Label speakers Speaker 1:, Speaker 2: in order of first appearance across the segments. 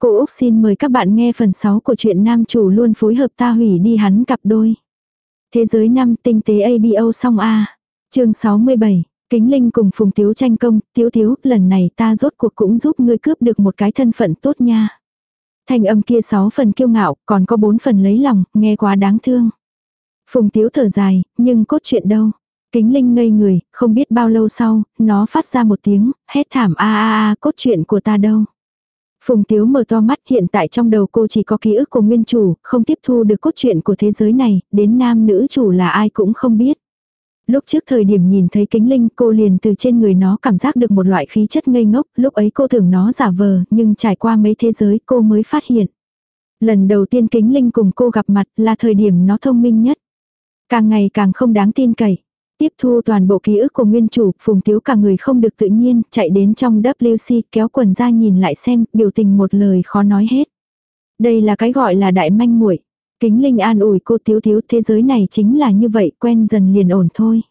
Speaker 1: Cô Úc xin mời các bạn nghe phần 6 của truyện nam chủ luôn phối hợp ta hủy đi hắn cặp đôi. Thế giới năm tinh tế ABO song A. chương 67. Kính Linh cùng Phùng Tiếu tranh công, Tiếu Tiếu, lần này ta rốt cuộc cũng giúp ngươi cướp được một cái thân phận tốt nha. Thành âm kia 6 phần kiêu ngạo, còn có 4 phần lấy lòng, nghe quá đáng thương. Phùng Tiếu thở dài, nhưng cốt truyện đâu. Kính Linh ngây người, không biết bao lâu sau, nó phát ra một tiếng, hét thảm a a a cốt truyện của ta đâu. Phùng Tiếu mở to mắt hiện tại trong đầu cô chỉ có ký ức của nguyên chủ, không tiếp thu được cốt truyện của thế giới này, đến nam nữ chủ là ai cũng không biết. Lúc trước thời điểm nhìn thấy kính linh cô liền từ trên người nó cảm giác được một loại khí chất ngây ngốc, lúc ấy cô tưởng nó giả vờ, nhưng trải qua mấy thế giới cô mới phát hiện. Lần đầu tiên kính linh cùng cô gặp mặt là thời điểm nó thông minh nhất. Càng ngày càng không đáng tin cậy. Tiếp thu toàn bộ ký ức của nguyên chủ, phùng tiếu cả người không được tự nhiên, chạy đến trong WC kéo quần ra nhìn lại xem, biểu tình một lời khó nói hết. Đây là cái gọi là đại manh muội Kính Linh an ủi cô Tiếu Tiếu thế giới này chính là như vậy, quen dần liền ổn thôi.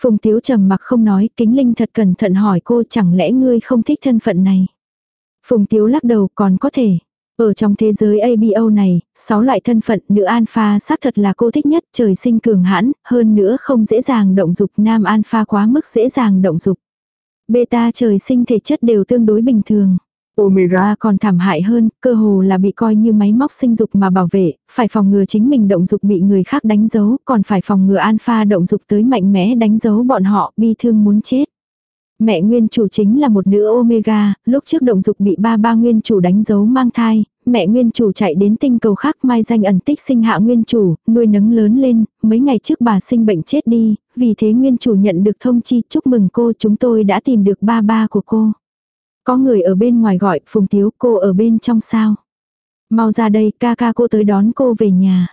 Speaker 1: Phùng Tiếu trầm mặc không nói, Kính Linh thật cẩn thận hỏi cô chẳng lẽ ngươi không thích thân phận này. Phùng Tiếu lắc đầu còn có thể. Ở trong thế giới ABO này, 6 loại thân phận nữ alpha xác thật là cô thích nhất, trời sinh cường hãn, hơn nữa không dễ dàng động dục, nam alpha quá mức dễ dàng động dục. Beta trời sinh thể chất đều tương đối bình thường. Omega còn thảm hại hơn, cơ hồ là bị coi như máy móc sinh dục mà bảo vệ, phải phòng ngừa chính mình động dục bị người khác đánh dấu, còn phải phòng ngừa alpha động dục tới mạnh mẽ đánh dấu bọn họ, bi thương muốn chết. Mẹ nguyên chủ chính là một nữ Omega, lúc trước động dục bị ba ba nguyên chủ đánh dấu mang thai, mẹ nguyên chủ chạy đến tinh cầu khác mai danh ẩn tích sinh hạ nguyên chủ, nuôi nấng lớn lên, mấy ngày trước bà sinh bệnh chết đi, vì thế nguyên chủ nhận được thông chi chúc mừng cô chúng tôi đã tìm được ba ba của cô. Có người ở bên ngoài gọi, Phùng Tiếu cô ở bên trong sao. Mau ra đây, ca ca cô tới đón cô về nhà.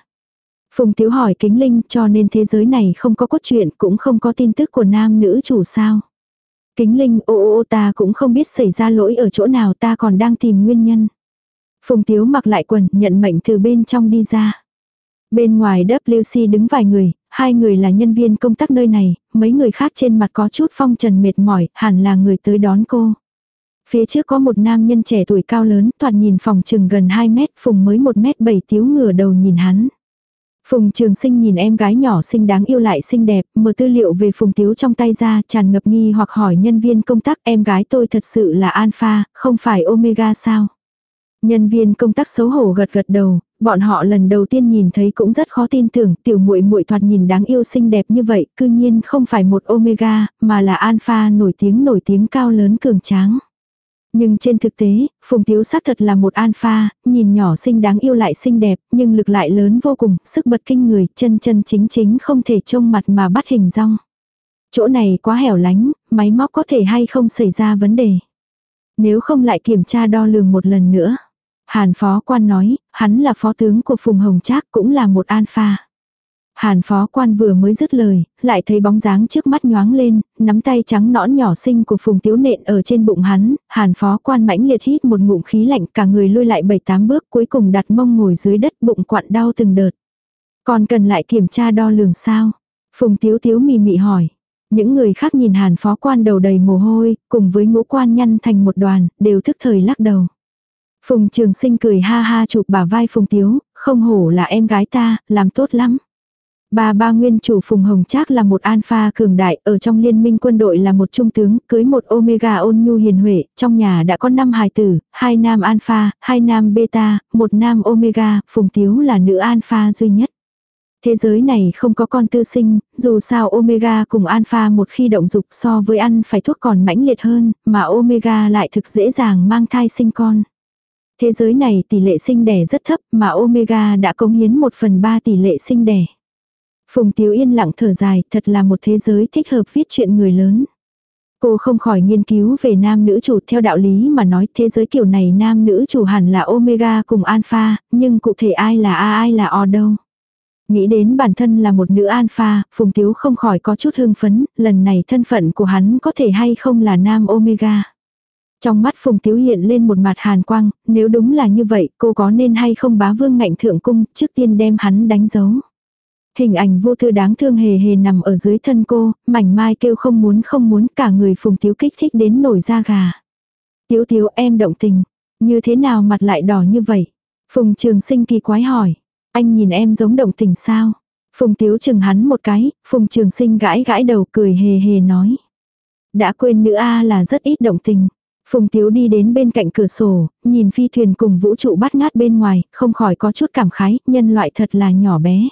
Speaker 1: Phùng Tiếu hỏi Kính Linh cho nên thế giới này không có cốt truyện cũng không có tin tức của nam nữ chủ sao. Kính Linh ô ô ô ta cũng không biết xảy ra lỗi ở chỗ nào ta còn đang tìm nguyên nhân. Phùng Tiếu mặc lại quần nhận mệnh từ bên trong đi ra. Bên ngoài WC đứng vài người, hai người là nhân viên công tác nơi này, mấy người khác trên mặt có chút phong trần mệt mỏi, hẳn là người tới đón cô. Phía trước có một nam nhân trẻ tuổi cao lớn, thoạt nhìn phòng chừng gần 2 mét, Phùng mới 1 mét 7 tiếu ngửa đầu nhìn hắn. Phùng Trường Sinh nhìn em gái nhỏ xinh đáng yêu lại xinh đẹp, mở tư liệu về Phùng Tiếu trong tay ra, tràn ngập nghi hoặc hỏi nhân viên công tác em gái tôi thật sự là alpha, không phải omega sao? Nhân viên công tác xấu hổ gật gật đầu, bọn họ lần đầu tiên nhìn thấy cũng rất khó tin tưởng, tiểu muội muội thoạt nhìn đáng yêu xinh đẹp như vậy, cư nhiên không phải một omega, mà là alpha nổi tiếng nổi tiếng cao lớn cường tráng. Nhưng trên thực tế, Phùng Tiếu xác thật là một alpha, nhìn nhỏ xinh đáng yêu lại xinh đẹp, nhưng lực lại lớn vô cùng, sức bật kinh người, chân chân chính chính không thể trông mặt mà bắt hình rong. Chỗ này quá hẻo lánh, máy móc có thể hay không xảy ra vấn đề. Nếu không lại kiểm tra đo lường một lần nữa. Hàn phó quan nói, hắn là phó tướng của Phùng Hồng Trác cũng là một alpha. Hàn phó quan vừa mới dứt lời, lại thấy bóng dáng trước mắt nhoáng lên, nắm tay trắng nõn nhỏ xinh của phùng tiếu nện ở trên bụng hắn, hàn phó quan mãnh liệt hít một ngụm khí lạnh cả người lui lại bảy tám bước cuối cùng đặt mông ngồi dưới đất bụng quặn đau từng đợt. Còn cần lại kiểm tra đo lường sao? Phùng tiếu tiếu mì mị hỏi. Những người khác nhìn hàn phó quan đầu đầy mồ hôi, cùng với ngũ quan nhăn thành một đoàn, đều thức thời lắc đầu. Phùng trường sinh cười ha ha chụp bả vai phùng tiếu, không hổ là em gái ta, làm tốt lắm. Bà ba nguyên chủ Phùng Hồng Trác là một alpha cường đại, ở trong liên minh quân đội là một trung tướng, cưới một omega ôn nhu hiền huệ, trong nhà đã có 5 hài tử, hai nam alpha, hai nam beta, một nam omega, Phùng Tiếu là nữ alpha duy nhất. Thế giới này không có con tư sinh, dù sao omega cùng alpha một khi động dục so với ăn phải thuốc còn mãnh liệt hơn, mà omega lại thực dễ dàng mang thai sinh con. Thế giới này tỷ lệ sinh đẻ rất thấp mà omega đã cống hiến một phần ba tỷ lệ sinh đẻ. Phùng Tiếu yên lặng thở dài, thật là một thế giới thích hợp viết chuyện người lớn. Cô không khỏi nghiên cứu về nam nữ chủ theo đạo lý mà nói thế giới kiểu này nam nữ chủ hẳn là omega cùng alpha, nhưng cụ thể ai là A ai là O đâu. Nghĩ đến bản thân là một nữ alpha, Phùng Tiếu không khỏi có chút hưng phấn, lần này thân phận của hắn có thể hay không là nam omega. Trong mắt Phùng Tiếu hiện lên một mặt hàn quang, nếu đúng là như vậy cô có nên hay không bá vương ngạnh thượng cung trước tiên đem hắn đánh dấu. Hình ảnh vô thư đáng thương hề hề nằm ở dưới thân cô, mảnh mai kêu không muốn không muốn cả người phùng tiếu kích thích đến nổi da gà. Tiếu tiếu em động tình. Như thế nào mặt lại đỏ như vậy? Phùng Trường Sinh kỳ quái hỏi. Anh nhìn em giống động tình sao? Phùng Tiếu chừng hắn một cái, Phùng Trường Sinh gãi gãi đầu cười hề hề nói. Đã quên nữ A là rất ít động tình. Phùng Tiếu đi đến bên cạnh cửa sổ, nhìn phi thuyền cùng vũ trụ bắt ngát bên ngoài, không khỏi có chút cảm khái, nhân loại thật là nhỏ bé.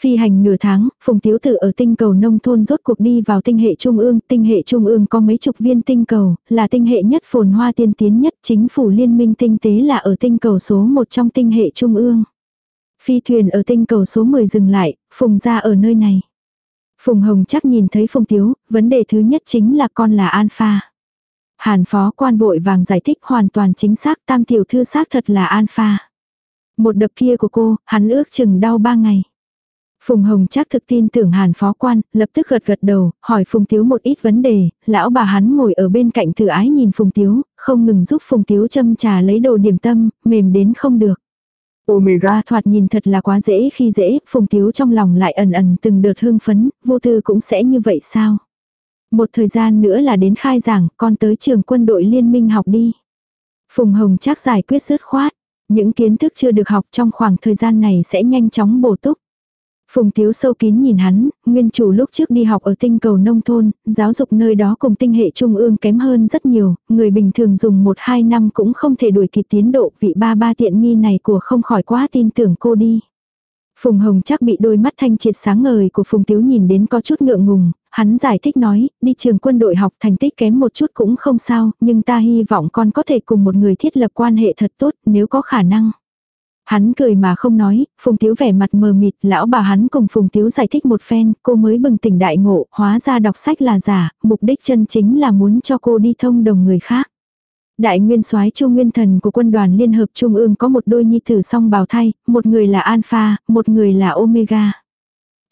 Speaker 1: Phi hành nửa tháng, Phùng Tiếu Tử ở tinh cầu nông thôn rốt cuộc đi vào tinh hệ trung ương. Tinh hệ trung ương có mấy chục viên tinh cầu, là tinh hệ nhất phồn hoa tiên tiến nhất. Chính phủ liên minh tinh tế là ở tinh cầu số một trong tinh hệ trung ương. Phi thuyền ở tinh cầu số 10 dừng lại, Phùng ra ở nơi này. Phùng Hồng chắc nhìn thấy Phùng Tiếu, vấn đề thứ nhất chính là con là Alpha. Hàn phó quan vội vàng giải thích hoàn toàn chính xác tam tiểu thư xác thật là Alpha. Một đập kia của cô, hắn ước chừng đau ba ngày. Phùng Hồng chắc thực tin tưởng Hàn phó quan, lập tức gật gật đầu, hỏi Phùng Tiếu một ít vấn đề, lão bà hắn ngồi ở bên cạnh tự ái nhìn Phùng Tiếu, không ngừng giúp Phùng Tiếu châm trà lấy đồ điểm tâm, mềm đến không được. Omega thoạt nhìn thật là quá dễ khi dễ, Phùng Tiếu trong lòng lại ẩn ẩn từng đợt hương phấn, vô tư cũng sẽ như vậy sao? Một thời gian nữa là đến khai giảng, con tới trường quân đội liên minh học đi. Phùng Hồng chắc giải quyết dứt khoát. Những kiến thức chưa được học trong khoảng thời gian này sẽ nhanh chóng bổ túc. Phùng Tiếu sâu kín nhìn hắn, nguyên chủ lúc trước đi học ở tinh cầu nông thôn, giáo dục nơi đó cùng tinh hệ trung ương kém hơn rất nhiều, người bình thường dùng 1-2 năm cũng không thể đuổi kịp tiến độ vị ba ba tiện nghi này của không khỏi quá tin tưởng cô đi. Phùng Hồng chắc bị đôi mắt thanh triệt sáng ngời của Phùng Tiếu nhìn đến có chút ngượng ngùng, hắn giải thích nói, đi trường quân đội học thành tích kém một chút cũng không sao, nhưng ta hy vọng con có thể cùng một người thiết lập quan hệ thật tốt nếu có khả năng. Hắn cười mà không nói, Phùng Tiếu vẻ mặt mờ mịt, lão bà hắn cùng Phùng Tiếu giải thích một phen, cô mới bừng tỉnh đại ngộ, hóa ra đọc sách là giả, mục đích chân chính là muốn cho cô đi thông đồng người khác. Đại nguyên soái Chu Nguyên Thần của quân đoàn Liên hợp Trung ương có một đôi nhi tử song bào thai, một người là Alpha, một người là Omega.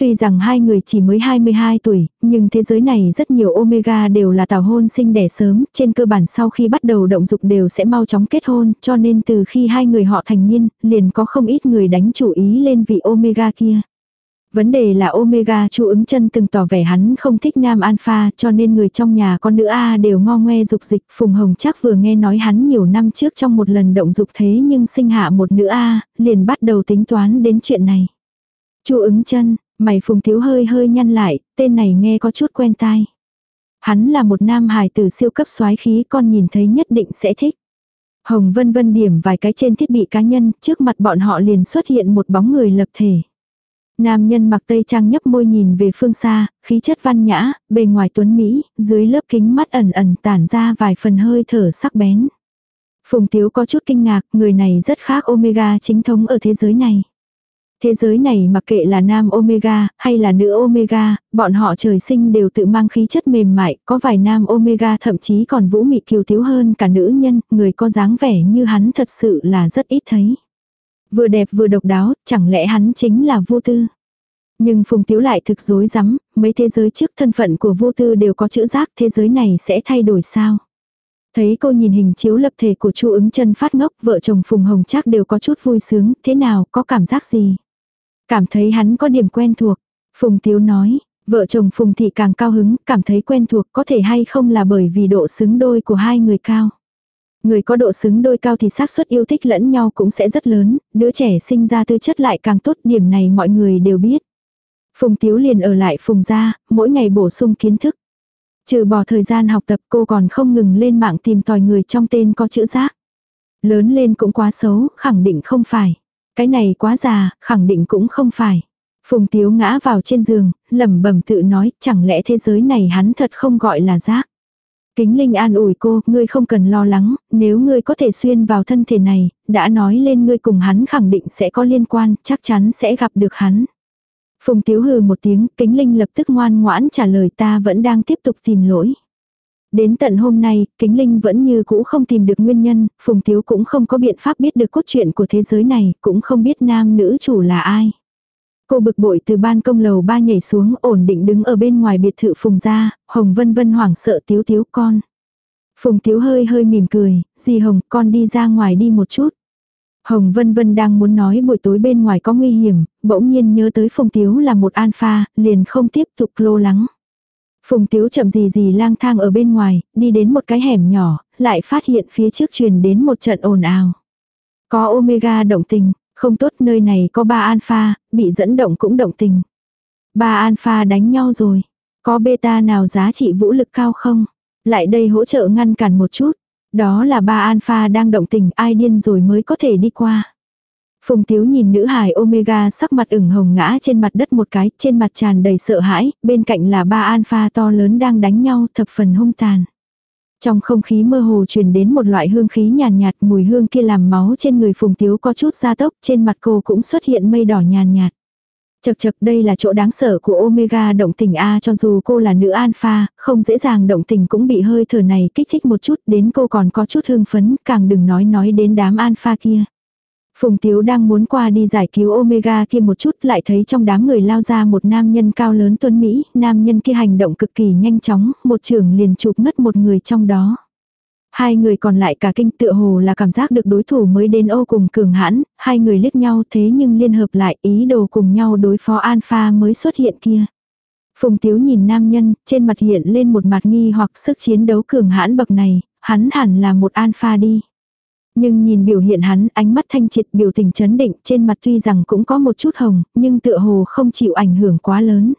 Speaker 1: Tuy rằng hai người chỉ mới 22 tuổi, nhưng thế giới này rất nhiều omega đều là tảo hôn sinh đẻ sớm, trên cơ bản sau khi bắt đầu động dục đều sẽ mau chóng kết hôn, cho nên từ khi hai người họ thành niên, liền có không ít người đánh chủ ý lên vị omega kia. Vấn đề là Omega chu ứng chân từng tỏ vẻ hắn không thích nam alpha cho nên người trong nhà con nữ A đều ngo ngoe dục dịch. Phùng Hồng chắc vừa nghe nói hắn nhiều năm trước trong một lần động dục thế nhưng sinh hạ một nữ A, liền bắt đầu tính toán đến chuyện này. chu ứng chân, Mày phùng thiếu hơi hơi nhăn lại, tên này nghe có chút quen tai. Hắn là một nam hài tử siêu cấp soái khí con nhìn thấy nhất định sẽ thích. Hồng vân vân điểm vài cái trên thiết bị cá nhân, trước mặt bọn họ liền xuất hiện một bóng người lập thể. Nam nhân mặc tây trang nhấp môi nhìn về phương xa, khí chất văn nhã, bề ngoài tuấn Mỹ, dưới lớp kính mắt ẩn ẩn tản ra vài phần hơi thở sắc bén. Phùng Tiếu có chút kinh ngạc, người này rất khác Omega chính thống ở thế giới này. Thế giới này mặc kệ là nam omega hay là nữ omega, bọn họ trời sinh đều tự mang khí chất mềm mại, có vài nam omega thậm chí còn vũ mị kiều thiếu hơn cả nữ nhân, người có dáng vẻ như hắn thật sự là rất ít thấy. Vừa đẹp vừa độc đáo, chẳng lẽ hắn chính là vô tư. Nhưng Phùng Tiếu lại thực dối rắm mấy thế giới trước thân phận của vô tư đều có chữ giác, thế giới này sẽ thay đổi sao? Thấy cô nhìn hình chiếu lập thể của chu ứng chân phát ngốc, vợ chồng Phùng Hồng chắc đều có chút vui sướng, thế nào, có cảm giác gì? Cảm thấy hắn có điểm quen thuộc. Phùng Tiếu nói, vợ chồng Phùng Thị càng cao hứng, cảm thấy quen thuộc có thể hay không là bởi vì độ xứng đôi của hai người cao. Người có độ xứng đôi cao thì xác suất yêu thích lẫn nhau cũng sẽ rất lớn, đứa trẻ sinh ra tư chất lại càng tốt, điểm này mọi người đều biết. Phùng Tiếu liền ở lại Phùng gia, mỗi ngày bổ sung kiến thức. Trừ bỏ thời gian học tập cô còn không ngừng lên mạng tìm tòi người trong tên có chữ giác. Lớn lên cũng quá xấu, khẳng định không phải. Cái này quá già, khẳng định cũng không phải. Phùng Tiếu ngã vào trên giường, lẩm bẩm tự nói, chẳng lẽ thế giới này hắn thật không gọi là giác. Kính Linh an ủi cô, ngươi không cần lo lắng, nếu ngươi có thể xuyên vào thân thể này, đã nói lên ngươi cùng hắn khẳng định sẽ có liên quan, chắc chắn sẽ gặp được hắn. Phùng Tiếu hừ một tiếng, Kính Linh lập tức ngoan ngoãn trả lời ta vẫn đang tiếp tục tìm lỗi. Đến tận hôm nay, Kính Linh vẫn như cũ không tìm được nguyên nhân, Phùng Tiếu cũng không có biện pháp biết được cốt truyện của thế giới này, cũng không biết nam nữ chủ là ai. Cô bực bội từ ban công lầu ba nhảy xuống ổn định đứng ở bên ngoài biệt thự Phùng ra, Hồng Vân Vân hoảng sợ Tiếu Tiếu con. Phùng Tiếu hơi hơi mỉm cười, dì Hồng con đi ra ngoài đi một chút. Hồng Vân Vân đang muốn nói buổi tối bên ngoài có nguy hiểm, bỗng nhiên nhớ tới Phùng Tiếu là một alpha, liền không tiếp tục lo lắng. Phùng Tiếu chậm gì gì lang thang ở bên ngoài, đi đến một cái hẻm nhỏ, lại phát hiện phía trước truyền đến một trận ồn ào. Có Omega động tình, không tốt nơi này có ba alpha, bị dẫn động cũng động tình. Ba alpha đánh nhau rồi. Có beta nào giá trị vũ lực cao không? Lại đây hỗ trợ ngăn cản một chút. Đó là ba alpha đang động tình ai điên rồi mới có thể đi qua. Phùng Tiếu nhìn nữ hài Omega sắc mặt ửng hồng ngã trên mặt đất một cái, trên mặt tràn đầy sợ hãi, bên cạnh là ba alpha to lớn đang đánh nhau thập phần hung tàn. Trong không khí mơ hồ truyền đến một loại hương khí nhàn nhạt, nhạt, mùi hương kia làm máu trên người Phùng Tiếu có chút gia tốc, trên mặt cô cũng xuất hiện mây đỏ nhàn nhạt. Chật chật đây là chỗ đáng sợ của Omega động tình A cho dù cô là nữ alpha, không dễ dàng động tình cũng bị hơi thở này kích thích một chút đến cô còn có chút hương phấn, càng đừng nói nói đến đám alpha kia. Phùng Tiếu đang muốn qua đi giải cứu Omega kia một chút lại thấy trong đám người lao ra một nam nhân cao lớn tuấn Mỹ, nam nhân kia hành động cực kỳ nhanh chóng, một trưởng liền chụp ngất một người trong đó. Hai người còn lại cả kinh tựa hồ là cảm giác được đối thủ mới đến ô cùng cường hãn, hai người liếc nhau thế nhưng liên hợp lại ý đồ cùng nhau đối phó alpha mới xuất hiện kia. Phùng Tiếu nhìn nam nhân, trên mặt hiện lên một mặt nghi hoặc sức chiến đấu cường hãn bậc này, hắn hẳn là một alpha đi. Nhưng nhìn biểu hiện hắn, ánh mắt thanh triệt biểu tình chấn định, trên mặt tuy rằng cũng có một chút hồng, nhưng tựa hồ không chịu ảnh hưởng quá lớn.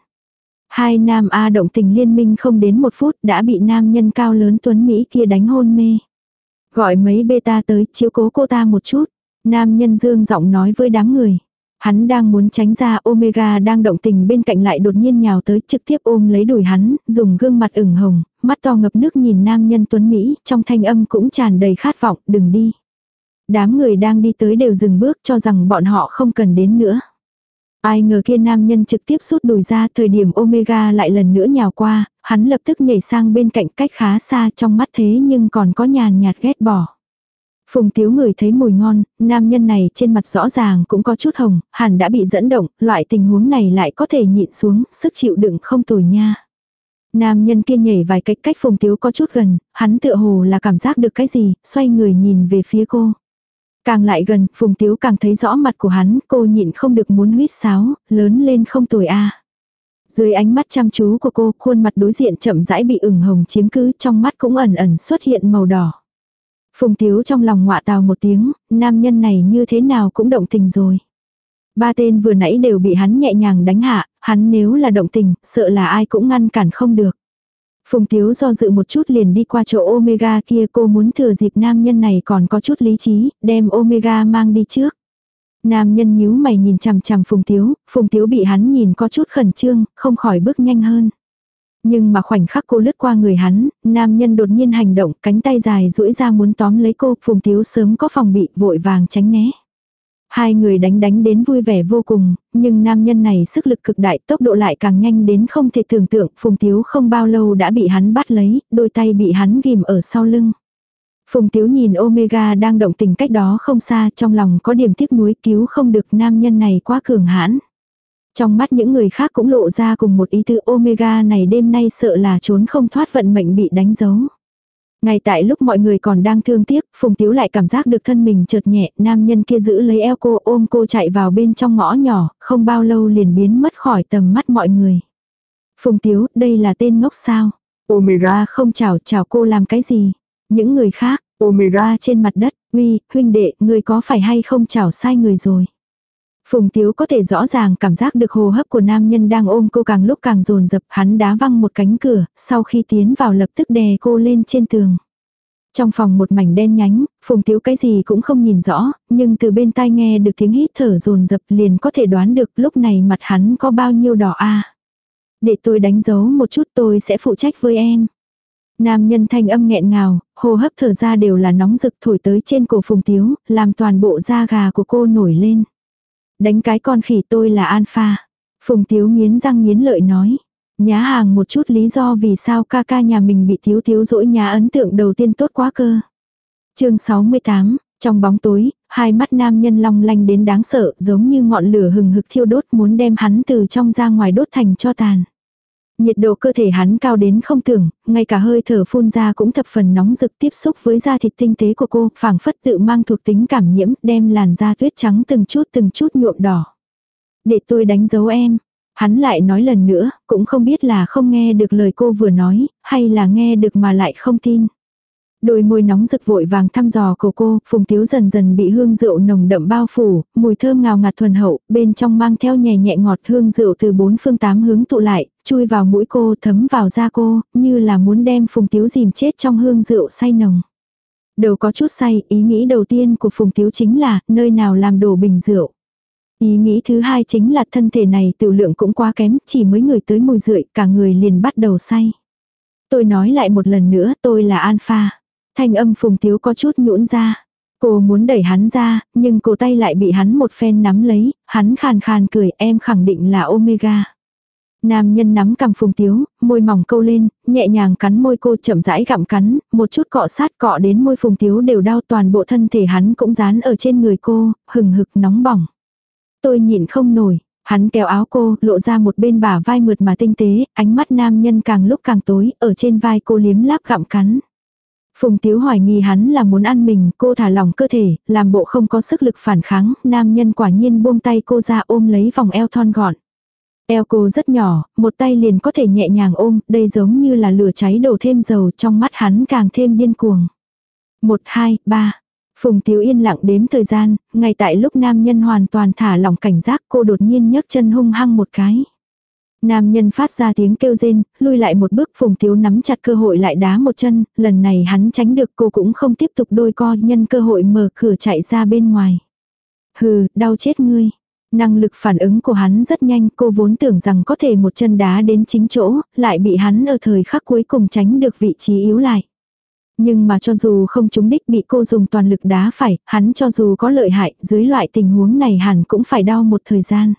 Speaker 1: Hai nam A động tình liên minh không đến một phút đã bị nam nhân cao lớn tuấn Mỹ kia đánh hôn mê. Gọi mấy beta tới chiếu cố cô ta một chút. Nam nhân dương giọng nói với đám người. Hắn đang muốn tránh ra Omega đang động tình bên cạnh lại đột nhiên nhào tới trực tiếp ôm lấy đùi hắn, dùng gương mặt ửng hồng, mắt to ngập nước nhìn nam nhân tuấn Mỹ, trong thanh âm cũng tràn đầy khát vọng, đừng đi. Đám người đang đi tới đều dừng bước cho rằng bọn họ không cần đến nữa. Ai ngờ kia nam nhân trực tiếp rút đùi ra thời điểm Omega lại lần nữa nhào qua, hắn lập tức nhảy sang bên cạnh cách khá xa trong mắt thế nhưng còn có nhàn nhạt ghét bỏ. Phùng tiếu người thấy mùi ngon, nam nhân này trên mặt rõ ràng cũng có chút hồng, hẳn đã bị dẫn động, loại tình huống này lại có thể nhịn xuống, sức chịu đựng không tồi nha. Nam nhân kia nhảy vài cách cách phùng tiếu có chút gần, hắn tựa hồ là cảm giác được cái gì, xoay người nhìn về phía cô. Càng lại gần, Phùng Tiếu càng thấy rõ mặt của hắn, cô nhịn không được muốn huyết sáo, lớn lên không tồi a. Dưới ánh mắt chăm chú của cô, khuôn mặt đối diện chậm rãi bị ửng hồng chiếm cứ, trong mắt cũng ẩn ẩn xuất hiện màu đỏ. Phùng Tiếu trong lòng ngọa tào một tiếng, nam nhân này như thế nào cũng động tình rồi. Ba tên vừa nãy đều bị hắn nhẹ nhàng đánh hạ, hắn nếu là động tình, sợ là ai cũng ngăn cản không được. Phùng Tiếu do dự một chút liền đi qua chỗ Omega kia cô muốn thừa dịp nam nhân này còn có chút lý trí, đem Omega mang đi trước. Nam nhân nhíu mày nhìn chằm chằm Phùng Tiếu, Phùng Tiếu bị hắn nhìn có chút khẩn trương, không khỏi bước nhanh hơn. Nhưng mà khoảnh khắc cô lướt qua người hắn, nam nhân đột nhiên hành động, cánh tay dài duỗi ra muốn tóm lấy cô, Phùng Tiếu sớm có phòng bị, vội vàng tránh né. Hai người đánh đánh đến vui vẻ vô cùng, nhưng nam nhân này sức lực cực đại tốc độ lại càng nhanh đến không thể tưởng tượng, Phùng Tiếu không bao lâu đã bị hắn bắt lấy, đôi tay bị hắn ghim ở sau lưng. Phùng Tiếu nhìn Omega đang động tình cách đó không xa, trong lòng có điểm tiếc nuối cứu không được nam nhân này quá cường hãn. Trong mắt những người khác cũng lộ ra cùng một ý tư Omega này đêm nay sợ là trốn không thoát vận mệnh bị đánh dấu. Ngay tại lúc mọi người còn đang thương tiếc, Phùng Tiếu lại cảm giác được thân mình chợt nhẹ, nam nhân kia giữ lấy eo cô ôm cô chạy vào bên trong ngõ nhỏ, không bao lâu liền biến mất khỏi tầm mắt mọi người. Phùng Tiếu, đây là tên ngốc sao? Omega không chào chào cô làm cái gì? Những người khác, Omega trên mặt đất, uy, huynh đệ, người có phải hay không chào sai người rồi? Phùng Tiếu có thể rõ ràng cảm giác được hồ hấp của nam nhân đang ôm cô càng lúc càng dồn dập hắn đá văng một cánh cửa, sau khi tiến vào lập tức đè cô lên trên tường. Trong phòng một mảnh đen nhánh, Phùng Tiếu cái gì cũng không nhìn rõ, nhưng từ bên tai nghe được tiếng hít thở dồn dập liền có thể đoán được lúc này mặt hắn có bao nhiêu đỏ a. Để tôi đánh dấu một chút tôi sẽ phụ trách với em. Nam nhân thanh âm nghẹn ngào, hô hấp thở ra đều là nóng rực thổi tới trên cổ Phùng Tiếu, làm toàn bộ da gà của cô nổi lên. Đánh cái con khỉ tôi là alpha. Phùng Tiếu nghiến răng nghiến lợi nói. Nhá hàng một chút lý do vì sao ca ca nhà mình bị thiếu thiếu dỗi nhá ấn tượng đầu tiên tốt quá cơ. chương 68, trong bóng tối, hai mắt nam nhân long lanh đến đáng sợ giống như ngọn lửa hừng hực thiêu đốt muốn đem hắn từ trong ra ngoài đốt thành cho tàn. Nhiệt độ cơ thể hắn cao đến không tưởng, ngay cả hơi thở phun ra cũng thập phần nóng rực tiếp xúc với da thịt tinh tế của cô, phảng phất tự mang thuộc tính cảm nhiễm, đem làn da tuyết trắng từng chút từng chút nhuộm đỏ. Để tôi đánh dấu em. Hắn lại nói lần nữa, cũng không biết là không nghe được lời cô vừa nói, hay là nghe được mà lại không tin. Đôi môi nóng rực vội vàng thăm dò của cô, phùng tiếu dần dần bị hương rượu nồng đậm bao phủ, mùi thơm ngào ngạt thuần hậu, bên trong mang theo nhẹ nhẹ ngọt hương rượu từ bốn phương tám hướng tụ lại, chui vào mũi cô thấm vào da cô, như là muốn đem phùng tiếu dìm chết trong hương rượu say nồng. Đầu có chút say, ý nghĩ đầu tiên của phùng tiếu chính là, nơi nào làm đổ bình rượu. Ý nghĩ thứ hai chính là thân thể này tự lượng cũng quá kém, chỉ mới người tới mùi rượi, cả người liền bắt đầu say. Tôi nói lại một lần nữa, tôi là Alpha. Thanh âm phùng tiếu có chút nhũn ra. Cô muốn đẩy hắn ra, nhưng cổ tay lại bị hắn một phen nắm lấy, hắn khàn khàn cười em khẳng định là Omega. Nam nhân nắm cầm phùng tiếu, môi mỏng câu lên, nhẹ nhàng cắn môi cô chậm rãi gặm cắn, một chút cọ sát cọ đến môi phùng tiếu đều đau toàn bộ thân thể hắn cũng dán ở trên người cô, hừng hực nóng bỏng. Tôi nhịn không nổi, hắn kéo áo cô, lộ ra một bên bả vai mượt mà tinh tế, ánh mắt nam nhân càng lúc càng tối, ở trên vai cô liếm láp gặm cắn. Phùng Tiếu hoài nghi hắn là muốn ăn mình, cô thả lỏng cơ thể, làm bộ không có sức lực phản kháng, nam nhân quả nhiên buông tay cô ra ôm lấy vòng eo thon gọn. Eo cô rất nhỏ, một tay liền có thể nhẹ nhàng ôm, đây giống như là lửa cháy đổ thêm dầu trong mắt hắn càng thêm điên cuồng. Một, hai, ba. Phùng Tiếu yên lặng đếm thời gian, ngay tại lúc nam nhân hoàn toàn thả lỏng cảnh giác cô đột nhiên nhấc chân hung hăng một cái. Nam nhân phát ra tiếng kêu rên, lui lại một bước phùng tiếu nắm chặt cơ hội lại đá một chân, lần này hắn tránh được cô cũng không tiếp tục đôi co nhân cơ hội mở cửa chạy ra bên ngoài. Hừ, đau chết ngươi. Năng lực phản ứng của hắn rất nhanh, cô vốn tưởng rằng có thể một chân đá đến chính chỗ, lại bị hắn ở thời khắc cuối cùng tránh được vị trí yếu lại. Nhưng mà cho dù không trúng đích bị cô dùng toàn lực đá phải, hắn cho dù có lợi hại, dưới loại tình huống này hẳn cũng phải đau một thời gian.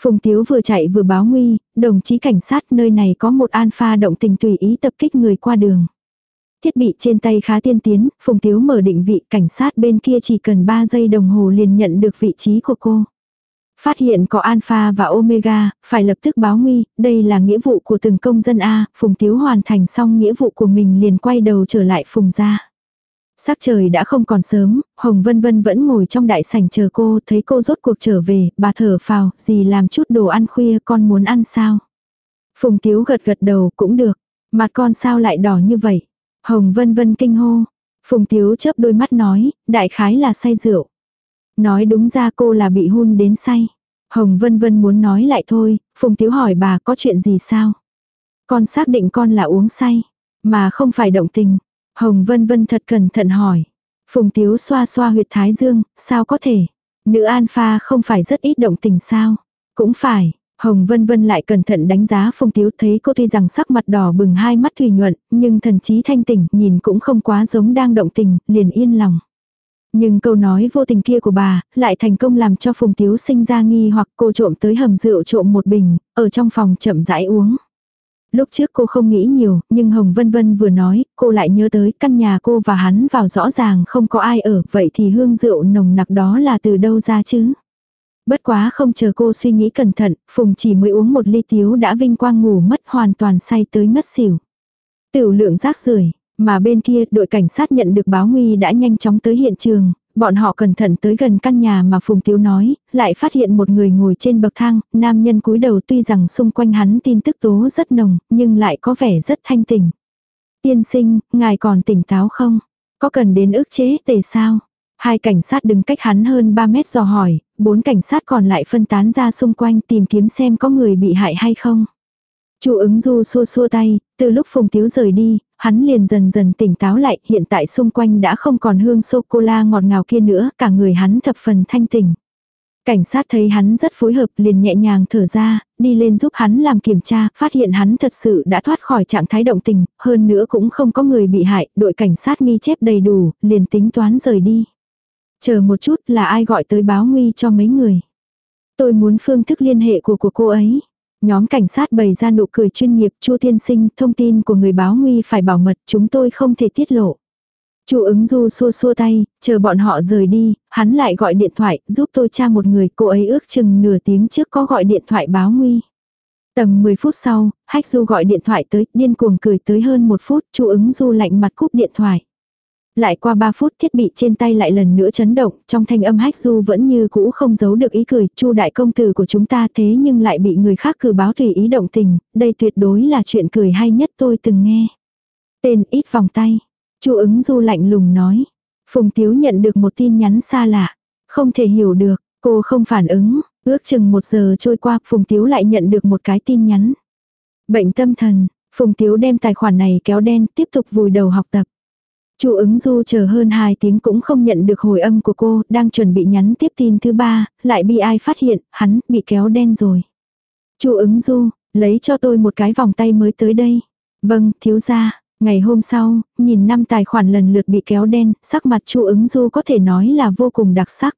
Speaker 1: Phùng Tiếu vừa chạy vừa báo nguy, đồng chí cảnh sát nơi này có một alpha động tình tùy ý tập kích người qua đường. Thiết bị trên tay khá tiên tiến, Phùng Tiếu mở định vị cảnh sát bên kia chỉ cần 3 giây đồng hồ liền nhận được vị trí của cô. Phát hiện có alpha và omega, phải lập tức báo nguy, đây là nghĩa vụ của từng công dân A, Phùng Tiếu hoàn thành xong nghĩa vụ của mình liền quay đầu trở lại Phùng ra. Sắc trời đã không còn sớm, Hồng Vân Vân vẫn ngồi trong đại sảnh chờ cô, thấy cô rốt cuộc trở về, bà thở phào, gì làm chút đồ ăn khuya con muốn ăn sao? Phùng Tiếu gật gật đầu cũng được, mặt con sao lại đỏ như vậy? Hồng Vân Vân kinh hô. Phùng Tiếu chớp đôi mắt nói, đại khái là say rượu. Nói đúng ra cô là bị hun đến say. Hồng Vân Vân muốn nói lại thôi, Phùng Tiếu hỏi bà có chuyện gì sao? Con xác định con là uống say, mà không phải động tình. Hồng Vân Vân thật cẩn thận hỏi. Phùng Tiếu xoa xoa huyệt thái dương, sao có thể? Nữ alpha không phải rất ít động tình sao? Cũng phải. Hồng Vân Vân lại cẩn thận đánh giá Phùng Tiếu thấy cô tuy rằng sắc mặt đỏ bừng hai mắt thủy nhuận, nhưng thần trí thanh tỉnh nhìn cũng không quá giống đang động tình, liền yên lòng. Nhưng câu nói vô tình kia của bà, lại thành công làm cho Phùng Tiếu sinh ra nghi hoặc cô trộm tới hầm rượu trộm một bình, ở trong phòng chậm rãi uống. Lúc trước cô không nghĩ nhiều, nhưng Hồng Vân Vân vừa nói, cô lại nhớ tới căn nhà cô và hắn vào rõ ràng không có ai ở, vậy thì hương rượu nồng nặc đó là từ đâu ra chứ? Bất quá không chờ cô suy nghĩ cẩn thận, Phùng chỉ mới uống một ly tiếu đã vinh quang ngủ mất hoàn toàn say tới ngất xỉu. Tiểu lượng rác rưởi mà bên kia đội cảnh sát nhận được báo nguy đã nhanh chóng tới hiện trường, Bọn họ cẩn thận tới gần căn nhà mà Phùng Tiếu nói, lại phát hiện một người ngồi trên bậc thang, nam nhân cúi đầu tuy rằng xung quanh hắn tin tức tố rất nồng, nhưng lại có vẻ rất thanh tỉnh. Tiên sinh, ngài còn tỉnh táo không? Có cần đến ức chế tề sao? Hai cảnh sát đứng cách hắn hơn 3 mét dò hỏi, bốn cảnh sát còn lại phân tán ra xung quanh tìm kiếm xem có người bị hại hay không. Chu ứng du xua xua tay, từ lúc Phùng Tiếu rời đi, hắn liền dần dần tỉnh táo lại, hiện tại xung quanh đã không còn hương sô-cô-la ngọt ngào kia nữa, cả người hắn thập phần thanh tỉnh. Cảnh sát thấy hắn rất phối hợp liền nhẹ nhàng thở ra, đi lên giúp hắn làm kiểm tra, phát hiện hắn thật sự đã thoát khỏi trạng thái động tình, hơn nữa cũng không có người bị hại, đội cảnh sát nghi chép đầy đủ, liền tính toán rời đi. Chờ một chút là ai gọi tới báo nguy cho mấy người. Tôi muốn phương thức liên hệ của của cô ấy. Nhóm cảnh sát bày ra nụ cười chuyên nghiệp, Chu Thiên sinh, thông tin của người báo nguy phải bảo mật, chúng tôi không thể tiết lộ. Chu ứng du xua xua tay, chờ bọn họ rời đi, hắn lại gọi điện thoại, giúp tôi tra một người, cô ấy ước chừng nửa tiếng trước có gọi điện thoại báo nguy. Tầm 10 phút sau, Hách Du gọi điện thoại tới, điên cuồng cười tới hơn một phút, Chu ứng du lạnh mặt cúp điện thoại. Lại qua 3 phút thiết bị trên tay lại lần nữa chấn động, trong thanh âm hách du vẫn như cũ không giấu được ý cười, chu đại công tử của chúng ta thế nhưng lại bị người khác cử báo tùy ý động tình, đây tuyệt đối là chuyện cười hay nhất tôi từng nghe. Tên ít vòng tay, chu ứng du lạnh lùng nói. Phùng Tiếu nhận được một tin nhắn xa lạ, không thể hiểu được, cô không phản ứng, ước chừng một giờ trôi qua Phùng Tiếu lại nhận được một cái tin nhắn. Bệnh tâm thần, Phùng Tiếu đem tài khoản này kéo đen tiếp tục vùi đầu học tập. Chu ứng du chờ hơn 2 tiếng cũng không nhận được hồi âm của cô, đang chuẩn bị nhắn tiếp tin thứ ba, lại bị ai phát hiện, hắn bị kéo đen rồi. Chu ứng du, lấy cho tôi một cái vòng tay mới tới đây. Vâng, thiếu gia. Ngày hôm sau, nhìn năm tài khoản lần lượt bị kéo đen, sắc mặt Chu ứng du có thể nói là vô cùng đặc sắc.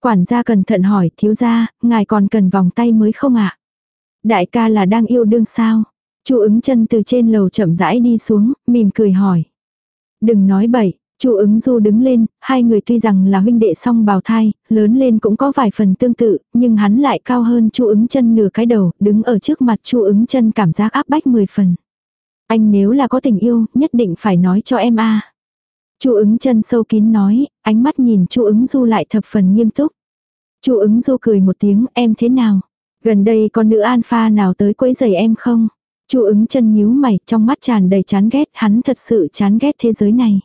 Speaker 1: Quản gia cẩn thận hỏi, thiếu gia, ngài còn cần vòng tay mới không ạ? Đại ca là đang yêu đương sao? Chu ứng chân từ trên lầu chậm rãi đi xuống, mỉm cười hỏi. Đừng nói bậy, Chu ứng du đứng lên, hai người tuy rằng là huynh đệ song bào thai, lớn lên cũng có vài phần tương tự, nhưng hắn lại cao hơn Chu ứng chân nửa cái đầu, đứng ở trước mặt Chu ứng chân cảm giác áp bách 10 phần. Anh nếu là có tình yêu, nhất định phải nói cho em a. Chu ứng chân sâu kín nói, ánh mắt nhìn Chu ứng du lại thập phần nghiêm túc. Chu ứng du cười một tiếng, em thế nào? Gần đây có nữ alpha nào tới quấy giày em không? Chu ứng chân nhíu mày, trong mắt tràn đầy chán ghét, hắn thật sự chán ghét thế giới này.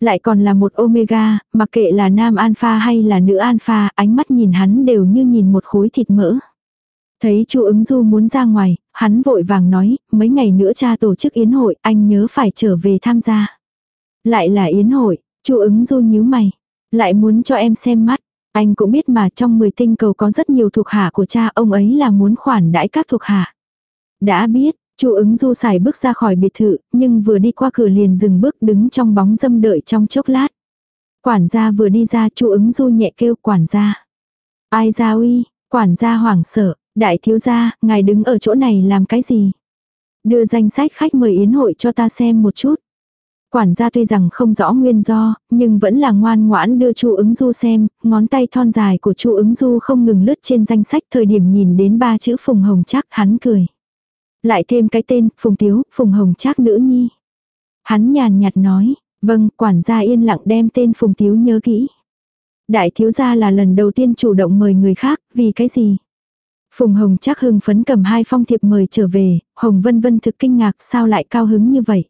Speaker 1: Lại còn là một omega, mặc kệ là nam alpha hay là nữ alpha, ánh mắt nhìn hắn đều như nhìn một khối thịt mỡ. Thấy chu ứng du muốn ra ngoài, hắn vội vàng nói, mấy ngày nữa cha tổ chức yến hội, anh nhớ phải trở về tham gia. Lại là yến hội, chu ứng du nhíu mày, lại muốn cho em xem mắt. Anh cũng biết mà trong 10 tinh cầu có rất nhiều thuộc hạ của cha ông ấy là muốn khoản đãi các thuộc hạ. Đã biết, Chu ứng du xài bước ra khỏi biệt thự, nhưng vừa đi qua cửa liền dừng bước đứng trong bóng dâm đợi trong chốc lát. Quản gia vừa đi ra chu ứng du nhẹ kêu quản gia. Ai ra uy, quản gia hoảng sợ, đại thiếu gia, ngài đứng ở chỗ này làm cái gì? Đưa danh sách khách mời yến hội cho ta xem một chút. Quản gia tuy rằng không rõ nguyên do, nhưng vẫn là ngoan ngoãn đưa Chu ứng du xem, ngón tay thon dài của Chu ứng du không ngừng lướt trên danh sách thời điểm nhìn đến ba chữ phùng hồng chắc hắn cười. Lại thêm cái tên, Phùng Tiếu, Phùng Hồng Trác nữ nhi. Hắn nhàn nhạt nói, vâng, quản gia yên lặng đem tên Phùng Tiếu nhớ kỹ. Đại thiếu gia là lần đầu tiên chủ động mời người khác, vì cái gì? Phùng Hồng Trác hưng phấn cầm hai phong thiệp mời trở về, Hồng Vân Vân thực kinh ngạc sao lại cao hứng như vậy.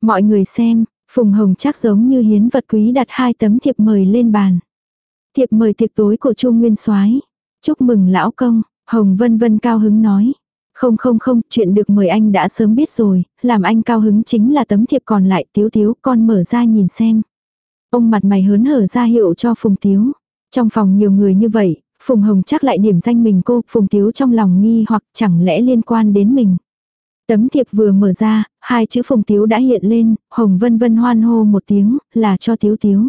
Speaker 1: Mọi người xem, Phùng Hồng Trác giống như hiến vật quý đặt hai tấm thiệp mời lên bàn. Thiệp mời tiệc tối của Chu Nguyên Soái. Chúc mừng lão công, Hồng Vân Vân cao hứng nói. Không không không, chuyện được mời anh đã sớm biết rồi, làm anh cao hứng chính là tấm thiệp còn lại tiếu tiếu con mở ra nhìn xem. Ông mặt mày hớn hở ra hiệu cho Phùng Tiếu. Trong phòng nhiều người như vậy, Phùng Hồng chắc lại điểm danh mình cô, Phùng Tiếu trong lòng nghi hoặc chẳng lẽ liên quan đến mình. Tấm thiệp vừa mở ra, hai chữ Phùng Tiếu đã hiện lên, Hồng vân vân hoan hô một tiếng, là cho Tiếu Tiếu.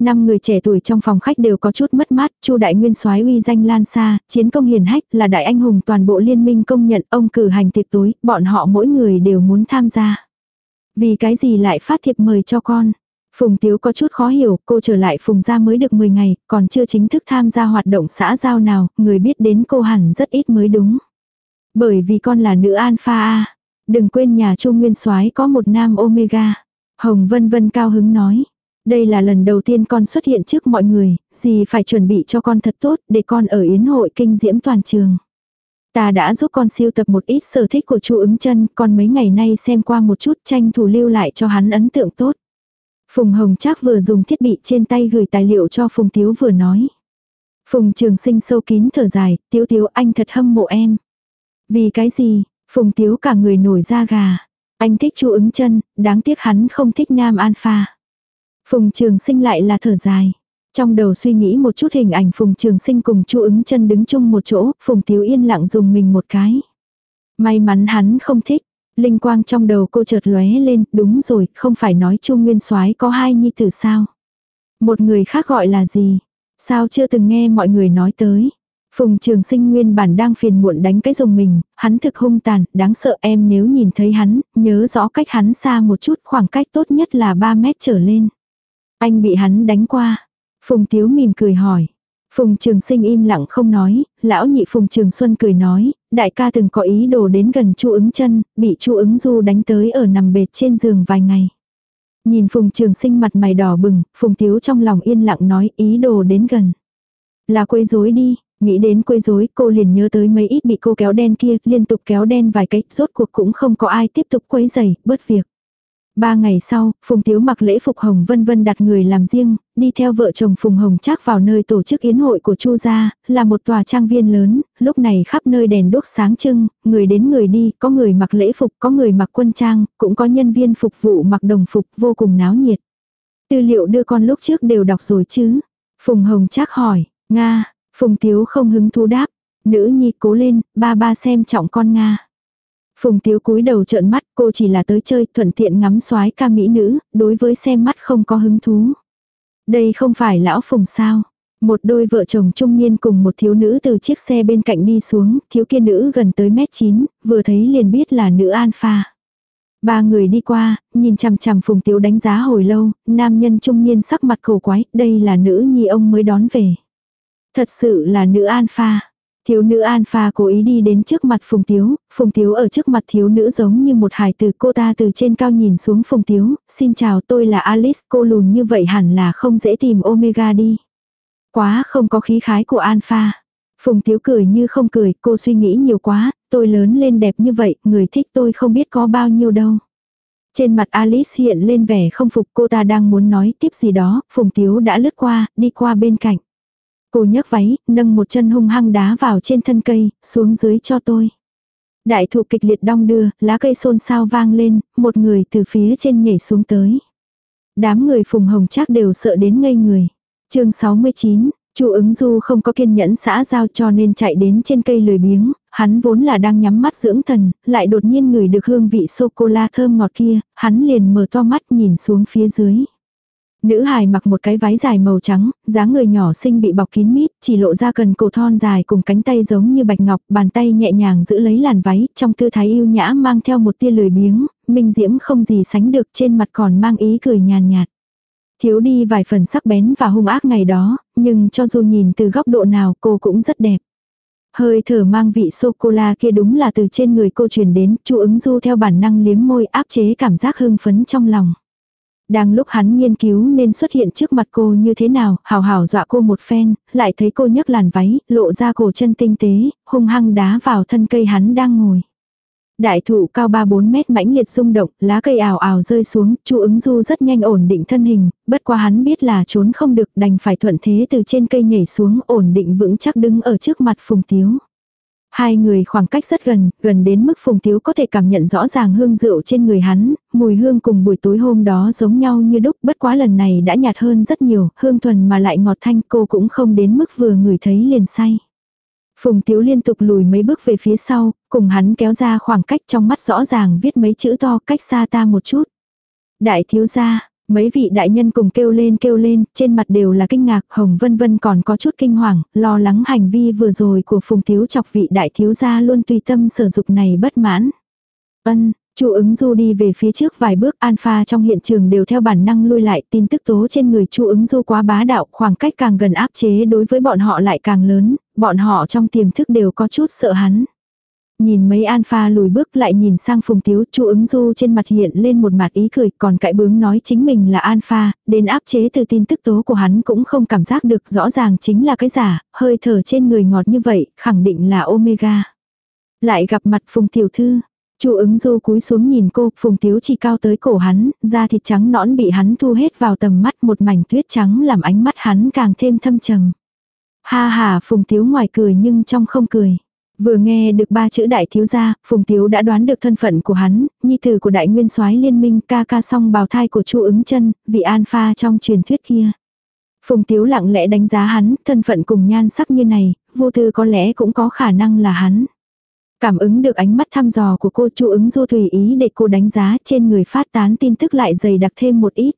Speaker 1: Năm người trẻ tuổi trong phòng khách đều có chút mất mát, Chu đại nguyên soái uy danh lan xa, chiến công hiển hách, là đại anh hùng toàn bộ liên minh công nhận, ông cử hành tiệc tối, bọn họ mỗi người đều muốn tham gia. Vì cái gì lại phát thiệp mời cho con? Phùng Tiếu có chút khó hiểu, cô trở lại Phùng gia mới được 10 ngày, còn chưa chính thức tham gia hoạt động xã giao nào, người biết đến cô hẳn rất ít mới đúng. Bởi vì con là nữ alpha A. Đừng quên nhà Chu Nguyên Soái có một nam omega. Hồng Vân Vân cao hứng nói. Đây là lần đầu tiên con xuất hiện trước mọi người, gì phải chuẩn bị cho con thật tốt để con ở yến hội kinh diễm toàn trường. Ta đã giúp con siêu tập một ít sở thích của chu ứng chân, con mấy ngày nay xem qua một chút tranh thủ lưu lại cho hắn ấn tượng tốt. Phùng Hồng Trác vừa dùng thiết bị trên tay gửi tài liệu cho Phùng Tiếu vừa nói. Phùng Trường Sinh sâu kín thở dài, Tiếu Tiếu anh thật hâm mộ em. Vì cái gì? Phùng Tiếu cả người nổi da gà. Anh thích chu ứng chân, đáng tiếc hắn không thích nam alpha. Phùng Trường Sinh lại là thở dài. Trong đầu suy nghĩ một chút hình ảnh Phùng Trường Sinh cùng Chu ứng chân đứng chung một chỗ, Phùng Tiếu yên lặng dùng mình một cái. May mắn hắn không thích. Linh quang trong đầu cô chợt lóe lên, đúng rồi, không phải nói Chu Nguyên Soái có hai nhi tử sao? Một người khác gọi là gì? Sao chưa từng nghe mọi người nói tới? Phùng Trường Sinh nguyên bản đang phiền muộn đánh cái dùng mình, hắn thực hung tàn, đáng sợ em nếu nhìn thấy hắn, nhớ rõ cách hắn xa một chút, khoảng cách tốt nhất là 3 mét trở lên. Anh bị hắn đánh qua. Phùng Tiếu mỉm cười hỏi. Phùng Trường Sinh im lặng không nói, lão nhị Phùng Trường Xuân cười nói, đại ca từng có ý đồ đến gần Chu ứng chân, bị Chu ứng du đánh tới ở nằm bệt trên giường vài ngày. Nhìn Phùng Trường Sinh mặt mày đỏ bừng, Phùng Tiếu trong lòng yên lặng nói ý đồ đến gần. Là quấy rối đi, nghĩ đến quấy rối cô liền nhớ tới mấy ít bị cô kéo đen kia, liên tục kéo đen vài cách, rốt cuộc cũng không có ai tiếp tục quấy giày, bớt việc. Ba ngày sau, Phùng Tiếu mặc lễ phục Hồng Vân Vân đặt người làm riêng, đi theo vợ chồng Phùng Hồng Trác vào nơi tổ chức yến hội của Chu gia, là một tòa trang viên lớn, lúc này khắp nơi đèn đốt sáng trưng, người đến người đi, có người mặc lễ phục, có người mặc quân trang, cũng có nhân viên phục vụ mặc đồng phục vô cùng náo nhiệt. Tư liệu đưa con lúc trước đều đọc rồi chứ? Phùng Hồng Trác hỏi, Nga, Phùng Tiếu không hứng thú đáp, nữ nhi cố lên, ba ba xem trọng con Nga. Phùng Tiếu cúi đầu trợn mắt, cô chỉ là tới chơi, thuận tiện ngắm soái ca mỹ nữ, đối với xem mắt không có hứng thú. Đây không phải lão Phùng sao? Một đôi vợ chồng trung niên cùng một thiếu nữ từ chiếc xe bên cạnh đi xuống, thiếu kia nữ gần tới mét 9, vừa thấy liền biết là nữ alpha. Ba người đi qua, nhìn chằm chằm Phùng Tiếu đánh giá hồi lâu, nam nhân trung niên sắc mặt khổ quái, đây là nữ nhi ông mới đón về. Thật sự là nữ alpha. Thiếu nữ alpha cố ý đi đến trước mặt Phùng Tiếu, Phùng Tiếu ở trước mặt thiếu nữ giống như một hài tử cô ta từ trên cao nhìn xuống Phùng Tiếu, xin chào tôi là Alice, cô lùn như vậy hẳn là không dễ tìm Omega đi. Quá không có khí khái của alpha. Phùng Tiếu cười như không cười, cô suy nghĩ nhiều quá, tôi lớn lên đẹp như vậy, người thích tôi không biết có bao nhiêu đâu. Trên mặt Alice hiện lên vẻ không phục. Cô ta đang muốn nói tiếp gì đó, Phùng Tiếu đã lướt qua, đi qua bên cạnh. Cô nhấc váy, nâng một chân hung hăng đá vào trên thân cây, xuống dưới cho tôi. Đại thụ kịch liệt đong đưa, lá cây xôn xao vang lên, một người từ phía trên nhảy xuống tới. Đám người phùng hồng chắc đều sợ đến ngây người. chương 69, Chu ứng du không có kiên nhẫn xã giao cho nên chạy đến trên cây lười biếng, hắn vốn là đang nhắm mắt dưỡng thần, lại đột nhiên ngửi được hương vị sô-cô-la thơm ngọt kia, hắn liền mở to mắt nhìn xuống phía dưới. Nữ hài mặc một cái váy dài màu trắng, dáng người nhỏ xinh bị bọc kín mít, chỉ lộ ra cần cổ thon dài cùng cánh tay giống như bạch ngọc, bàn tay nhẹ nhàng giữ lấy làn váy, trong tư thái yêu nhã mang theo một tia lười biếng, minh diễm không gì sánh được trên mặt còn mang ý cười nhàn nhạt. Thiếu đi vài phần sắc bén và hung ác ngày đó, nhưng cho dù nhìn từ góc độ nào cô cũng rất đẹp. Hơi thở mang vị sô-cô-la kia đúng là từ trên người cô truyền đến, chu ứng du theo bản năng liếm môi áp chế cảm giác hưng phấn trong lòng. Đang lúc hắn nghiên cứu nên xuất hiện trước mặt cô như thế nào, hào hào dọa cô một phen, lại thấy cô nhấc làn váy, lộ ra cổ chân tinh tế, hung hăng đá vào thân cây hắn đang ngồi. Đại thụ cao 3-4 mét mãnh liệt rung động, lá cây ảo ảo rơi xuống, chu ứng du rất nhanh ổn định thân hình, bất qua hắn biết là trốn không được đành phải thuận thế từ trên cây nhảy xuống ổn định vững chắc đứng ở trước mặt phùng tiếu. Hai người khoảng cách rất gần, gần đến mức Phùng Tiếu có thể cảm nhận rõ ràng hương rượu trên người hắn, mùi hương cùng buổi tối hôm đó giống nhau như đúc, bất quá lần này đã nhạt hơn rất nhiều, hương thuần mà lại ngọt thanh cô cũng không đến mức vừa ngửi thấy liền say. Phùng Tiếu liên tục lùi mấy bước về phía sau, cùng hắn kéo ra khoảng cách trong mắt rõ ràng viết mấy chữ to cách xa ta một chút. Đại thiếu gia, Mấy vị đại nhân cùng kêu lên kêu lên, trên mặt đều là kinh ngạc, Hồng Vân Vân còn có chút kinh hoàng, lo lắng hành vi vừa rồi của Phùng Thiếu chọc vị đại thiếu gia luôn tùy tâm sở dục này bất mãn. Ân, Chu ứng du đi về phía trước vài bước alpha trong hiện trường đều theo bản năng lui lại tin tức tố trên người chu ứng du quá bá đạo khoảng cách càng gần áp chế đối với bọn họ lại càng lớn, bọn họ trong tiềm thức đều có chút sợ hắn. Nhìn mấy alpha lùi bước lại nhìn sang phùng tiếu, chu ứng du trên mặt hiện lên một mặt ý cười, còn cãi bướng nói chính mình là alpha, đến áp chế từ tin tức tố của hắn cũng không cảm giác được rõ ràng chính là cái giả, hơi thở trên người ngọt như vậy, khẳng định là omega. Lại gặp mặt phùng tiểu thư, chu ứng du cúi xuống nhìn cô, phùng tiếu chỉ cao tới cổ hắn, da thịt trắng nõn bị hắn thu hết vào tầm mắt một mảnh tuyết trắng làm ánh mắt hắn càng thêm thâm trầm. Ha ha phùng tiếu ngoài cười nhưng trong không cười. Vừa nghe được ba chữ đại thiếu gia, Phùng Tiếu đã đoán được thân phận của hắn, nhi tử của đại nguyên soái liên minh ca ca song bào thai của chu ứng chân, vị alpha trong truyền thuyết kia. Phùng Tiếu lặng lẽ đánh giá hắn, thân phận cùng nhan sắc như này, vô tư có lẽ cũng có khả năng là hắn. Cảm ứng được ánh mắt thăm dò của cô chu ứng du tùy ý để cô đánh giá trên người phát tán tin tức lại dày đặc thêm một ít.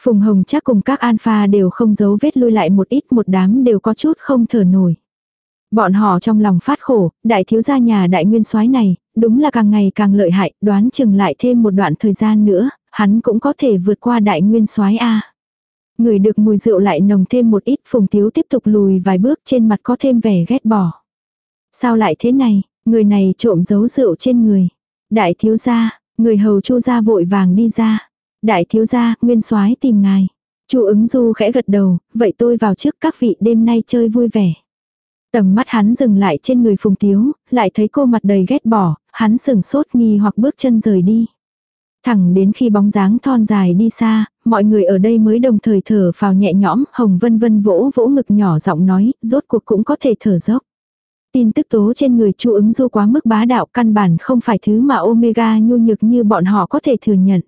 Speaker 1: Phùng Hồng chắc cùng các alpha đều không giấu vết lui lại một ít một đám đều có chút không thở nổi. Bọn họ trong lòng phát khổ, đại thiếu gia nhà đại nguyên soái này, đúng là càng ngày càng lợi hại, đoán chừng lại thêm một đoạn thời gian nữa, hắn cũng có thể vượt qua đại nguyên soái a. Người được mùi rượu lại nồng thêm một ít, Phùng Tiếu tiếp tục lùi vài bước trên mặt có thêm vẻ ghét bỏ. Sao lại thế này, người này trộm giấu rượu trên người. Đại thiếu gia, người hầu chu gia vội vàng đi ra. Đại thiếu gia, nguyên soái tìm ngài. Chu ứng du khẽ gật đầu, vậy tôi vào trước các vị đêm nay chơi vui vẻ. Tầm mắt hắn dừng lại trên người phùng tiếu, lại thấy cô mặt đầy ghét bỏ, hắn sừng sốt nghi hoặc bước chân rời đi. Thẳng đến khi bóng dáng thon dài đi xa, mọi người ở đây mới đồng thời thở vào nhẹ nhõm, Hồng Vân Vân vỗ vỗ ngực nhỏ giọng nói, rốt cuộc cũng có thể thở dốc. Tin tức tố trên người chu ứng du quá mức bá đạo căn bản không phải thứ mà Omega nhu nhược như bọn họ có thể thừa nhận.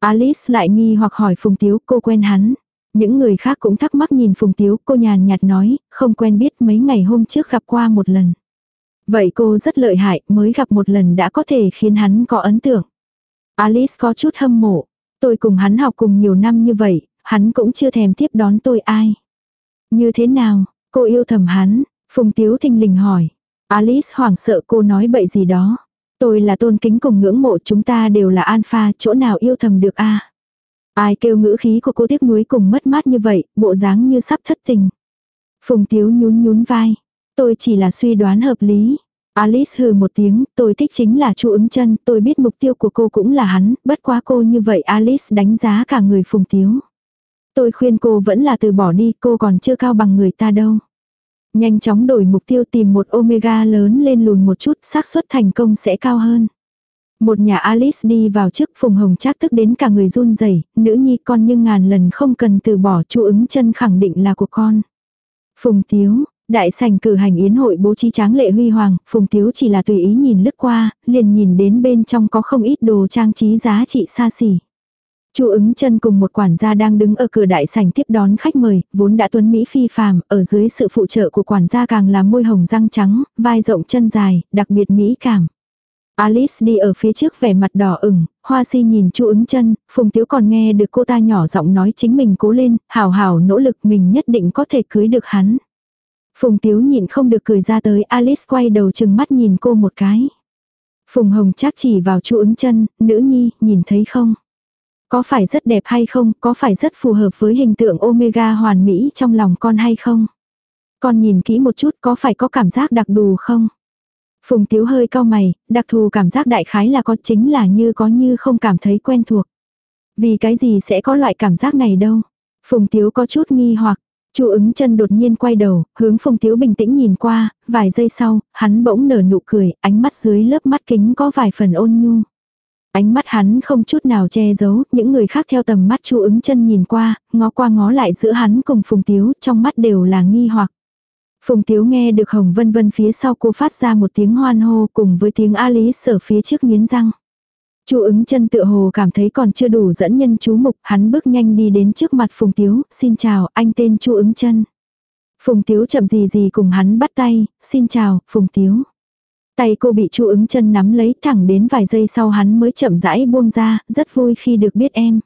Speaker 1: Alice lại nghi hoặc hỏi Phùng Tiếu cô quen hắn. Những người khác cũng thắc mắc nhìn Phùng Tiếu cô nhàn nhạt nói, không quen biết mấy ngày hôm trước gặp qua một lần. Vậy cô rất lợi hại, mới gặp một lần đã có thể khiến hắn có ấn tượng. Alice có chút hâm mộ. Tôi cùng hắn học cùng nhiều năm như vậy, hắn cũng chưa thèm tiếp đón tôi ai. Như thế nào, cô yêu thầm hắn, Phùng Tiếu thình lình hỏi. Alice hoảng sợ cô nói bậy gì đó. Tôi là tôn kính cùng ngưỡng mộ chúng ta đều là alpha, chỗ nào yêu thầm được a Ai kêu ngữ khí của cô tiếc nuối cùng mất mát như vậy, bộ dáng như sắp thất tình. Phùng Tiếu nhún nhún vai. Tôi chỉ là suy đoán hợp lý. Alice hừ một tiếng, tôi thích chính là chu ứng chân, tôi biết mục tiêu của cô cũng là hắn, bất quá cô như vậy Alice đánh giá cả người Phùng Tiếu. Tôi khuyên cô vẫn là từ bỏ đi, cô còn chưa cao bằng người ta đâu. Nhanh chóng đổi mục tiêu tìm một omega lớn lên lùn một chút, xác suất thành công sẽ cao hơn. Một nhà Alice đi vào trước phùng hồng Trác tức đến cả người run rẩy nữ nhi con nhưng ngàn lần không cần từ bỏ chu ứng chân khẳng định là của con. Phùng Tiếu, đại sảnh cử hành yến hội bố trí tráng lệ huy hoàng, Phùng Tiếu chỉ là tùy ý nhìn lướt qua, liền nhìn đến bên trong có không ít đồ trang trí giá trị xa xỉ. Chu ứng chân cùng một quản gia đang đứng ở cửa đại sảnh tiếp đón khách mời, vốn đã tuấn Mỹ phi phàm, ở dưới sự phụ trợ của quản gia càng là môi hồng răng trắng, vai rộng chân dài, đặc biệt mỹ cảm. Alice đi ở phía trước vẻ mặt đỏ ửng, hoa si nhìn chu ứng chân, phùng tiếu còn nghe được cô ta nhỏ giọng nói chính mình cố lên, hào hào nỗ lực mình nhất định có thể cưới được hắn. Phùng tiếu nhìn không được cười ra tới Alice quay đầu chừng mắt nhìn cô một cái. Phùng hồng chắc chỉ vào chu ứng chân, nữ nhi, nhìn thấy không? Có phải rất đẹp hay không, có phải rất phù hợp với hình tượng omega hoàn mỹ trong lòng con hay không? Con nhìn kỹ một chút có phải có cảm giác đặc đù không? Phùng Tiếu hơi cao mày, đặc thù cảm giác đại khái là có chính là như có như không cảm thấy quen thuộc. Vì cái gì sẽ có loại cảm giác này đâu? Phùng Tiếu có chút nghi hoặc, Chu ứng chân đột nhiên quay đầu, hướng Phùng Tiếu bình tĩnh nhìn qua, vài giây sau, hắn bỗng nở nụ cười, ánh mắt dưới lớp mắt kính có vài phần ôn nhu. Ánh mắt hắn không chút nào che giấu, những người khác theo tầm mắt chu ứng chân nhìn qua, ngó qua ngó lại giữa hắn cùng Phùng Tiếu, trong mắt đều là nghi hoặc. Phùng Tiếu nghe được Hồng Vân Vân phía sau cô phát ra một tiếng hoan hô cùng với tiếng Ali sở phía trước nghiến răng. Chu ứng chân tựa hồ cảm thấy còn chưa đủ dẫn nhân chú mục, hắn bước nhanh đi đến trước mặt Phùng Tiếu, xin chào, anh tên Chu ứng chân. Phùng Tiếu chậm gì gì cùng hắn bắt tay, xin chào, Phùng Tiếu. Tay cô bị chu ứng chân nắm lấy thẳng đến vài giây sau hắn mới chậm rãi buông ra, rất vui khi được biết em.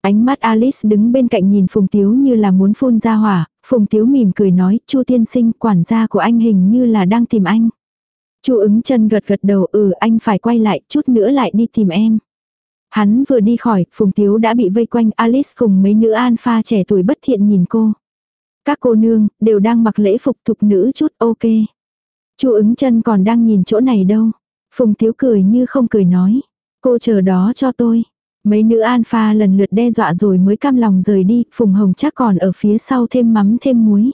Speaker 1: Ánh mắt Alice đứng bên cạnh nhìn Phùng Tiếu như là muốn phun ra hỏa, Phùng Tiếu mỉm cười nói, chu tiên sinh quản gia của anh hình như là đang tìm anh. chu ứng chân gật gật đầu, ừ anh phải quay lại, chút nữa lại đi tìm em. Hắn vừa đi khỏi, Phùng Tiếu đã bị vây quanh Alice cùng mấy nữ alpha trẻ tuổi bất thiện nhìn cô. Các cô nương, đều đang mặc lễ phục thục nữ chút ok. Chu ứng chân còn đang nhìn chỗ này đâu. Phùng Tiếu cười như không cười nói. Cô chờ đó cho tôi. Mấy nữ alpha lần lượt đe dọa rồi mới cam lòng rời đi, Phùng Hồng chắc còn ở phía sau thêm mắm thêm muối.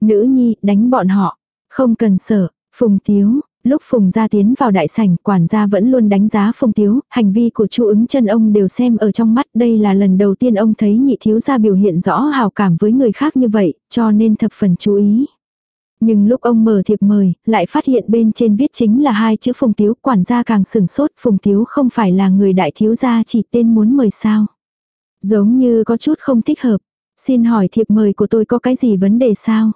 Speaker 1: Nữ nhi, đánh bọn họ. Không cần sợ, Phùng Tiếu. Lúc Phùng gia tiến vào đại sảnh, quản gia vẫn luôn đánh giá Phùng Tiếu, hành vi của Chu ứng chân ông đều xem ở trong mắt. Đây là lần đầu tiên ông thấy nhị thiếu gia biểu hiện rõ hào cảm với người khác như vậy, cho nên thập phần chú ý. Nhưng lúc ông mở thiệp mời, lại phát hiện bên trên viết chính là hai chữ Phùng Tiếu, quản gia càng sừng sốt, Phùng Tiếu không phải là người đại thiếu gia chỉ tên muốn mời sao. Giống như có chút không thích hợp. Xin hỏi thiệp mời của tôi có cái gì vấn đề sao?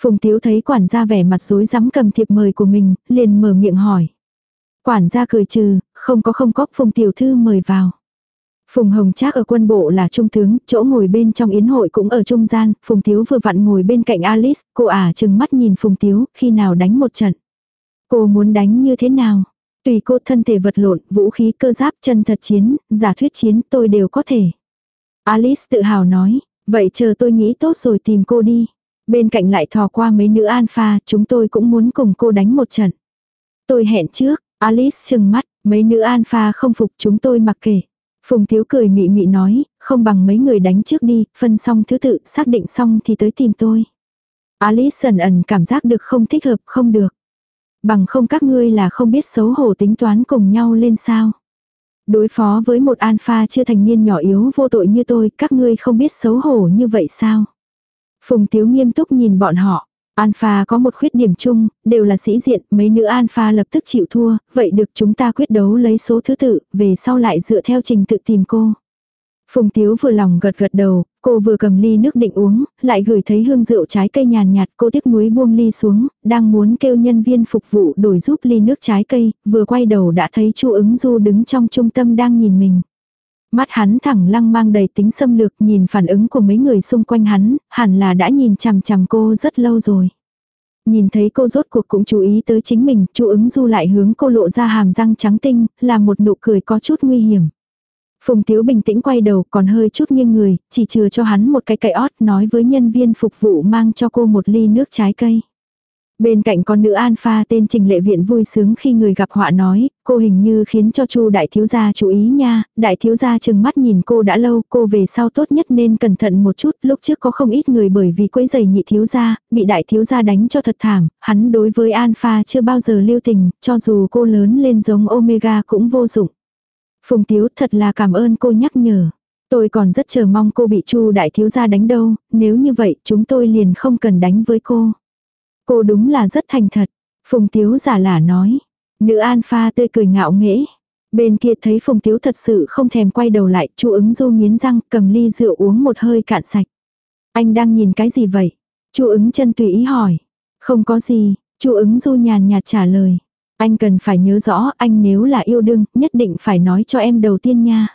Speaker 1: Phùng Tiếu thấy quản gia vẻ mặt rối rắm cầm thiệp mời của mình, liền mở miệng hỏi. Quản gia cười trừ, không có không có, Phùng Tiểu Thư mời vào. Phùng Hồng Trác ở quân bộ là trung tướng, chỗ ngồi bên trong yến hội cũng ở trung gian, Phùng Tiếu vừa vặn ngồi bên cạnh Alice, cô ả à chừng mắt nhìn Phùng Tiếu, khi nào đánh một trận. Cô muốn đánh như thế nào? Tùy cô thân thể vật lộn, vũ khí cơ giáp, chân thật chiến, giả thuyết chiến, tôi đều có thể. Alice tự hào nói, vậy chờ tôi nghĩ tốt rồi tìm cô đi. Bên cạnh lại thò qua mấy nữ alpha, chúng tôi cũng muốn cùng cô đánh một trận. Tôi hẹn trước, Alice chừng mắt, mấy nữ alpha không phục chúng tôi mặc kệ. Phùng Tiếu cười mị mị nói, không bằng mấy người đánh trước đi, phân xong thứ tự, xác định xong thì tới tìm tôi. Alison ẩn cảm giác được không thích hợp, không được. Bằng không các ngươi là không biết xấu hổ tính toán cùng nhau lên sao. Đối phó với một alpha chưa thành niên nhỏ yếu vô tội như tôi, các ngươi không biết xấu hổ như vậy sao? Phùng Tiếu nghiêm túc nhìn bọn họ. Alpha có một khuyết điểm chung, đều là sĩ diện, mấy nữ alpha lập tức chịu thua, vậy được chúng ta quyết đấu lấy số thứ tự, về sau lại dựa theo trình tự tìm cô. Phùng Tiếu vừa lòng gật gật đầu, cô vừa cầm ly nước định uống, lại gửi thấy hương rượu trái cây nhàn nhạt, cô tiếc nuối buông ly xuống, đang muốn kêu nhân viên phục vụ đổi giúp ly nước trái cây, vừa quay đầu đã thấy Chu ứng du đứng trong trung tâm đang nhìn mình. Mắt hắn thẳng lăng mang đầy tính xâm lược nhìn phản ứng của mấy người xung quanh hắn, hẳn là đã nhìn chằm chằm cô rất lâu rồi. Nhìn thấy cô rốt cuộc cũng chú ý tới chính mình, chú ứng du lại hướng cô lộ ra hàm răng trắng tinh, là một nụ cười có chút nguy hiểm. Phùng Tiếu bình tĩnh quay đầu còn hơi chút nghiêng người, chỉ chừa cho hắn một cái cây ót nói với nhân viên phục vụ mang cho cô một ly nước trái cây. Bên cạnh con nữ alpha tên Trình Lệ Viện vui sướng khi người gặp họa nói, cô hình như khiến cho Chu đại thiếu gia chú ý nha, đại thiếu gia chừng mắt nhìn cô đã lâu, cô về sau tốt nhất nên cẩn thận một chút, lúc trước có không ít người bởi vì quấy giày nhị thiếu gia, bị đại thiếu gia đánh cho thật thảm, hắn đối với alpha chưa bao giờ lưu tình, cho dù cô lớn lên giống omega cũng vô dụng. Phùng Tiếu thật là cảm ơn cô nhắc nhở. Tôi còn rất chờ mong cô bị Chu đại thiếu gia đánh đâu, nếu như vậy chúng tôi liền không cần đánh với cô. Cô đúng là rất thành thật. Phùng Tiếu giả lả nói. Nữ alpha tươi cười ngạo nghễ. Bên kia thấy Phùng Tiếu thật sự không thèm quay đầu lại, Chu ứng du nghiến răng, cầm ly rượu uống một hơi cạn sạch. Anh đang nhìn cái gì vậy? Chu ứng chân tùy ý hỏi. Không có gì, Chu ứng du nhàn nhạt trả lời. Anh cần phải nhớ rõ, anh nếu là yêu đương, nhất định phải nói cho em đầu tiên nha.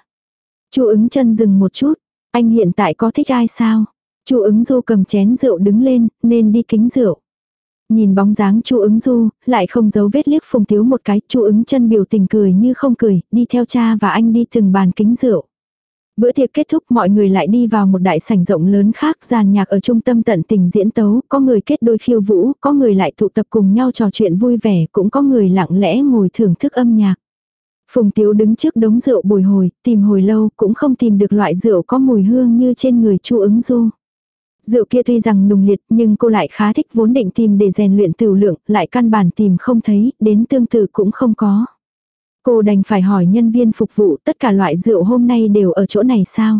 Speaker 1: Chu ứng chân dừng một chút. Anh hiện tại có thích ai sao? Chu ứng du cầm chén rượu đứng lên, nên đi kính rượu. Nhìn bóng dáng Chu ứng du, lại không giấu vết liếc phùng tiếu một cái, Chu ứng chân biểu tình cười như không cười, đi theo cha và anh đi từng bàn kính rượu. Bữa tiệc kết thúc mọi người lại đi vào một đại sảnh rộng lớn khác giàn nhạc ở trung tâm tận tình diễn tấu, có người kết đôi khiêu vũ, có người lại tụ tập cùng nhau trò chuyện vui vẻ, cũng có người lặng lẽ ngồi thưởng thức âm nhạc. Phùng Tiếu đứng trước đống rượu bồi hồi, tìm hồi lâu cũng không tìm được loại rượu có mùi hương như trên người Chu ứng du. Rượu kia tuy rằng nùng liệt nhưng cô lại khá thích vốn định tìm để rèn luyện tiểu lượng, lại căn bản tìm không thấy, đến tương tự cũng không có. Cô đành phải hỏi nhân viên phục vụ tất cả loại rượu hôm nay đều ở chỗ này sao?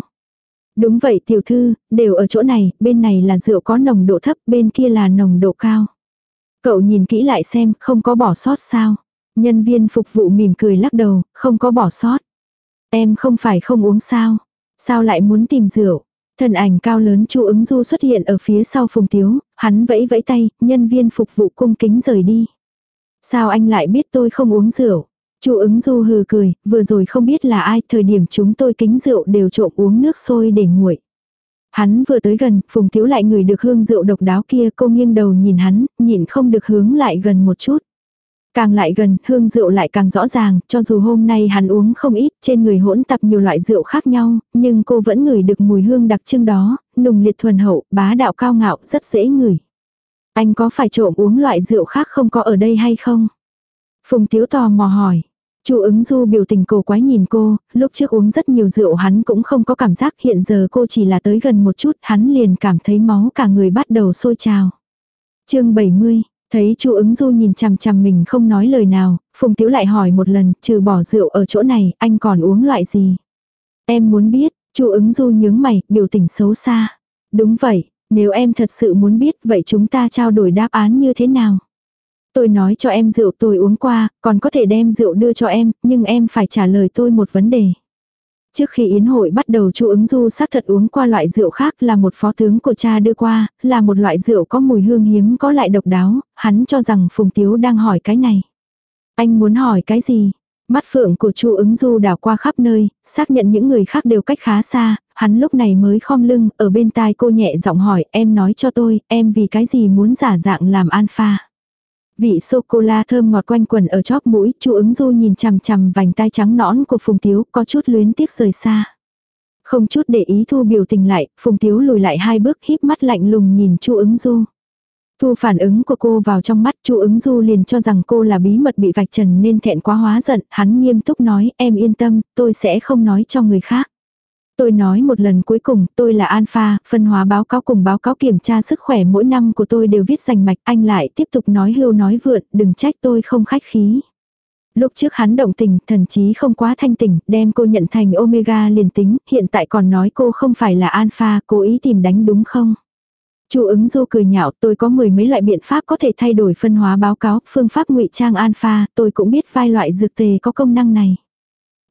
Speaker 1: Đúng vậy tiểu thư, đều ở chỗ này, bên này là rượu có nồng độ thấp, bên kia là nồng độ cao. Cậu nhìn kỹ lại xem, không có bỏ sót sao? Nhân viên phục vụ mỉm cười lắc đầu, không có bỏ sót. Em không phải không uống sao? Sao lại muốn tìm rượu? Thân ảnh cao lớn chu ứng du xuất hiện ở phía sau phùng tiếu, hắn vẫy vẫy tay, nhân viên phục vụ cung kính rời đi. Sao anh lại biết tôi không uống rượu? Chu ứng du hừ cười, vừa rồi không biết là ai, thời điểm chúng tôi kính rượu đều trộm uống nước sôi để nguội. Hắn vừa tới gần, phùng tiếu lại người được hương rượu độc đáo kia, cô nghiêng đầu nhìn hắn, nhìn không được hướng lại gần một chút. Càng lại gần, hương rượu lại càng rõ ràng, cho dù hôm nay hắn uống không ít, trên người hỗn tập nhiều loại rượu khác nhau, nhưng cô vẫn ngửi được mùi hương đặc trưng đó, nùng liệt thuần hậu, bá đạo cao ngạo, rất dễ ngửi. Anh có phải trộm uống loại rượu khác không có ở đây hay không? Phùng Tiếu tò mò hỏi. Chu ứng du biểu tình cổ quái nhìn cô, lúc trước uống rất nhiều rượu hắn cũng không có cảm giác hiện giờ cô chỉ là tới gần một chút hắn liền cảm thấy máu cả người bắt đầu sôi trào. chương 70, Thấy chu ứng du nhìn chằm chằm mình không nói lời nào, Phùng Tiếu lại hỏi một lần, trừ bỏ rượu ở chỗ này, anh còn uống loại gì? Em muốn biết, chu ứng du nhướng mày, biểu tình xấu xa. Đúng vậy, nếu em thật sự muốn biết, vậy chúng ta trao đổi đáp án như thế nào? Tôi nói cho em rượu tôi uống qua, còn có thể đem rượu đưa cho em, nhưng em phải trả lời tôi một vấn đề. Trước khi yến hội bắt đầu chu ứng du xác thật uống qua loại rượu khác là một phó tướng của cha đưa qua, là một loại rượu có mùi hương hiếm có lại độc đáo, hắn cho rằng Phùng Tiếu đang hỏi cái này. Anh muốn hỏi cái gì? Mắt phượng của chu ứng du đảo qua khắp nơi, xác nhận những người khác đều cách khá xa, hắn lúc này mới khom lưng, ở bên tai cô nhẹ giọng hỏi, em nói cho tôi, em vì cái gì muốn giả dạng làm alpha. Vị sô-cô-la thơm ngọt quanh quần ở chóp mũi, chu ứng du nhìn chằm chằm vành tai trắng nõn của Phùng Tiếu, có chút luyến tiếc rời xa. Không chút để ý thu biểu tình lại, Phùng Tiếu lùi lại hai bước híp mắt lạnh lùng nhìn chu ứng du. Thu phản ứng của cô vào trong mắt chu ứng du liền cho rằng cô là bí mật bị vạch trần nên thẹn quá hóa giận, hắn nghiêm túc nói em yên tâm, tôi sẽ không nói cho người khác. Tôi nói một lần cuối cùng, tôi là Alpha, phân hóa báo cáo cùng báo cáo kiểm tra sức khỏe mỗi năm của tôi đều viết rành mạch, anh lại tiếp tục nói hưu nói vượn, đừng trách tôi không khách khí. Lúc trước hắn động tình, thần chí không quá thanh tỉnh, đem cô nhận thành Omega liền tính, hiện tại còn nói cô không phải là Alpha, cố ý tìm đánh đúng không? Chu ứng du cười nhạo, tôi có mười mấy loại biện pháp có thể thay đổi phân hóa báo cáo, phương pháp ngụy trang alpha, tôi cũng biết vai loại dược tề có công năng này.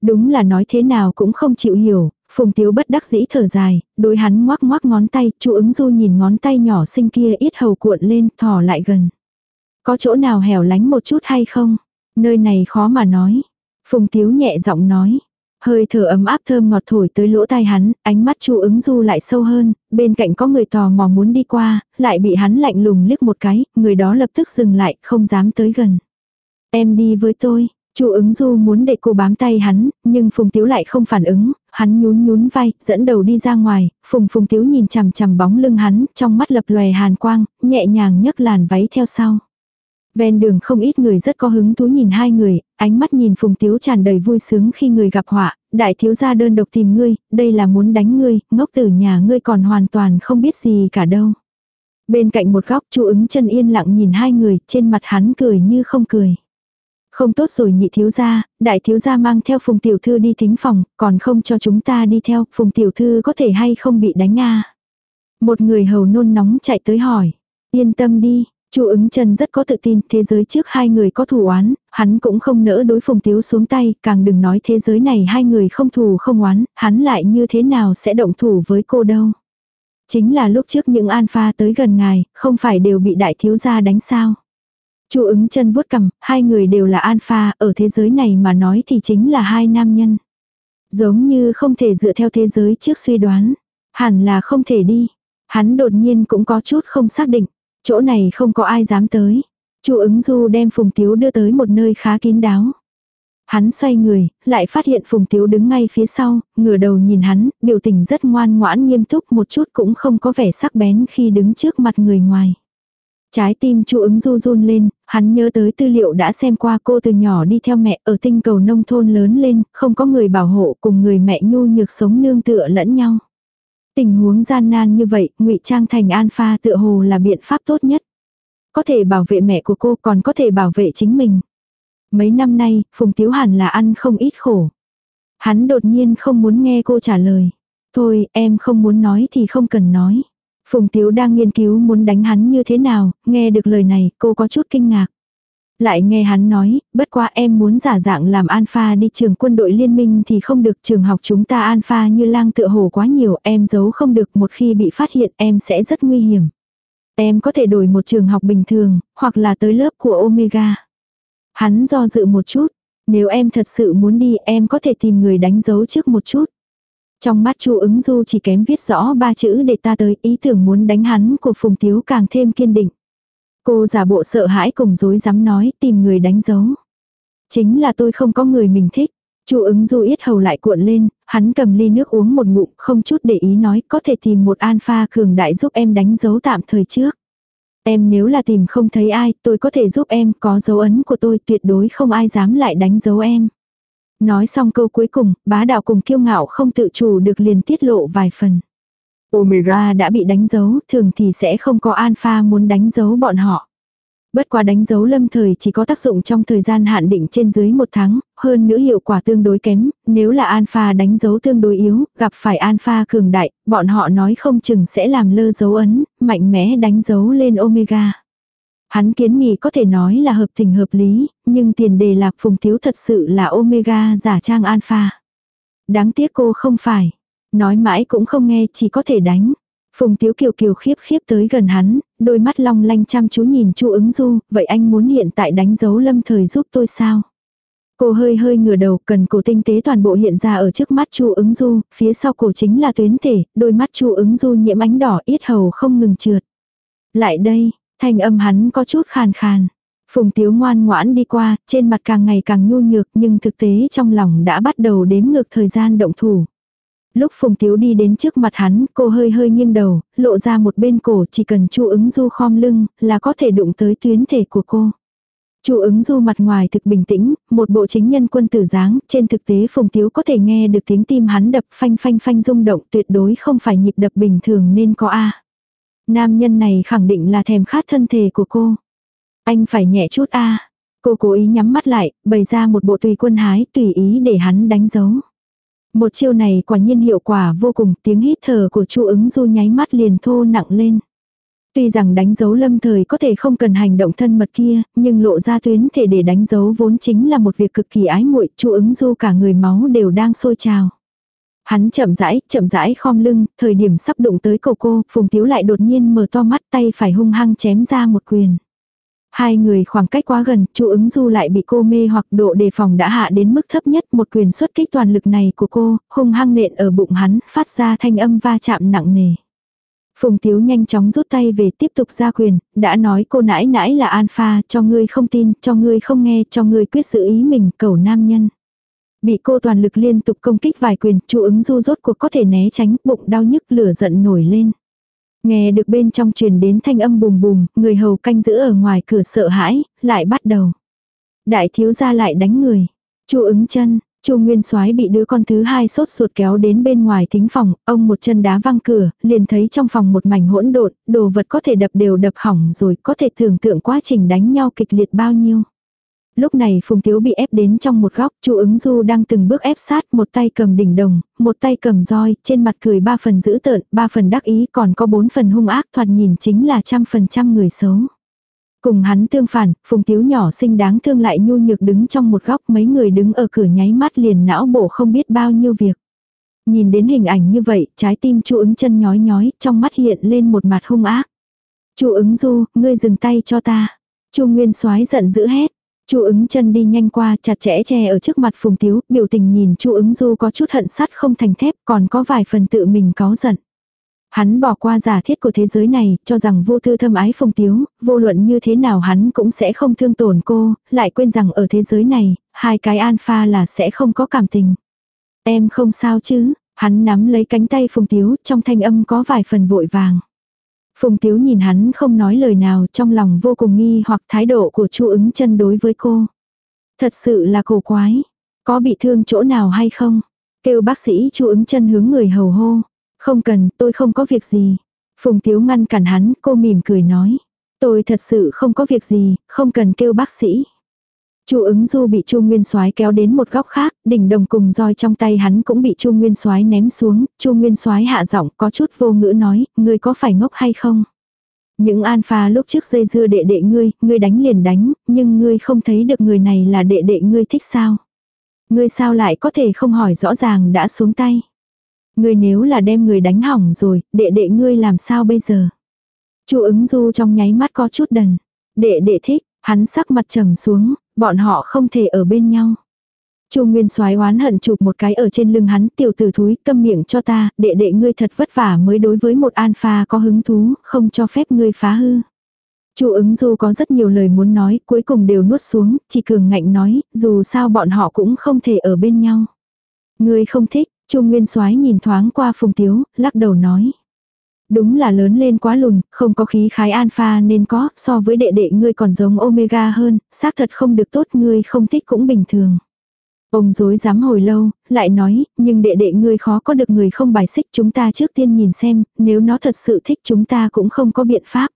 Speaker 1: Đúng là nói thế nào cũng không chịu hiểu, Phùng Tiếu bất đắc dĩ thở dài, đối hắn ngoác ngoác ngón tay, Chu ứng du nhìn ngón tay nhỏ xinh kia ít hầu cuộn lên, thò lại gần. Có chỗ nào hẻo lánh một chút hay không? Nơi này khó mà nói. Phùng Tiếu nhẹ giọng nói. Hơi thở ấm áp thơm ngọt thổi tới lỗ tai hắn, ánh mắt Chu ứng du lại sâu hơn, bên cạnh có người tò mò muốn đi qua, lại bị hắn lạnh lùng liếc một cái, người đó lập tức dừng lại, không dám tới gần. Em đi với tôi, Chu ứng du muốn để cô bám tay hắn, nhưng Phùng Tiếu lại không phản ứng, hắn nhún nhún vai, dẫn đầu đi ra ngoài, Phùng Phùng Tiếu nhìn chằm chằm bóng lưng hắn, trong mắt lập lòe hàn quang, nhẹ nhàng nhấc làn váy theo sau. Ven đường không ít người rất có hứng thú nhìn hai người, ánh mắt nhìn Phùng Tiếu tràn đầy vui sướng khi người gặp họa, đại thiếu gia đơn độc tìm ngươi, đây là muốn đánh ngươi, ngốc tử nhà ngươi còn hoàn toàn không biết gì cả đâu. Bên cạnh một góc chu ứng chân yên lặng nhìn hai người, trên mặt hắn cười như không cười. Không tốt rồi nhị thiếu gia, đại thiếu gia mang theo phùng tiểu thư đi thính phòng, còn không cho chúng ta đi theo, phùng tiểu thư có thể hay không bị đánh nga. Một người hầu nôn nóng chạy tới hỏi, yên tâm đi, Chu ứng chân rất có tự tin, thế giới trước hai người có thù oán, hắn cũng không nỡ đối phùng tiếu xuống tay, càng đừng nói thế giới này hai người không thù không oán, hắn lại như thế nào sẽ động thủ với cô đâu. Chính là lúc trước những an pha tới gần ngài, không phải đều bị đại thiếu gia đánh sao. Chu ứng chân vuốt cầm, hai người đều là alpha, ở thế giới này mà nói thì chính là hai nam nhân. Giống như không thể dựa theo thế giới trước suy đoán. Hẳn là không thể đi. Hắn đột nhiên cũng có chút không xác định. Chỗ này không có ai dám tới. Chu ứng du đem Phùng Tiếu đưa tới một nơi khá kín đáo. Hắn xoay người, lại phát hiện Phùng Tiếu đứng ngay phía sau, ngửa đầu nhìn hắn, biểu tình rất ngoan ngoãn nghiêm túc một chút cũng không có vẻ sắc bén khi đứng trước mặt người ngoài. Trái tim chu ứng du run lên, hắn nhớ tới tư liệu đã xem qua cô từ nhỏ đi theo mẹ ở tinh cầu nông thôn lớn lên, không có người bảo hộ cùng người mẹ nhu nhược sống nương tựa lẫn nhau. Tình huống gian nan như vậy, ngụy trang thành alpha tựa hồ là biện pháp tốt nhất. Có thể bảo vệ mẹ của cô còn có thể bảo vệ chính mình. Mấy năm nay, Phùng Tiếu hàn là ăn không ít khổ. Hắn đột nhiên không muốn nghe cô trả lời. Thôi, em không muốn nói thì không cần nói. Phùng Tiếu đang nghiên cứu muốn đánh hắn như thế nào, nghe được lời này, cô có chút kinh ngạc. Lại nghe hắn nói, bất quá em muốn giả dạng làm alpha đi trường quân đội liên minh thì không được trường học chúng ta alpha như lang tựa hồ quá nhiều em giấu không được một khi bị phát hiện em sẽ rất nguy hiểm. Em có thể đổi một trường học bình thường, hoặc là tới lớp của Omega. Hắn do dự một chút, nếu em thật sự muốn đi em có thể tìm người đánh dấu trước một chút. Trong mắt chu ứng du chỉ kém viết rõ ba chữ để ta tới ý tưởng muốn đánh hắn của Phùng Tiếu càng thêm kiên định. Cô giả bộ sợ hãi cùng dối dám nói tìm người đánh dấu. Chính là tôi không có người mình thích. Chu ứng du yết hầu lại cuộn lên, hắn cầm ly nước uống một ngụm không chút để ý nói có thể tìm một alpha cường đại giúp em đánh dấu tạm thời trước. Em nếu là tìm không thấy ai, tôi có thể giúp em, có dấu ấn của tôi tuyệt đối không ai dám lại đánh dấu em. Nói xong câu cuối cùng, bá đạo cùng kiêu ngạo không tự chủ được liền tiết lộ vài phần. Omega đã bị đánh dấu, thường thì sẽ không có alpha muốn đánh dấu bọn họ. Bất quá đánh dấu lâm thời chỉ có tác dụng trong thời gian hạn định trên dưới một tháng, hơn nữa hiệu quả tương đối kém, nếu là alpha đánh dấu tương đối yếu, gặp phải alpha cường đại, bọn họ nói không chừng sẽ làm lơ dấu ấn, mạnh mẽ đánh dấu lên omega. Hắn kiến nghị có thể nói là hợp tình hợp lý, nhưng tiền đề lạc phùng thiếu thật sự là omega giả trang alpha. Đáng tiếc cô không phải. Nói mãi cũng không nghe, chỉ có thể đánh. Phùng Tiếu Kiều Kiều khiếp khiếp tới gần hắn, đôi mắt long lanh chăm chú nhìn Chu ứng du, vậy anh muốn hiện tại đánh dấu lâm thời giúp tôi sao? Cô hơi hơi ngửa đầu, cần cổ tinh tế toàn bộ hiện ra ở trước mắt Chu ứng du, phía sau cổ chính là tuyến thể, đôi mắt Chu ứng du nhiễm ánh đỏ ít hầu không ngừng trượt. Lại đây, thanh âm hắn có chút khàn khàn. Phùng Tiếu ngoan ngoãn đi qua, trên mặt càng ngày càng nhu nhược nhưng thực tế trong lòng đã bắt đầu đếm ngược thời gian động thủ. Lúc Phùng Tiếu đi đến trước mặt hắn, cô hơi hơi nghiêng đầu, lộ ra một bên cổ chỉ cần chu ứng du khom lưng, là có thể đụng tới tuyến thể của cô. Chu ứng du mặt ngoài thực bình tĩnh, một bộ chính nhân quân tử dáng, trên thực tế Phùng Tiếu có thể nghe được tiếng tim hắn đập phanh phanh phanh rung động tuyệt đối không phải nhịp đập bình thường nên có A. Nam nhân này khẳng định là thèm khát thân thể của cô. Anh phải nhẹ chút A. Cô cố ý nhắm mắt lại, bày ra một bộ tùy quân hái tùy ý để hắn đánh dấu. Một chiêu này quả nhiên hiệu quả vô cùng, tiếng hít thở của chu ứng du nháy mắt liền thô nặng lên. Tuy rằng đánh dấu lâm thời có thể không cần hành động thân mật kia, nhưng lộ ra tuyến thể để đánh dấu vốn chính là một việc cực kỳ ái muội, chu ứng du cả người máu đều đang sôi trào. Hắn chậm rãi, chậm rãi khom lưng, thời điểm sắp đụng tới cầu cô, Phùng Tiếu lại đột nhiên mở to mắt tay phải hung hăng chém ra một quyền. Hai người khoảng cách quá gần, chu ứng du lại bị cô mê hoặc độ đề phòng đã hạ đến mức thấp nhất một quyền xuất kích toàn lực này của cô, hung hăng nện ở bụng hắn, phát ra thanh âm va chạm nặng nề. Phùng Tiếu nhanh chóng rút tay về tiếp tục ra quyền, đã nói cô nãi nãi là alpha, cho ngươi không tin, cho ngươi không nghe, cho ngươi quyết giữ ý mình, cầu nam nhân. Bị cô toàn lực liên tục công kích vài quyền, chu ứng du rốt cuộc có thể né tránh, bụng đau nhức lửa giận nổi lên. Nghe được bên trong truyền đến thanh âm bùm bùm, người hầu canh giữ ở ngoài cửa sợ hãi, lại bắt đầu. Đại thiếu gia lại đánh người. Chu ứng chân, Chu Nguyên Soái bị đứa con thứ hai sốt ruột kéo đến bên ngoài thính phòng, ông một chân đá văng cửa, liền thấy trong phòng một mảnh hỗn độn, đồ vật có thể đập đều đập hỏng rồi, có thể tưởng tượng quá trình đánh nhau kịch liệt bao nhiêu. Lúc này Phùng Tiếu bị ép đến trong một góc, Chu ứng du đang từng bước ép sát, một tay cầm đỉnh đồng, một tay cầm roi, trên mặt cười ba phần dữ tợn, ba phần đắc ý, còn có bốn phần hung ác thoạt nhìn chính là trăm phần trăm người xấu. Cùng hắn tương phản, Phùng Tiếu nhỏ xinh đáng thương lại nhu nhược đứng trong một góc mấy người đứng ở cửa nháy mắt liền não bộ không biết bao nhiêu việc. Nhìn đến hình ảnh như vậy, trái tim chu ứng chân nhói nhói, trong mắt hiện lên một mặt hung ác. chu ứng du, ngươi dừng tay cho ta. chu Nguyên soái giận dữ hét chu ứng chân đi nhanh qua chặt chẽ che ở trước mặt Phùng Tiếu, biểu tình nhìn chu ứng du có chút hận sắt không thành thép còn có vài phần tự mình có giận. Hắn bỏ qua giả thiết của thế giới này, cho rằng vô tư thâm ái phùng tiếu, vô luận như thế nào hắn cũng sẽ không thương tổn cô, lại quên rằng ở thế giới này, hai cái alpha là sẽ không có cảm tình. Em không sao chứ, hắn nắm lấy cánh tay phùng tiếu, trong thanh âm có vài phần vội vàng. Phùng tiếu nhìn hắn không nói lời nào trong lòng vô cùng nghi hoặc thái độ của chu ứng chân đối với cô. Thật sự là cổ quái. Có bị thương chỗ nào hay không? Kêu bác sĩ chu ứng chân hướng người hầu hô. Không cần, tôi không có việc gì. Phùng Tiếu ngăn cản hắn, cô mỉm cười nói. Tôi thật sự không có việc gì, không cần kêu bác sĩ. Chu ứng du bị Chu Nguyên Soái kéo đến một góc khác, đỉnh đồng cùng roi trong tay hắn cũng bị Chu Nguyên Soái ném xuống, Chu Nguyên Soái hạ giọng có chút vô ngữ nói, ngươi có phải ngốc hay không? Những alpha lúc trước dây dưa đệ đệ ngươi, ngươi đánh liền đánh, nhưng ngươi không thấy được người này là đệ đệ ngươi thích sao? Ngươi sao lại có thể không hỏi rõ ràng đã xuống tay? Ngươi nếu là đem người đánh hỏng rồi, đệ đệ ngươi làm sao bây giờ? Chu ứng du trong nháy mắt có chút đần. Đệ đệ thích, hắn sắc mặt trầm xuống, bọn họ không thể ở bên nhau. Chu Nguyên Soái oán hận chụp một cái ở trên lưng hắn, tiểu tử thúi, câm miệng cho ta, đệ đệ ngươi thật vất vả mới đối với một alpha có hứng thú, không cho phép ngươi phá hư. Chu ứng du có rất nhiều lời muốn nói, cuối cùng đều nuốt xuống, chỉ cường ngạnh nói, dù sao bọn họ cũng không thể ở bên nhau. Ngươi không thích, Chu Nguyên Soái nhìn thoáng qua Phùng Tiếu, lắc đầu nói. Đúng là lớn lên quá lùn, không có khí khái alpha nên có, so với đệ đệ ngươi còn giống omega hơn, xác thật không được tốt ngươi không thích cũng bình thường. Ông dối dám hồi lâu, lại nói, nhưng đệ đệ ngươi khó có được người không bài xích chúng ta trước tiên nhìn xem, nếu nó thật sự thích chúng ta cũng không có biện pháp.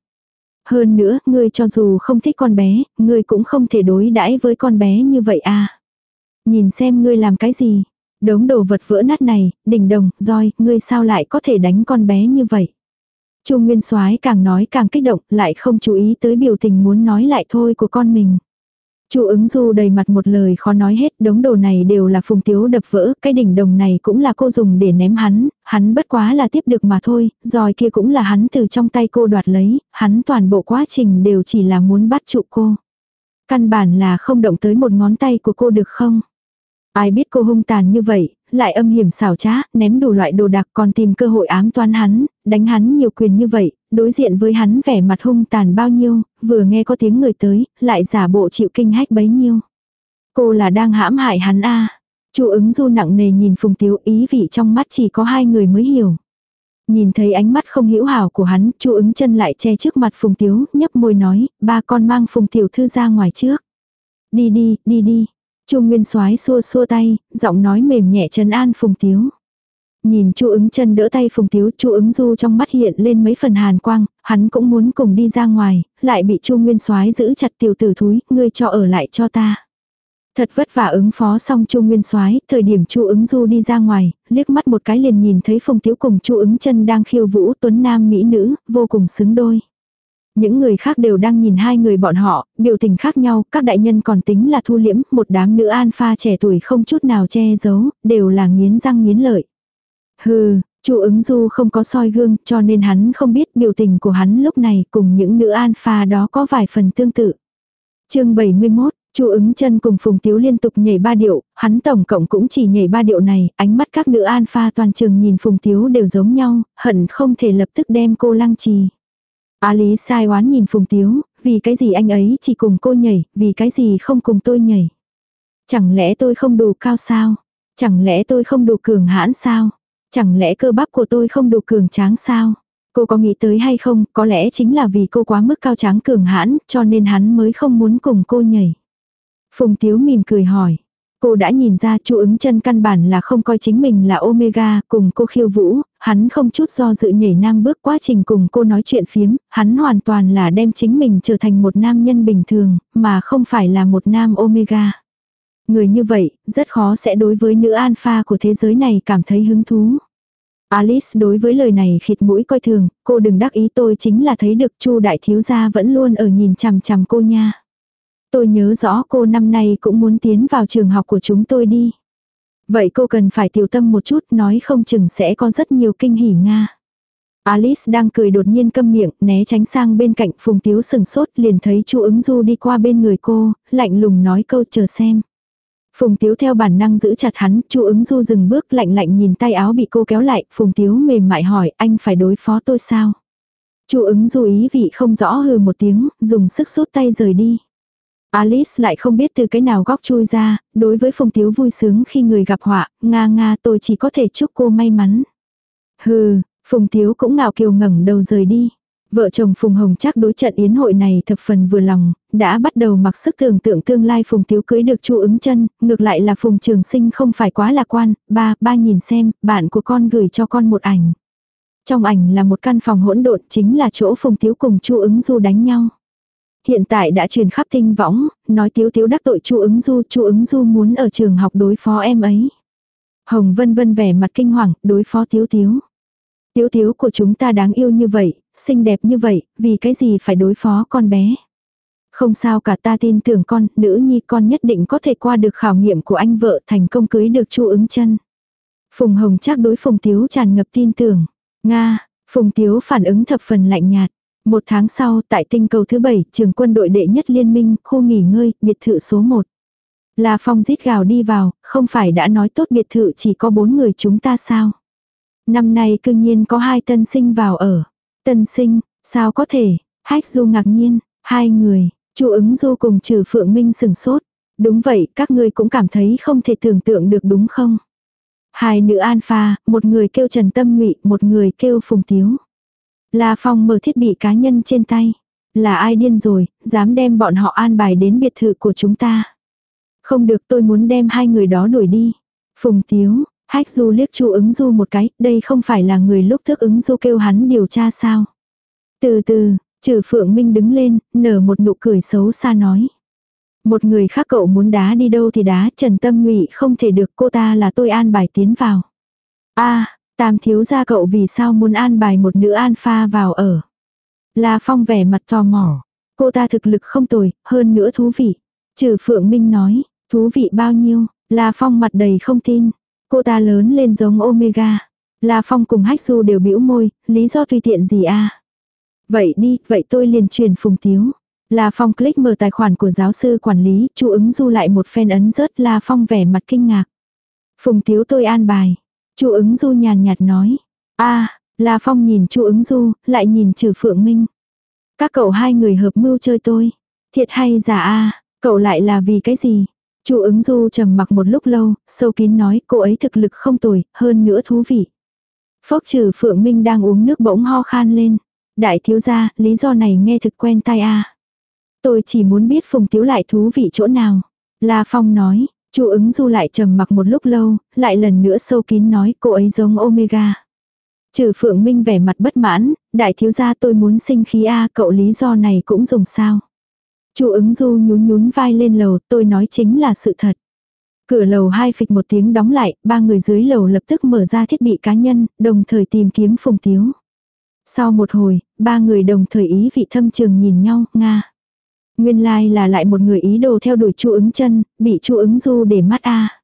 Speaker 1: Hơn nữa, ngươi cho dù không thích con bé, ngươi cũng không thể đối đãi với con bé như vậy à. Nhìn xem ngươi làm cái gì, Đống đồ vật vỡ nát này, đỉnh đồng, roi, ngươi sao lại có thể đánh con bé như vậy? Chu Nguyên Soái càng nói càng kích động, lại không chú ý tới biểu tình muốn nói lại thôi của con mình. Chu ứng du đầy mặt một lời khó nói hết, đống đồ này đều là phùng tiếu đập vỡ, cái đỉnh đồng này cũng là cô dùng để ném hắn, hắn bất quá là tiếp được mà thôi, rồi kia cũng là hắn từ trong tay cô đoạt lấy, hắn toàn bộ quá trình đều chỉ là muốn bắt trụ cô. Căn bản là không động tới một ngón tay của cô được không? Ai biết cô hung tàn như vậy, lại âm hiểm xảo trá, ném đủ loại đồ đạc còn tìm cơ hội ám toán hắn, đánh hắn nhiều quyền như vậy, đối diện với hắn vẻ mặt hung tàn bao nhiêu, vừa nghe có tiếng người tới, lại giả bộ chịu kinh hách bấy nhiêu. Cô là đang hãm hại hắn a Chu ứng du nặng nề nhìn Phùng Tiếu ý vị trong mắt chỉ có hai người mới hiểu. Nhìn thấy ánh mắt không hữu hảo của hắn, Chu ứng chân lại che trước mặt Phùng Tiếu, nhấp môi nói, ba con mang Phùng Tiểu Thư ra ngoài trước. Đi đi, đi đi. Chu Nguyên Soái xua xua tay, giọng nói mềm nhẹ trấn an Phùng Tiếu. Nhìn Chu ứng chân đỡ tay Phùng Tiếu, Chu ứng du trong mắt hiện lên mấy phần hàn quang, hắn cũng muốn cùng đi ra ngoài, lại bị Chu Nguyên Soái giữ chặt tiểu tử thúi, ngươi cho ở lại cho ta. Thật vất vả ứng phó xong Chu Nguyên Soái, thời điểm Chu ứng du đi ra ngoài, liếc mắt một cái liền nhìn thấy Phùng Tiếu cùng Chu ứng chân đang khiêu vũ tuấn nam mỹ nữ, vô cùng xứng đôi. Những người khác đều đang nhìn hai người bọn họ, biểu tình khác nhau, các đại nhân còn tính là thu liễm, một đám nữ alpha trẻ tuổi không chút nào che giấu, đều là nghiến răng nghiến lợi. Hừ, Chu ứng du không có soi gương cho nên hắn không biết biểu tình của hắn lúc này cùng những nữ alpha đó có vài phần tương tự. chương 71, Chu ứng chân cùng Phùng Tiếu liên tục nhảy ba điệu, hắn tổng cộng cũng chỉ nhảy ba điệu này, ánh mắt các nữ alpha toàn trường nhìn Phùng Tiếu đều giống nhau, hận không thể lập tức đem cô lăng trì. Á lý sai oán nhìn Phùng Tiếu, vì cái gì anh ấy chỉ cùng cô nhảy, vì cái gì không cùng tôi nhảy. Chẳng lẽ tôi không đủ cao sao? Chẳng lẽ tôi không đủ cường hãn sao? Chẳng lẽ cơ bắp của tôi không đủ cường tráng sao? Cô có nghĩ tới hay không, có lẽ chính là vì cô quá mức cao tráng cường hãn, cho nên hắn mới không muốn cùng cô nhảy. Phùng Tiếu mỉm cười hỏi. Cô đã nhìn ra chu ứng chân căn bản là không coi chính mình là Omega, cùng cô khiêu vũ, hắn không chút do dự nhảy nam bước quá trình cùng cô nói chuyện phiếm, hắn hoàn toàn là đem chính mình trở thành một nam nhân bình thường, mà không phải là một nam Omega. Người như vậy, rất khó sẽ đối với nữ alpha của thế giới này cảm thấy hứng thú. Alice đối với lời này khịt mũi coi thường, cô đừng đắc ý tôi chính là thấy được chu đại thiếu gia vẫn luôn ở nhìn chằm chằm cô nha. Tôi nhớ rõ cô năm nay cũng muốn tiến vào trường học của chúng tôi đi. Vậy cô cần phải tiểu tâm một chút nói không chừng sẽ có rất nhiều kinh hỉ Nga. Alice đang cười đột nhiên câm miệng, né tránh sang bên cạnh Phùng Tiếu sừng sốt liền thấy chu ứng du đi qua bên người cô, lạnh lùng nói câu chờ xem. Phùng Tiếu theo bản năng giữ chặt hắn, chu ứng du dừng bước lạnh lạnh nhìn tay áo bị cô kéo lại, Phùng Tiếu mềm mại hỏi anh phải đối phó tôi sao? chu ứng du ý vị không rõ hừ một tiếng, dùng sức rút tay rời đi. Alice lại không biết từ cái nào góc chui ra, đối với Phùng Tiếu vui sướng khi người gặp họa, nga nga tôi chỉ có thể chúc cô may mắn. Hừ, Phùng Tiếu cũng ngạo kiều ngẩng đầu rời đi. Vợ chồng Phùng Hồng chắc đối trận yến hội này thập phần vừa lòng, đã bắt đầu mặc sức tưởng tượng tương lai Phùng Tiếu cưới được chu ứng chân, ngược lại là Phùng Trường Sinh không phải quá lạc quan, ba, ba nhìn xem, bạn của con gửi cho con một ảnh. Trong ảnh là một căn phòng hỗn độn chính là chỗ Phùng Tiếu cùng chu ứng du đánh nhau. Hiện tại đã truyền khắp tinh võng, nói tiếu tiếu đắc tội chu ứng du, chu ứng du muốn ở trường học đối phó em ấy. Hồng Vân Vân vẻ mặt kinh hoàng, đối phó tiếu tiếu. Tiếu tiếu của chúng ta đáng yêu như vậy, xinh đẹp như vậy, vì cái gì phải đối phó con bé. Không sao cả ta tin tưởng con, nữ nhi con nhất định có thể qua được khảo nghiệm của anh vợ thành công cưới được chu ứng chân. Phùng Hồng chắc đối Phùng Tiếu tràn ngập tin tưởng. Nga, Phùng Tiếu phản ứng thập phần lạnh nhạt. Một tháng sau, tại tinh cầu thứ bảy, trường quân đội đệ nhất liên minh, khu nghỉ ngơi, biệt thự số 1. La Phong rít gào đi vào, không phải đã nói tốt biệt thự chỉ có bốn người chúng ta sao? Năm nay cương nhiên có hai tân sinh vào ở. Tân sinh, sao có thể? Hách Du ngạc nhiên, hai người, Chu ứng Du cùng trừ Phượng Minh sừng sốt. Đúng vậy, các ngươi cũng cảm thấy không thể tưởng tượng được đúng không? Hai nữ alpha, một người kêu Trần Tâm Ngụy, một người kêu Phùng Tiếu. La Phong mở thiết bị cá nhân trên tay. Là ai điên rồi, dám đem bọn họ an bài đến biệt thự của chúng ta. Không được tôi muốn đem hai người đó đuổi đi. Phùng Tiếu, Hách Du liếc Chu ứng Du một cái, đây không phải là người lúc thức ứng Du kêu hắn điều tra sao. Từ từ, trừ Phượng Minh đứng lên, nở một nụ cười xấu xa nói. Một người khác cậu muốn đá đi đâu thì đá, Trần Tâm Ngụy không thể được cô ta là tôi an bài tiến vào. a Tam thiếu gia cậu vì sao muốn an bài một nữ an pha vào ở. La Phong vẻ mặt tò mò. Cô ta thực lực không tồi, hơn nữa thú vị. Trừ Phượng Minh nói, thú vị bao nhiêu, La Phong mặt đầy không tin. Cô ta lớn lên giống Omega. La Phong cùng Hách Du đều bĩu môi, lý do tùy tiện gì a Vậy đi, vậy tôi liền truyền phùng tiếu. La Phong click mở tài khoản của giáo sư quản lý, chu ứng du lại một phen ấn rớt La Phong vẻ mặt kinh ngạc. Phùng tiếu tôi an bài. Chu ứng du nhàn nhạt nói. a La Phong nhìn Chu ứng du, lại nhìn trừ Phượng Minh. Các cậu hai người hợp mưu chơi tôi. Thiệt hay giả a cậu lại là vì cái gì? Chu ứng du trầm mặc một lúc lâu, sâu kín nói cô ấy thực lực không tồi, hơn nữa thú vị. Phốc trừ Phượng Minh đang uống nước bỗng ho khan lên. Đại thiếu gia, lý do này nghe thực quen tai a. Tôi chỉ muốn biết Phùng Tiếu lại thú vị chỗ nào. La Phong nói, Chu ứng du lại trầm mặc một lúc lâu, lại lần nữa sâu kín nói cô ấy giống Omega. Trừ Phượng Minh vẻ mặt bất mãn, đại thiếu gia tôi muốn sinh khí a cậu lý do này cũng dùng sao. Chu ứng du nhún nhún vai lên lầu, tôi nói chính là sự thật. Cửa lầu hai phịch một tiếng đóng lại, ba người dưới lầu lập tức mở ra thiết bị cá nhân, đồng thời tìm kiếm Phùng Tiếu. Sau một hồi, ba người đồng thời ý vị thâm trường nhìn nhau, Nga. Nguyên lai là lại một người ý đồ theo đuổi chu ứng chân, bị chu ứng du để mắt a.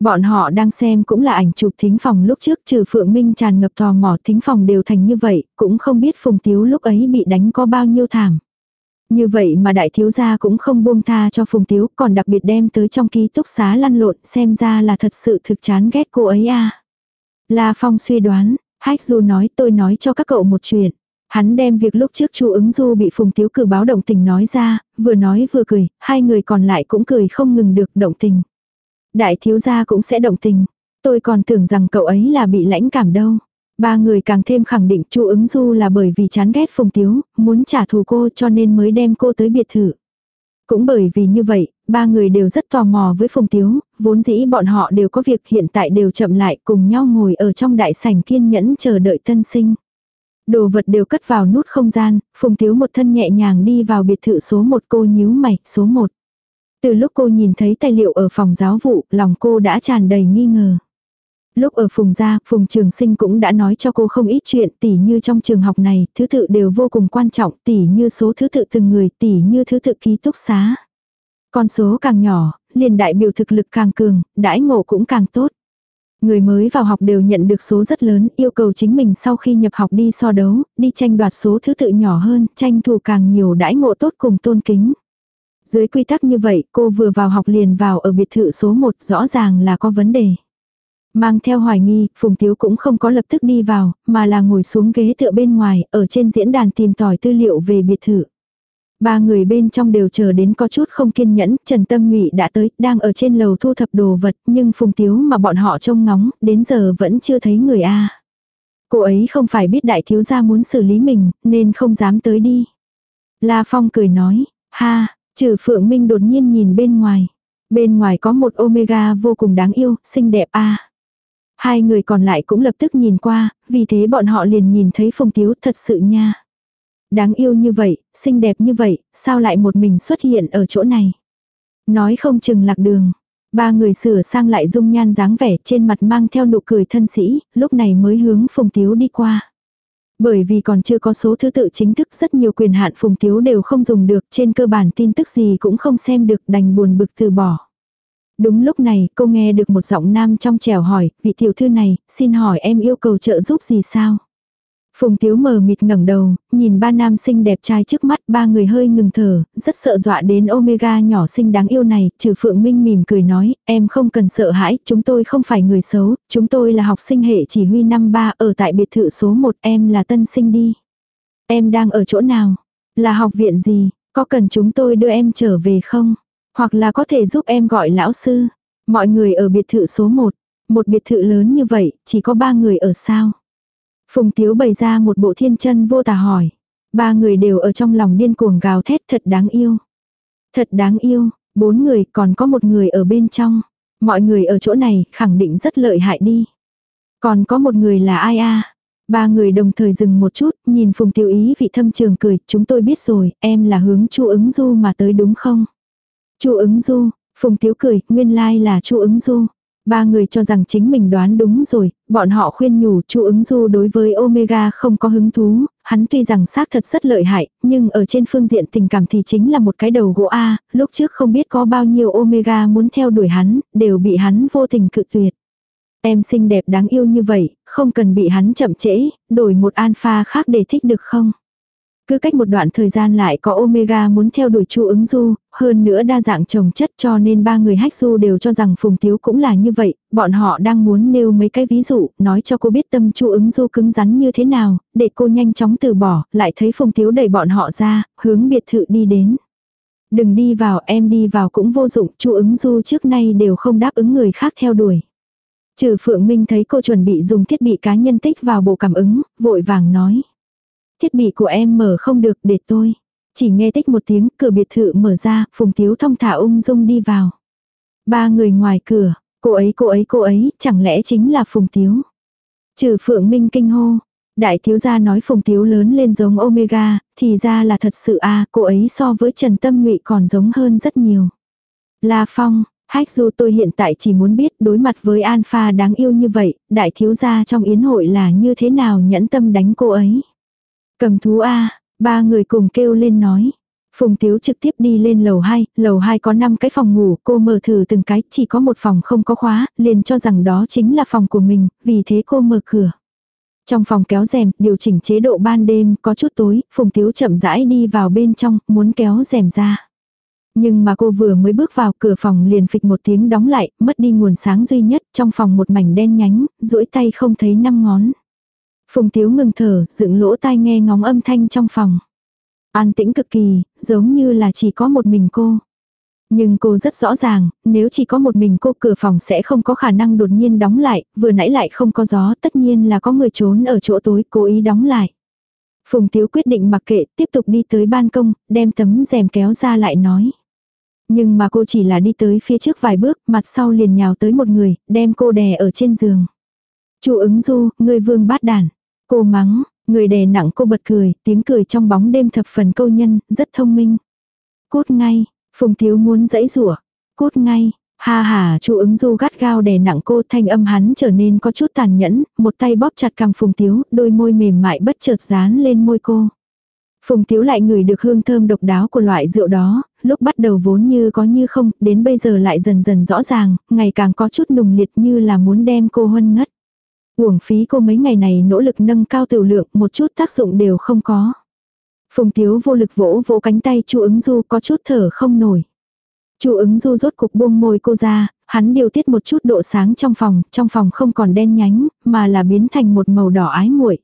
Speaker 1: Bọn họ đang xem cũng là ảnh chụp thính phòng lúc trước trừ Phượng Minh tràn ngập tò mò thính phòng đều thành như vậy, cũng không biết Phùng Tiếu lúc ấy bị đánh có bao nhiêu thảm. Như vậy mà đại thiếu gia cũng không buông tha cho Phùng Tiếu, còn đặc biệt đem tới trong ký túc xá lăn lộn xem ra là thật sự thực chán ghét cô ấy a. La Phong suy đoán, Hách Du nói tôi nói cho các cậu một chuyện. Hắn đem việc lúc trước chu ứng du bị Phùng Tiếu cử báo động tình nói ra, vừa nói vừa cười, hai người còn lại cũng cười không ngừng được động tình. Đại thiếu gia cũng sẽ động tình. Tôi còn tưởng rằng cậu ấy là bị lãnh cảm đâu. Ba người càng thêm khẳng định chu ứng du là bởi vì chán ghét Phùng Tiếu, muốn trả thù cô cho nên mới đem cô tới biệt thự. Cũng bởi vì như vậy, ba người đều rất tò mò với Phùng Tiếu, vốn dĩ bọn họ đều có việc hiện tại đều chậm lại cùng nhau ngồi ở trong đại sảnh kiên nhẫn chờ đợi tân sinh. Đồ vật đều cất vào nút không gian, Phùng Tiếu một thân nhẹ nhàng đi vào biệt thự số 1 cô nhíu mày, số 1. Từ lúc cô nhìn thấy tài liệu ở phòng giáo vụ, lòng cô đã tràn đầy nghi ngờ. Lúc ở Phùng gia, Phùng Trường Sinh cũng đã nói cho cô không ít chuyện, tỉ như trong trường học này, thứ tự đều vô cùng quan trọng, tỉ như số thứ tự từng người, tỉ như thứ tự ký túc xá. Con số càng nhỏ, liền đại biểu thực lực càng cường, đãi ngộ cũng càng tốt. Người mới vào học đều nhận được số rất lớn, yêu cầu chính mình sau khi nhập học đi so đấu, đi tranh đoạt số thứ tự nhỏ hơn, tranh thủ càng nhiều đãi ngộ tốt cùng tôn kính. Dưới quy tắc như vậy, cô vừa vào học liền vào ở biệt thự số 1 rõ ràng là có vấn đề. Mang theo hoài nghi, Phùng Tiếu cũng không có lập tức đi vào, mà là ngồi xuống ghế tựa bên ngoài, ở trên diễn đàn tìm tòi tư liệu về biệt thự. Ba người bên trong đều chờ đến có chút không kiên nhẫn, Trần Tâm Nhụy đã tới, đang ở trên lầu thu thập đồ vật, nhưng Phùng Tiếu mà bọn họ trông ngóng, đến giờ vẫn chưa thấy người A. Cô ấy không phải biết đại thiếu gia muốn xử lý mình, nên không dám tới đi. La Phong cười nói, ha, trừ Phượng Minh đột nhiên nhìn bên ngoài. Bên ngoài có một Omega vô cùng đáng yêu, xinh đẹp A. Hai người còn lại cũng lập tức nhìn qua, vì thế bọn họ liền nhìn thấy Phùng Tiếu thật sự nha. Đáng yêu như vậy, xinh đẹp như vậy, sao lại một mình xuất hiện ở chỗ này. Nói không chừng lạc đường. Ba người sửa sang lại dung nhan dáng vẻ trên mặt mang theo nụ cười thân sĩ, lúc này mới hướng Phùng Tiếu đi qua. Bởi vì còn chưa có số thứ tự chính thức rất nhiều quyền hạn Phùng Tiếu đều không dùng được trên cơ bản tin tức gì cũng không xem được đành buồn bực từ bỏ. Đúng lúc này cô nghe được một giọng nam trong trèo hỏi, vị tiểu thư này, xin hỏi em yêu cầu trợ giúp gì sao? Phùng Tiếu mờ mịt ngẩng đầu, nhìn ba nam sinh đẹp trai trước mắt, ba người hơi ngừng thở, rất sợ dọa đến Omega nhỏ xinh đáng yêu này, trừ Phượng Minh mỉm cười nói, em không cần sợ hãi, chúng tôi không phải người xấu, chúng tôi là học sinh hệ chỉ huy năm ba ở tại biệt thự số 1, em là tân sinh đi. Em đang ở chỗ nào? Là học viện gì? Có cần chúng tôi đưa em trở về không? Hoặc là có thể giúp em gọi lão sư? Mọi người ở biệt thự số 1, một biệt thự lớn như vậy, chỉ có ba người ở sao? Phùng Tiếu bày ra một bộ thiên chân vô tà hỏi. Ba người đều ở trong lòng điên cuồng gào thét thật đáng yêu. Thật đáng yêu, bốn người còn có một người ở bên trong. Mọi người ở chỗ này khẳng định rất lợi hại đi. Còn có một người là ai a Ba người đồng thời dừng một chút, nhìn Phùng Tiêu Ý vị thâm trường cười, chúng tôi biết rồi, em là hướng Chu ứng du mà tới đúng không? Chu ứng du, Phùng Tiếu cười, nguyên lai là Chu ứng du. Ba người cho rằng chính mình đoán đúng rồi, bọn họ khuyên nhủ chu ứng du đối với Omega không có hứng thú, hắn tuy rằng xác thật rất lợi hại, nhưng ở trên phương diện tình cảm thì chính là một cái đầu gỗ A, lúc trước không biết có bao nhiêu Omega muốn theo đuổi hắn, đều bị hắn vô tình cự tuyệt. Em xinh đẹp đáng yêu như vậy, không cần bị hắn chậm trễ, đổi một alpha khác để thích được không? Cứ cách một đoạn thời gian lại có Omega muốn theo đuổi Chu ứng du, hơn nữa đa dạng trồng chất cho nên ba người hách du đều cho rằng Phùng Tiếu cũng là như vậy, bọn họ đang muốn nêu mấy cái ví dụ, nói cho cô biết tâm Chu ứng du cứng rắn như thế nào, để cô nhanh chóng từ bỏ, lại thấy Phùng Tiếu đẩy bọn họ ra, hướng biệt thự đi đến. Đừng đi vào, em đi vào cũng vô dụng, chu ứng du trước nay đều không đáp ứng người khác theo đuổi. Trừ Phượng Minh thấy cô chuẩn bị dùng thiết bị cá nhân tích vào bộ cảm ứng, vội vàng nói. Thiết bị của em mở không được để tôi. Chỉ nghe tích một tiếng, cửa biệt thự mở ra, Phùng Tiếu thông thả ung dung đi vào. Ba người ngoài cửa, cô ấy cô ấy cô ấy, chẳng lẽ chính là Phùng Tiếu. Trừ Phượng Minh kinh hô. Đại thiếu gia nói Phùng Tiếu lớn lên giống Omega, thì ra là thật sự à, cô ấy so với Trần Tâm Ngụy còn giống hơn rất nhiều. La Phong, Hách dù tôi hiện tại chỉ muốn biết đối mặt với Alpha đáng yêu như vậy, đại thiếu gia trong yến hội là như thế nào nhẫn tâm đánh cô ấy. Cầm thú A, ba người cùng kêu lên nói. Phùng Tiếu trực tiếp đi lên lầu 2, lầu 2 có 5 cái phòng ngủ, cô mở thử từng cái, chỉ có một phòng không có khóa, liền cho rằng đó chính là phòng của mình, vì thế cô mở cửa. Trong phòng kéo rèm, điều chỉnh chế độ ban đêm, có chút tối, Phùng Tiếu chậm rãi đi vào bên trong, muốn kéo rèm ra. Nhưng mà cô vừa mới bước vào cửa phòng liền phịch một tiếng đóng lại, mất đi nguồn sáng duy nhất, trong phòng một mảnh đen nhánh, duỗi tay không thấy năm ngón. Phùng Tiếu ngừng thở, dựng lỗ tai nghe ngóng âm thanh trong phòng. An tĩnh cực kỳ, giống như là chỉ có một mình cô. Nhưng cô rất rõ ràng, nếu chỉ có một mình cô cửa phòng sẽ không có khả năng đột nhiên đóng lại, vừa nãy lại không có gió, tất nhiên là có người trốn ở chỗ tối cố ý đóng lại. Phùng Tiếu quyết định mặc kệ, tiếp tục đi tới ban công, đem tấm rèm kéo ra lại nói. Nhưng mà cô chỉ là đi tới phía trước vài bước, mặt sau liền nhào tới một người, đem cô đè ở trên giường. Chu ứng du, người vương bát đàn. Cô mắng, người đè nặng cô bật cười, tiếng cười trong bóng đêm thập phần câu nhân, rất thông minh. Cút ngay, Phùng Thiếu muốn dãy rủa Cút ngay, ha ha chu ứng du gắt gao đè nặng cô thanh âm hắn trở nên có chút tàn nhẫn, một tay bóp chặt cằm Phùng Thiếu, đôi môi mềm mại bất chợt dán lên môi cô. Phùng Tiếu lại ngửi được hương thơm độc đáo của loại rượu đó, lúc bắt đầu vốn như có như không, đến bây giờ lại dần dần rõ ràng, ngày càng có chút nùng liệt như là muốn đem cô huân ngất. Uổng phí cô mấy ngày này nỗ lực nâng cao tiểu lượng, một chút tác dụng đều không có. Phùng Tiếu vô lực vỗ vỗ cánh tay chu ứng du có chút thở không nổi. chu ứng du rốt cục buông môi cô ra, hắn điều tiết một chút độ sáng trong phòng, trong phòng không còn đen nhánh, mà là biến thành một màu đỏ ái muội.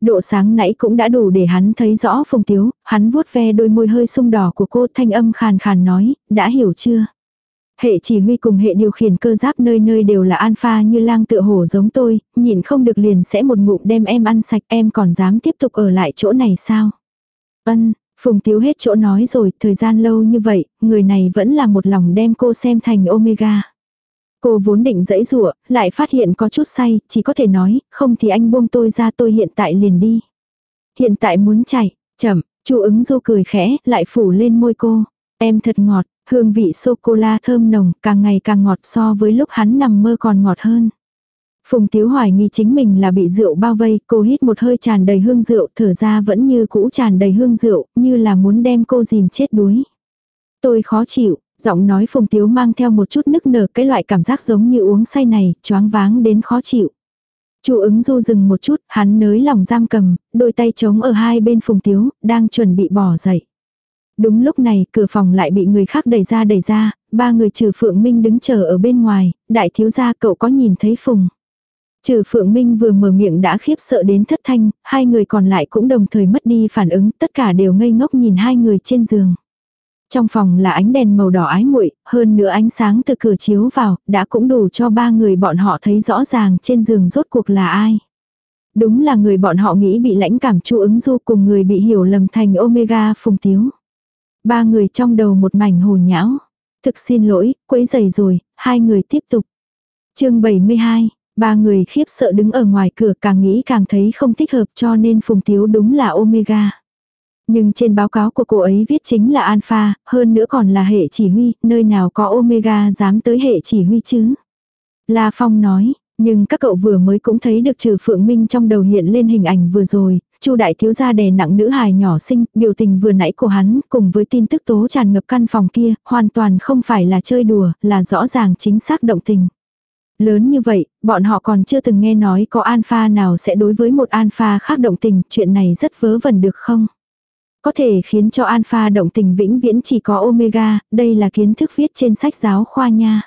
Speaker 1: Độ sáng nãy cũng đã đủ để hắn thấy rõ Phùng Tiếu, hắn vuốt ve đôi môi hơi sung đỏ của cô thanh âm khàn khàn nói, đã hiểu chưa? Hệ chỉ huy cùng hệ điều khiển cơ giáp nơi nơi đều là alpha như lang tựa hổ giống tôi, nhìn không được liền sẽ một ngụm đem em ăn sạch em còn dám tiếp tục ở lại chỗ này sao? Ân, Phùng Tiếu hết chỗ nói rồi, thời gian lâu như vậy, người này vẫn là một lòng đem cô xem thành omega. Cô vốn định dẫy rụa, lại phát hiện có chút say, chỉ có thể nói, không thì anh buông tôi ra tôi hiện tại liền đi. Hiện tại muốn chạy, chậm, chu ứng du cười khẽ, lại phủ lên môi cô. Em thật ngọt, hương vị sô-cô-la thơm nồng, càng ngày càng ngọt so với lúc hắn nằm mơ còn ngọt hơn. Phùng Tiếu hoài nghi chính mình là bị rượu bao vây, cô hít một hơi tràn đầy hương rượu, thở ra vẫn như cũ tràn đầy hương rượu, như là muốn đem cô dìm chết đuối. Tôi khó chịu, giọng nói Phùng Tiếu mang theo một chút nức nở cái loại cảm giác giống như uống say này, choáng váng đến khó chịu. Chu ứng du dừng một chút, hắn nới lòng giam cầm, đôi tay trống ở hai bên Phùng Tiếu, đang chuẩn bị bỏ dậy. Đúng lúc này, cửa phòng lại bị người khác đẩy ra đẩy ra, ba người trừ Phượng Minh đứng chờ ở bên ngoài, đại thiếu gia cậu có nhìn thấy Phùng. Trừ Phượng Minh vừa mở miệng đã khiếp sợ đến thất thanh, hai người còn lại cũng đồng thời mất đi phản ứng, tất cả đều ngây ngốc nhìn hai người trên giường. Trong phòng là ánh đèn màu đỏ ái muội, hơn nữa ánh sáng từ cửa chiếu vào, đã cũng đủ cho ba người bọn họ thấy rõ ràng trên giường rốt cuộc là ai. Đúng là người bọn họ nghĩ bị lãnh cảm chu ứng du cùng người bị hiểu lầm thành Omega phùng tiếu. Ba người trong đầu một mảnh hồ nhão. Thực xin lỗi, quấy giày rồi, hai người tiếp tục. chương 72, ba người khiếp sợ đứng ở ngoài cửa càng nghĩ càng thấy không thích hợp cho nên phùng tiếu đúng là Omega. Nhưng trên báo cáo của cô ấy viết chính là alpha, hơn nữa còn là hệ chỉ huy, nơi nào có omega dám tới hệ chỉ huy chứ. La Phong nói, nhưng các cậu vừa mới cũng thấy được trừ Phượng Minh trong đầu hiện lên hình ảnh vừa rồi, Chu đại thiếu gia đè nặng nữ hài nhỏ xinh, biểu tình vừa nãy của hắn, cùng với tin tức tố tràn ngập căn phòng kia, hoàn toàn không phải là chơi đùa, là rõ ràng chính xác động tình. Lớn như vậy, bọn họ còn chưa từng nghe nói có alpha nào sẽ đối với một alpha khác động tình, chuyện này rất vớ vẩn được không? Có thể khiến cho alpha động tình vĩnh viễn chỉ có omega, đây là kiến thức viết trên sách giáo khoa nha.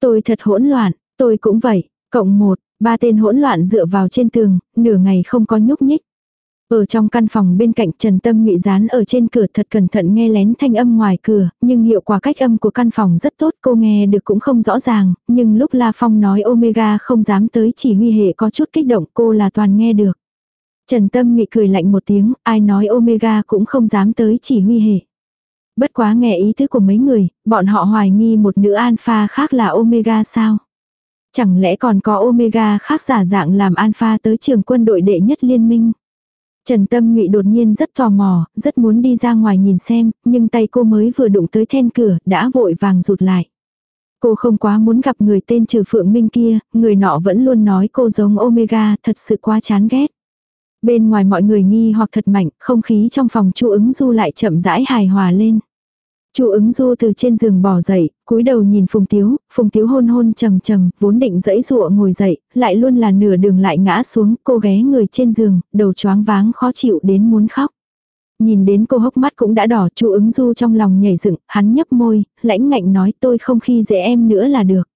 Speaker 1: Tôi thật hỗn loạn, tôi cũng vậy, cộng một, ba tên hỗn loạn dựa vào trên tường, nửa ngày không có nhúc nhích. Ở trong căn phòng bên cạnh Trần Tâm Ngụy dán ở trên cửa thật cẩn thận nghe lén thanh âm ngoài cửa, nhưng hiệu quả cách âm của căn phòng rất tốt cô nghe được cũng không rõ ràng, nhưng lúc La Phong nói Omega không dám tới chỉ huy hệ có chút kích động cô là toàn nghe được. Trần Tâm Ngụy cười lạnh một tiếng, ai nói Omega cũng không dám tới chỉ huy hệ. Bất quá nghe ý tứ của mấy người, bọn họ hoài nghi một nữ alpha khác là Omega sao? Chẳng lẽ còn có Omega khác giả dạng làm alpha tới trường quân đội đệ nhất liên minh? Trần Tâm Ngụy đột nhiên rất tò mò, rất muốn đi ra ngoài nhìn xem, nhưng tay cô mới vừa đụng tới then cửa, đã vội vàng rụt lại. Cô không quá muốn gặp người tên trừ Phượng Minh kia, người nọ vẫn luôn nói cô giống Omega, thật sự quá chán ghét. Bên ngoài mọi người nghi hoặc thật mạnh, không khí trong phòng Chu ứng du lại chậm rãi hài hòa lên. Chu ứng du từ trên giường bò dậy, cúi đầu nhìn Phùng Tiếu, Phùng Tiếu hôn hôn trầm trầm, vốn định dẫy dụa ngồi dậy, lại luôn là nửa đường lại ngã xuống, cô ghé người trên giường, đầu choáng váng khó chịu đến muốn khóc. Nhìn đến cô hốc mắt cũng đã đỏ, Chu ứng du trong lòng nhảy dựng, hắn nhấp môi, lãnh ngạnh nói tôi không khi dễ em nữa là được.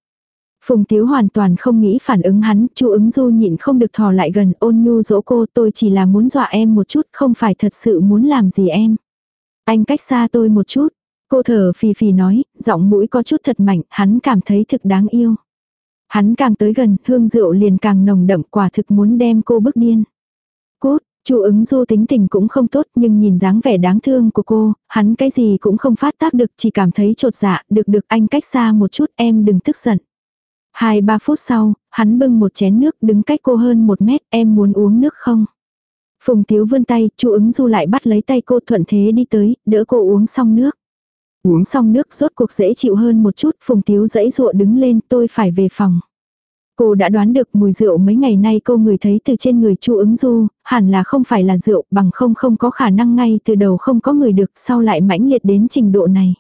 Speaker 1: Phùng Tiếu hoàn toàn không nghĩ phản ứng hắn, Chu ứng du nhịn không được thò lại gần ôn nhu dỗ cô tôi chỉ là muốn dọa em một chút, không phải thật sự muốn làm gì em. Anh cách xa tôi một chút, Cô thở phì phì nói, giọng mũi có chút thật mạnh, hắn cảm thấy thực đáng yêu. Hắn càng tới gần, hương rượu liền càng nồng đậm quả thực muốn đem cô bức điên. Cốt, Chu ứng du tính tình cũng không tốt nhưng nhìn dáng vẻ đáng thương của cô, hắn cái gì cũng không phát tác được chỉ cảm thấy trột dạ, được được anh cách xa một chút em đừng tức giận. Hai ba phút sau, hắn bưng một chén nước đứng cách cô hơn một mét, em muốn uống nước không? Phùng Tiếu vươn tay, Chu ứng du lại bắt lấy tay cô thuận thế đi tới, đỡ cô uống xong nước. Uống xong nước rốt cuộc dễ chịu hơn một chút, Phùng Tiếu dãy dụa đứng lên tôi phải về phòng. Cô đã đoán được mùi rượu mấy ngày nay cô ngửi thấy từ trên người Chu ứng du, hẳn là không phải là rượu bằng không không có khả năng ngay từ đầu không có người được sau lại mãnh liệt đến trình độ này.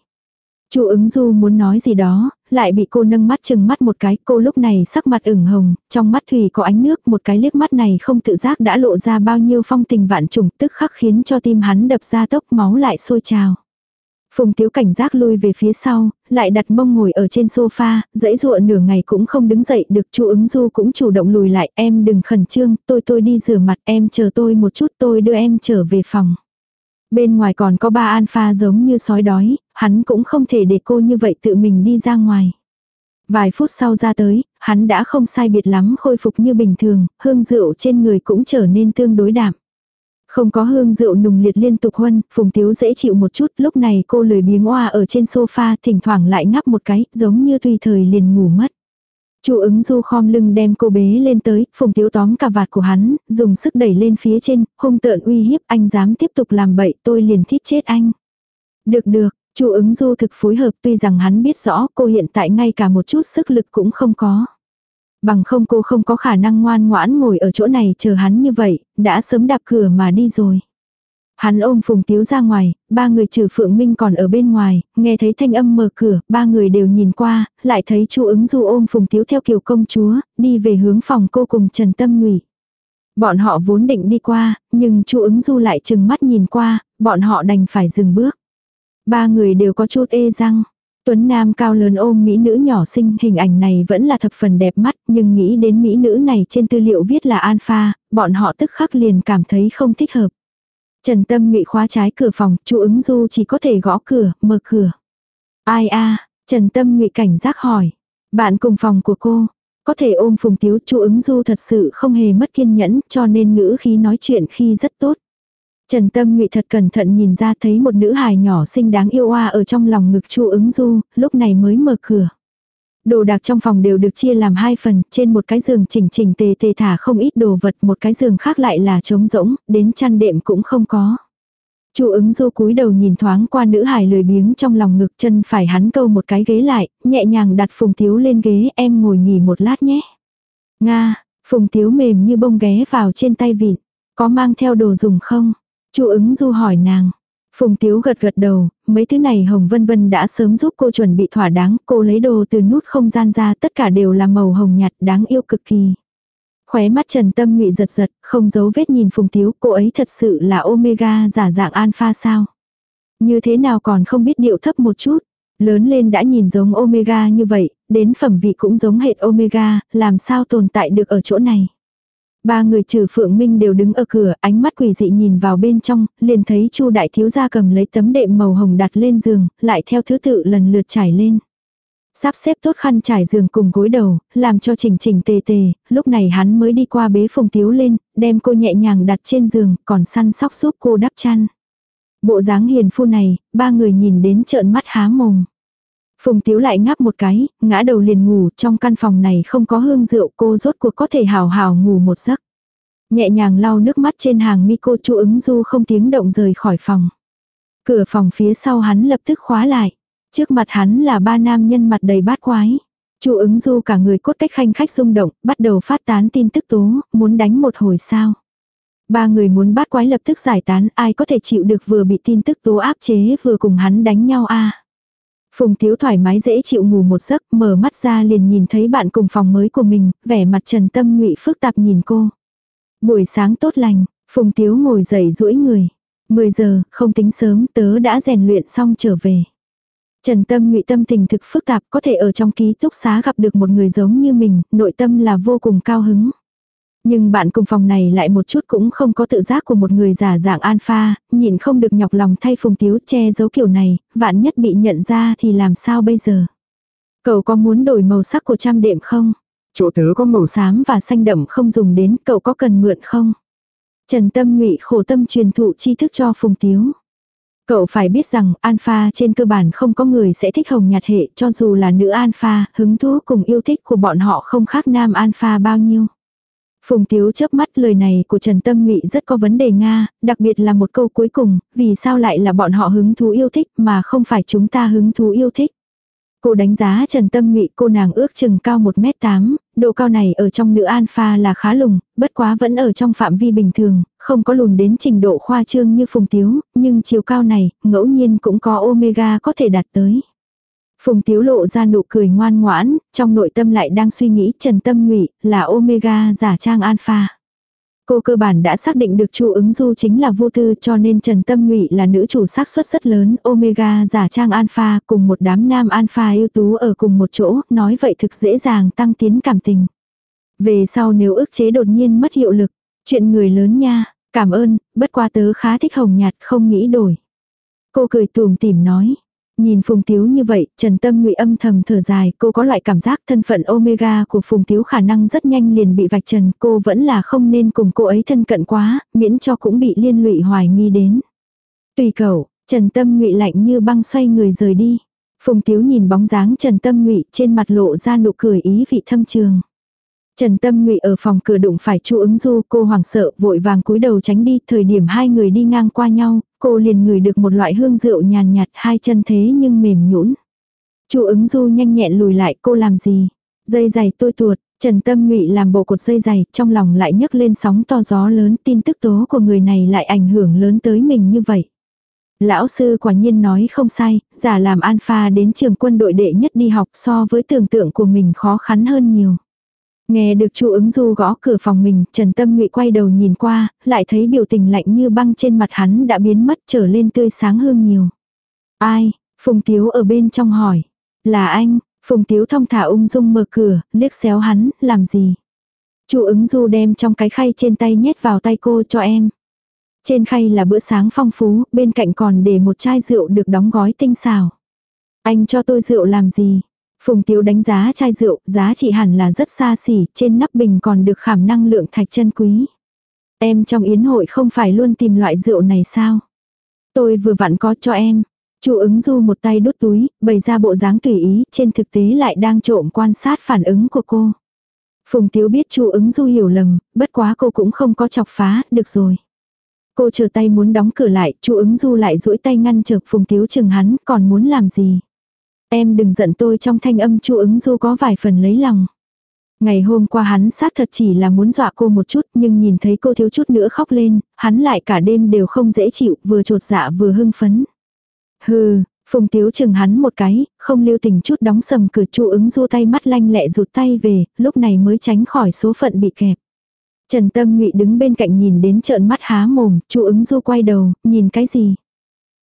Speaker 1: Chu ứng du muốn nói gì đó, lại bị cô nâng mắt chừng mắt một cái, cô lúc này sắc mặt ửng hồng, trong mắt thủy có ánh nước, một cái liếc mắt này không tự giác đã lộ ra bao nhiêu phong tình vạn trùng, tức khắc khiến cho tim hắn đập ra tốc máu lại sôi trào. Phùng Tiếu cảnh giác lui về phía sau, lại đặt mông ngồi ở trên sofa, dãy dụa nửa ngày cũng không đứng dậy được chu ứng du cũng chủ động lùi lại em đừng khẩn trương, tôi tôi đi rửa mặt em chờ tôi một chút tôi đưa em trở về phòng. Bên ngoài còn có ba alpha giống như sói đói, hắn cũng không thể để cô như vậy tự mình đi ra ngoài. Vài phút sau ra tới, hắn đã không sai biệt lắm khôi phục như bình thường, hương rượu trên người cũng trở nên tương đối đạm. Không có hương rượu nùng liệt liên tục huân, Phùng Tiếu dễ chịu một chút, lúc này cô lười biếng oa ở trên sofa, thỉnh thoảng lại ngắp một cái, giống như tùy thời liền ngủ mất. Chu ứng du khom lưng đem cô bế lên tới, Phùng Tiếu tóm cà vạt của hắn, dùng sức đẩy lên phía trên, hung tợn uy hiếp anh dám tiếp tục làm bậy tôi liền thít chết anh. Được được, Chu ứng du thực phối hợp tuy rằng hắn biết rõ cô hiện tại ngay cả một chút sức lực cũng không có. Bằng không cô không có khả năng ngoan ngoãn ngồi ở chỗ này chờ hắn như vậy, đã sớm đạp cửa mà đi rồi. Hắn ôm Phùng Tiếu ra ngoài, ba người trừ Phượng Minh còn ở bên ngoài, nghe thấy thanh âm mở cửa, ba người đều nhìn qua, lại thấy Chu ứng du ôm Phùng Tiếu theo kiểu công chúa, đi về hướng phòng cô cùng Trần Tâm Nhụy. Bọn họ vốn định đi qua, nhưng Chu ứng du lại chừng mắt nhìn qua, bọn họ đành phải dừng bước. Ba người đều có chút ê răng. Tuấn Nam cao lớn ôm mỹ nữ nhỏ xinh, hình ảnh này vẫn là thập phần đẹp mắt, nhưng nghĩ đến mỹ nữ này trên tư liệu viết là alpha, bọn họ tức khắc liền cảm thấy không thích hợp. Trần Tâm Ngụy khóa trái cửa phòng, Chu ứng du chỉ có thể gõ cửa, mở cửa. Ai a Trần Tâm Ngụy cảnh giác hỏi. Bạn cùng phòng của cô, có thể ôm phùng tiếu Chu ứng du thật sự không hề mất kiên nhẫn cho nên ngữ khí nói chuyện khi rất tốt. Trần Tâm Ngụy thật cẩn thận nhìn ra thấy một nữ hài nhỏ xinh đáng yêu oa ở trong lòng ngực Chu ứng du, lúc này mới mở cửa. Đồ đạc trong phòng đều được chia làm hai phần, trên một cái giường chỉnh chỉnh tề tề thả không ít đồ vật, một cái giường khác lại là trống rỗng, đến chăn đệm cũng không có. Chu ứng du cúi đầu nhìn thoáng qua nữ hài lười biếng trong lòng ngực chân phải hắn câu một cái ghế lại, nhẹ nhàng đặt phùng tiếu lên ghế em ngồi nghỉ một lát nhé. Nga, phùng tiếu mềm như bông ghé vào trên tay vịn, có mang theo đồ dùng không? Chu ứng du hỏi nàng. Phùng Tiếu gật gật đầu, mấy thứ này Hồng Vân Vân đã sớm giúp cô chuẩn bị thỏa đáng, cô lấy đồ từ nút không gian ra tất cả đều là màu hồng nhạt đáng yêu cực kỳ. Khóe mắt Trần Tâm Ngụy giật giật, không giấu vết nhìn Phùng Tiếu, cô ấy thật sự là Omega giả dạng alpha sao. Như thế nào còn không biết điệu thấp một chút, lớn lên đã nhìn giống Omega như vậy, đến phẩm vị cũng giống hệt Omega, làm sao tồn tại được ở chỗ này. Ba người trừ Phượng Minh đều đứng ở cửa, ánh mắt quỷ dị nhìn vào bên trong, liền thấy Chu đại thiếu gia cầm lấy tấm đệm màu hồng đặt lên giường, lại theo thứ tự lần lượt trải lên. Sắp xếp tốt khăn trải giường cùng gối đầu, làm cho chỉnh chỉnh tề tề, lúc này hắn mới đi qua bế Phùng Tiếu lên, đem cô nhẹ nhàng đặt trên giường, còn săn sóc giúp cô đắp chăn. Bộ dáng hiền phu này, ba người nhìn đến trợn mắt há mồm. Phùng Tiếu lại ngáp một cái, ngã đầu liền ngủ, trong căn phòng này không có hương rượu cô rốt cuộc có thể hào hào ngủ một giấc. Nhẹ nhàng lau nước mắt trên hàng mi cô chu ứng du không tiếng động rời khỏi phòng. Cửa phòng phía sau hắn lập tức khóa lại. Trước mặt hắn là ba nam nhân mặt đầy bát quái. Chu ứng du cả người cốt cách khanh khách rung động, bắt đầu phát tán tin tức tố, muốn đánh một hồi sao. Ba người muốn bát quái lập tức giải tán, ai có thể chịu được vừa bị tin tức tố áp chế vừa cùng hắn đánh nhau a Phùng Tiếu thoải mái dễ chịu ngủ một giấc, mở mắt ra liền nhìn thấy bạn cùng phòng mới của mình, vẻ mặt trần tâm ngụy phức tạp nhìn cô. Buổi sáng tốt lành, Phùng Tiếu ngồi dậy duỗi người. 10 giờ, không tính sớm, tớ đã rèn luyện xong trở về. Trần Tâm ngụy tâm tình thực phức tạp có thể ở trong ký túc xá gặp được một người giống như mình, nội tâm là vô cùng cao hứng. Nhưng bạn cùng phòng này lại một chút cũng không có tự giác của một người giả dạng alpha, nhìn không được nhọc lòng thay phùng tiếu che giấu kiểu này, vạn nhất bị nhận ra thì làm sao bây giờ. Cậu có muốn đổi màu sắc của trăm đệm không?
Speaker 2: Chỗ tớ có màu
Speaker 1: xám và xanh đậm không dùng đến, cậu có cần mượn không? Trần Tâm ngụy khổ tâm truyền thụ tri thức cho Phùng Tiếu. Cậu phải biết rằng alpha trên cơ bản không có người sẽ thích hồng nhạt hệ cho dù là nữ alpha, hứng thú cùng yêu thích của bọn họ không khác nam alpha bao nhiêu. Phùng Tiếu chớp mắt lời này của Trần Tâm Ngụy rất có vấn đề Nga, đặc biệt là một câu cuối cùng, vì sao lại là bọn họ hứng thú yêu thích mà không phải chúng ta hứng thú yêu thích. Cô đánh giá Trần Tâm Ngụy cô nàng ước chừng cao 1m8, độ cao này ở trong nữ alpha là khá lùng, bất quá vẫn ở trong phạm vi bình thường, không có lùn đến trình độ khoa trương như Phùng Tiếu, nhưng chiều cao này, ngẫu nhiên cũng có omega có thể đạt tới. Phùng Tiếu lộ ra nụ cười ngoan ngoãn, trong nội tâm lại đang suy nghĩ Trần Tâm Ngụy là Omega giả trang Alpha. Cô cơ bản đã xác định được Chu ứng du chính là vô tư cho nên Trần Tâm Ngụy là nữ chủ xác suất rất lớn, Omega giả trang Alpha cùng một đám nam Alpha ưu tú ở cùng một chỗ, nói vậy thực dễ dàng tăng tiến cảm tình. Về sau nếu ức chế đột nhiên mất hiệu lực, chuyện người lớn nha, cảm ơn, bất qua tớ khá thích hồng nhạt không nghĩ đổi. Cô cười tùm tìm nói, Nhìn Phùng Tiếu như vậy, Trần Tâm Ngụy âm thầm thở dài, cô có loại cảm giác thân phận Omega của Phùng Tiếu khả năng rất nhanh liền bị vạch trần, cô vẫn là không nên cùng cô ấy thân cận quá, miễn cho cũng bị liên lụy hoài nghi đến. Tùy cậu, Trần Tâm Ngụy lạnh như băng xoay người rời đi. Phùng Tiếu nhìn bóng dáng Trần Tâm Ngụy trên mặt lộ ra nụ cười ý vị thâm trường. Trần Tâm Ngụy ở phòng cửa đụng phải Chu ứng du, cô hoảng sợ, vội vàng cúi đầu tránh đi, thời điểm hai người đi ngang qua nhau, cô liền ngửi được một loại hương rượu nhàn nhạt, hai chân thế nhưng mềm nhũn. Chu ứng du nhanh nhẹn lùi lại, cô làm gì? Dây giày tôi tuột, Trần Tâm Ngụy làm bộ cột dây giày, trong lòng lại nhấc lên sóng to gió lớn, tin tức tố của người này lại ảnh hưởng lớn tới mình như vậy. Lão sư quả nhiên nói không sai, giả làm alpha đến trường quân đội đệ nhất đi học so với tưởng tượng của mình khó khăn hơn nhiều. Nghe được chu ứng du gõ cửa phòng mình, Trần Tâm Ngụy quay đầu nhìn qua, lại thấy biểu tình lạnh như băng trên mặt hắn đã biến mất trở lên tươi sáng hơn nhiều. Ai? Phùng Tiếu ở bên trong hỏi. Là anh, Phùng Tiếu thông thả ung dung mở cửa, liếc xéo hắn, làm gì? chu ứng du đem trong cái khay trên tay nhét vào tay cô cho em. Trên khay là bữa sáng phong phú, bên cạnh còn để một chai rượu được đóng gói tinh xào. Anh cho tôi rượu làm gì? Phùng Tiếu đánh giá chai rượu, giá trị hẳn là rất xa xỉ, trên nắp bình còn được khảm năng lượng thạch chân quý. Em trong yến hội không phải luôn tìm loại rượu này sao? Tôi vừa vặn có cho em. Chu ứng du một tay đút túi, bày ra bộ dáng tùy ý, trên thực tế lại đang trộm quan sát phản ứng của cô. Phùng Tiếu biết Chu ứng du hiểu lầm, bất quá cô cũng không có chọc phá, được rồi. Cô chờ tay muốn đóng cửa lại, Chu ứng du lại duỗi tay ngăn chợp Phùng Tiếu chừng hắn, còn muốn làm gì? Em đừng giận tôi trong thanh âm chu ứng du có vài phần lấy lòng. Ngày hôm qua hắn xác thật chỉ là muốn dọa cô một chút nhưng nhìn thấy cô thiếu chút nữa khóc lên, hắn lại cả đêm đều không dễ chịu, vừa trột dạ vừa hưng phấn. Hừ, Phùng Tiếu chừng hắn một cái, không lưu tình chút đóng sầm cửa chu ứng du tay mắt lanh lẹ rụt tay về, lúc này mới tránh khỏi số phận bị kẹp. Trần Tâm Ngụy đứng bên cạnh nhìn đến trợn mắt há mồm, chu ứng du quay đầu, nhìn cái gì?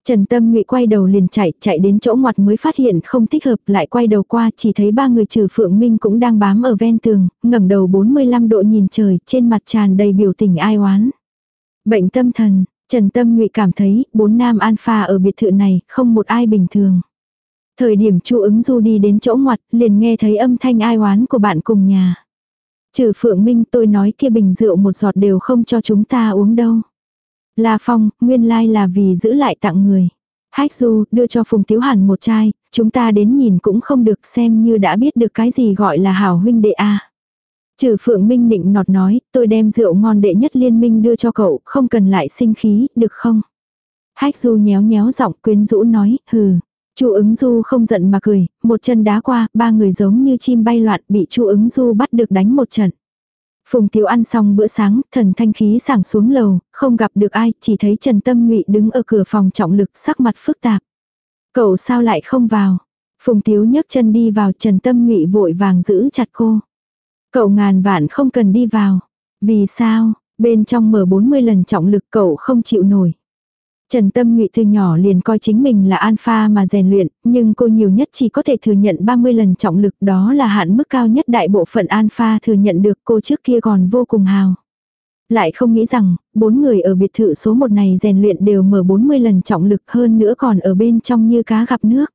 Speaker 1: Trần Tâm Ngụy quay đầu liền chạy, chạy đến chỗ ngoặt mới phát hiện không thích hợp, lại quay đầu qua, chỉ thấy ba người trừ Phượng Minh cũng đang bám ở ven tường, ngẩng đầu 45 độ nhìn trời, trên mặt tràn đầy biểu tình ai oán. Bệnh tâm thần, Trần Tâm Ngụy cảm thấy, bốn nam alpha ở biệt thự này, không một ai bình thường. Thời điểm Chu ứng du đi đến chỗ ngoặt, liền nghe thấy âm thanh ai oán của bạn cùng nhà. Trừ Phượng Minh tôi nói kia bình rượu một giọt đều không cho chúng ta uống đâu. La Phong, nguyên lai là vì giữ lại tặng người. Hách Du, đưa cho Phùng Tiếu Hàn một chai, chúng ta đến nhìn cũng không được xem như đã biết được cái gì gọi là hảo huynh đệ a. Trừ Phượng Minh định nọt nói, tôi đem rượu ngon đệ nhất liên minh đưa cho cậu, không cần lại sinh khí, được không? Hách Du nhéo nhéo giọng quyến rũ nói, hừ. Chu ứng du không giận mà cười, một chân đá qua, ba người giống như chim bay loạn bị chu ứng du bắt được đánh một trận. Phùng Tiếu ăn xong bữa sáng, thần thanh khí sảng xuống lầu, không gặp được ai, chỉ thấy Trần Tâm Ngụy đứng ở cửa phòng trọng lực sắc mặt phức tạp. Cậu sao lại không vào? Phùng Tiếu nhấc chân đi vào Trần Tâm Ngụy vội vàng giữ chặt cô. Cậu ngàn vạn không cần đi vào. Vì sao? Bên trong mở 40 lần trọng lực cậu không chịu nổi. Trần Tâm Ngụy từ nhỏ liền coi chính mình là alpha mà rèn luyện, nhưng cô nhiều nhất chỉ có thể thừa nhận 30 lần trọng lực đó là hạn mức cao nhất đại bộ phận alpha thừa nhận được cô trước kia còn vô cùng hào. Lại không nghĩ rằng, bốn người ở biệt thự số 1 này rèn luyện đều mở 40 lần trọng lực hơn nữa còn ở bên trong như cá gặp nước.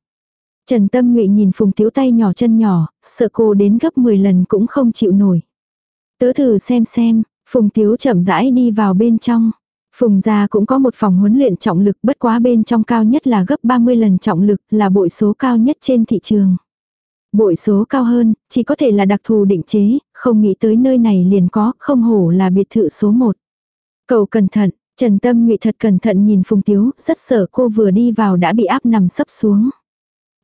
Speaker 1: Trần Tâm Ngụy nhìn Phùng Tiếu tay nhỏ chân nhỏ, sợ cô đến gấp 10 lần cũng không chịu nổi. Tớ thử xem xem, Phùng Tiếu chậm rãi đi vào bên trong. Phùng gia cũng có một phòng huấn luyện trọng lực bất quá bên trong cao nhất là gấp 30 lần trọng lực là bội số cao nhất trên thị trường. Bội số cao hơn, chỉ có thể là đặc thù định chế, không nghĩ tới nơi này liền có, không hổ là biệt thự số 1. Cầu cẩn thận, Trần Tâm Ngụy thật cẩn thận nhìn Phùng Tiếu, rất sợ cô vừa đi vào đã bị áp nằm sấp xuống.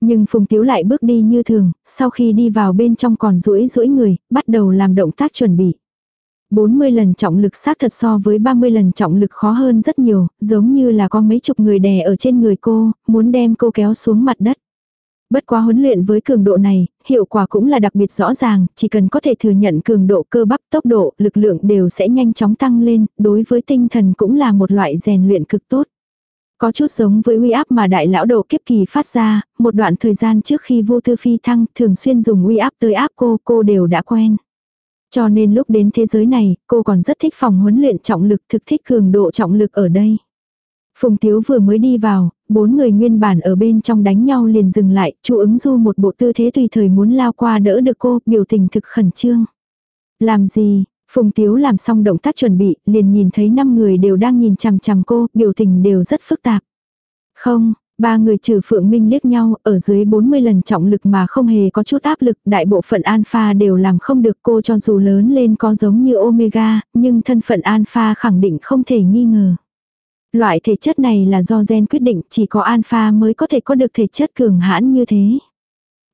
Speaker 1: Nhưng Phùng Tiếu lại bước đi như thường, sau khi đi vào bên trong còn duỗi duỗi người, bắt đầu làm động tác chuẩn bị. 40 lần trọng lực xác thật so với 30 lần trọng lực khó hơn rất nhiều, giống như là có mấy chục người đè ở trên người cô, muốn đem cô kéo xuống mặt đất. Bất quá huấn luyện với cường độ này, hiệu quả cũng là đặc biệt rõ ràng, chỉ cần có thể thừa nhận cường độ cơ bắp, tốc độ, lực lượng đều sẽ nhanh chóng tăng lên, đối với tinh thần cũng là một loại rèn luyện cực tốt. Có chút giống với uy áp mà đại lão độ kiếp kỳ phát ra, một đoạn thời gian trước khi vô tư phi thăng thường xuyên dùng uy áp tới áp cô, cô đều đã quen. Cho nên lúc đến thế giới này, cô còn rất thích phòng huấn luyện trọng lực thực thích cường độ trọng lực ở đây. Phùng Tiếu vừa mới đi vào, bốn người nguyên bản ở bên trong đánh nhau liền dừng lại, chu ứng du một bộ tư thế tùy thời muốn lao qua đỡ được cô, biểu tình thực khẩn trương. Làm gì, Phùng Tiếu làm xong động tác chuẩn bị, liền nhìn thấy năm người đều đang nhìn chằm chằm cô, biểu tình đều rất phức tạp. Không, Ba người trừ Phượng Minh liếc nhau, ở dưới 40 lần trọng lực mà không hề có chút áp lực, đại bộ phận alpha đều làm không được cô cho dù lớn lên có giống như omega, nhưng thân phận alpha khẳng định không thể nghi ngờ. Loại thể chất này là do gen quyết định, chỉ có alpha mới có thể có được thể chất cường hãn như thế.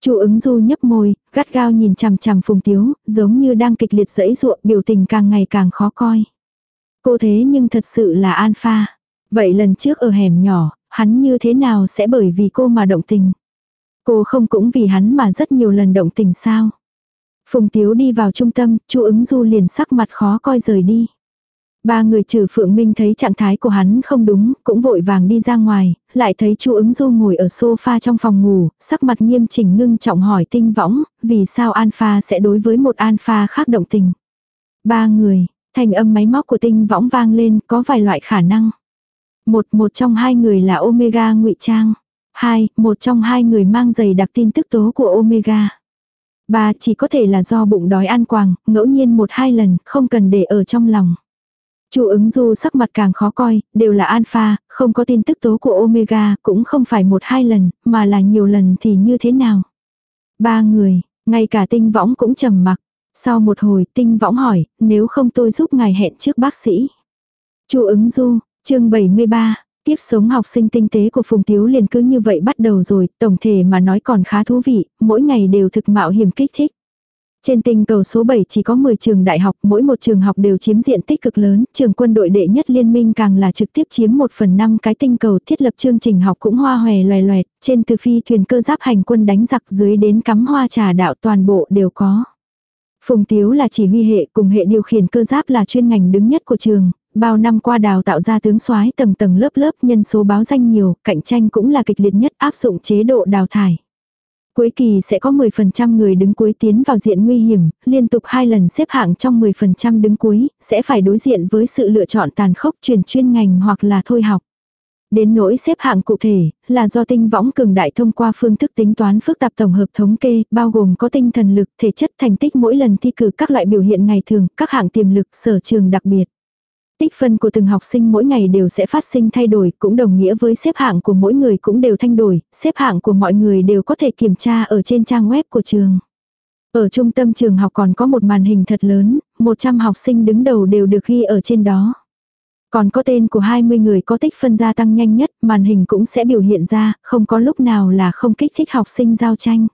Speaker 1: Chu ứng du nhấp môi, gắt gao nhìn chằm chằm phùng tiếu, giống như đang kịch liệt dẫy ruộng, biểu tình càng ngày càng khó coi. Cô thế nhưng thật sự là alpha. Vậy lần trước ở hẻm nhỏ, hắn như thế nào sẽ bởi vì cô mà động tình. Cô không cũng vì hắn mà rất nhiều lần động tình sao. Phùng Tiếu đi vào trung tâm, chu ứng du liền sắc mặt khó coi rời đi. Ba người trừ Phượng Minh thấy trạng thái của hắn không đúng, cũng vội vàng đi ra ngoài, lại thấy chu ứng du ngồi ở sofa trong phòng ngủ, sắc mặt nghiêm chỉnh ngưng trọng hỏi tinh võng, vì sao alpha sẽ đối với một alpha khác động tình. Ba người, thành âm máy móc của tinh võng vang lên, có vài loại khả năng. Một, một trong hai người là Omega ngụy trang. Hai, một trong hai người mang giày đặc tin tức tố của Omega. Ba, chỉ có thể là do bụng đói ăn quàng, ngẫu nhiên một hai lần, không cần để ở trong lòng. Chu ứng du sắc mặt càng khó coi, đều là alpha, không có tin tức tố của omega, cũng không phải một hai lần, mà là nhiều lần thì như thế nào. Ba người, ngay cả tinh võng cũng trầm mặc. Sau một hồi tinh võng hỏi, nếu không tôi giúp ngài hẹn trước bác sĩ. Chu ứng du, chương 73, tiếp sống học sinh tinh tế của Phùng Tiếu liền cứ như vậy bắt đầu rồi, tổng thể mà nói còn khá thú vị, mỗi ngày đều thực mạo hiểm kích thích. Trên tinh cầu số 7 chỉ có 10 trường đại học, mỗi một trường học đều chiếm diện tích cực lớn, trường quân đội đệ nhất liên minh càng là trực tiếp chiếm 1 phần 5 cái tinh cầu thiết lập chương trình học cũng hoa hòe loè loẹt, trên từ phi thuyền cơ giáp hành quân đánh giặc dưới đến cắm hoa trà đạo toàn bộ đều có. Phùng Tiếu là chỉ huy hệ cùng hệ điều khiển cơ giáp là chuyên ngành đứng nhất của trường, bao năm qua đào tạo ra tướng soái tầng tầng lớp lớp nhân số báo danh nhiều, cạnh tranh cũng là kịch liệt nhất áp dụng chế độ đào thải. Cuối kỳ sẽ có 10% người đứng cuối tiến vào diện nguy hiểm, liên tục hai lần xếp hạng trong 10% đứng cuối, sẽ phải đối diện với sự lựa chọn tàn khốc chuyển chuyên ngành hoặc là thôi học. Đến nỗi xếp hạng cụ thể, là do tinh võng cường đại thông qua phương thức tính toán phức tạp tổng hợp thống kê, bao gồm có tinh thần lực, thể chất thành tích mỗi lần thi cử các loại biểu hiện ngày thường, các hạng tiềm lực, sở trường đặc biệt. Tích phân của từng học sinh mỗi ngày đều sẽ phát sinh thay đổi, cũng đồng nghĩa với xếp hạng của mỗi người cũng đều thay đổi, xếp hạng của mọi người đều có thể kiểm tra ở trên trang web của trường. Ở trung tâm trường học còn có một màn hình thật lớn, 100 học sinh đứng đầu đều được ghi ở trên đó. Còn có tên của 20 người có tích phân gia tăng nhanh nhất, màn hình cũng sẽ biểu hiện ra, không có lúc nào là không kích thích học sinh giao tranh.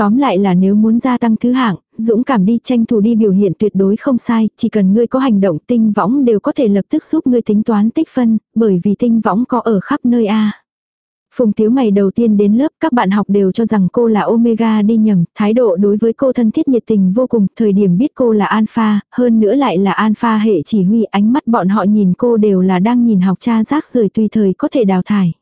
Speaker 1: Tóm lại là nếu muốn gia tăng thứ hạng, dũng cảm đi tranh thủ đi biểu hiện tuyệt đối không sai, chỉ cần ngươi có hành động tinh võng đều có thể lập tức giúp ngươi tính toán tích phân, bởi vì tinh võng có ở khắp nơi A. Phùng Tiếu ngày đầu tiên đến lớp các bạn học đều cho rằng cô là Omega đi nhầm, thái độ đối với cô thân thiết nhiệt tình vô cùng, thời điểm biết cô là Alpha, hơn nữa lại là Alpha hệ chỉ huy ánh mắt bọn họ nhìn cô đều là đang nhìn học cha rác rưởi tùy thời có thể đào thải.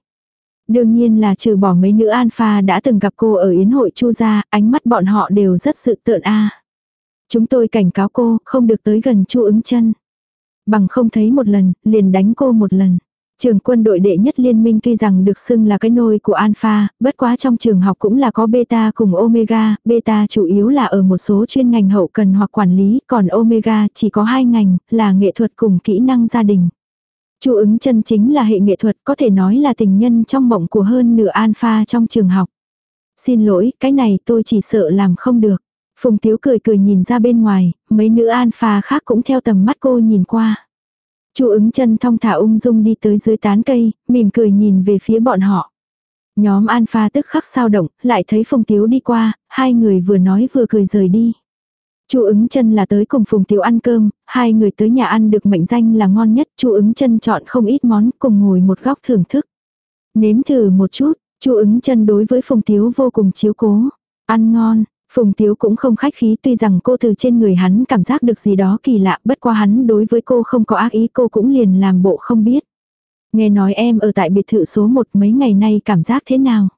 Speaker 1: Đương nhiên là trừ bỏ mấy nữ alpha đã từng gặp cô ở yến hội chu gia, ánh mắt bọn họ đều rất sự tượng a. Chúng tôi cảnh cáo cô, không được tới gần chu ứng chân. Bằng không thấy một lần, liền đánh cô một lần. Trường quân đội đệ nhất liên minh tuy rằng được xưng là cái nôi của alpha, bất quá trong trường học cũng là có beta cùng omega, beta chủ yếu là ở một số chuyên ngành hậu cần hoặc quản lý, còn omega chỉ có hai ngành, là nghệ thuật cùng kỹ năng gia đình. Chu ứng chân chính là hệ nghệ thuật có thể nói là tình nhân trong mộng của hơn nửa alpha trong trường học. Xin lỗi, cái này tôi chỉ sợ làm không được. Phùng Tiếu cười cười nhìn ra bên ngoài, mấy nữ alpha khác cũng theo tầm mắt cô nhìn qua. Chu ứng chân thong thả ung dung đi tới dưới tán cây, mỉm cười nhìn về phía bọn họ. Nhóm alpha tức khắc sao động, lại thấy Phùng Tiếu đi qua, hai người vừa nói vừa cười rời đi. Chu ứng chân là tới cùng Phùng Tiếu ăn cơm, hai người tới nhà ăn được mệnh danh là ngon nhất, Chu ứng chân chọn không ít món cùng ngồi một góc thưởng thức. Nếm thử một chút, Chu ứng chân đối với Phùng Tiếu vô cùng chiếu cố. Ăn ngon, Phùng Tiếu cũng không khách khí tuy rằng cô từ trên người hắn cảm giác được gì đó kỳ lạ bất qua hắn đối với cô không có ác ý cô cũng liền làm bộ không biết. Nghe nói em ở tại biệt thự số một mấy ngày nay cảm giác thế nào?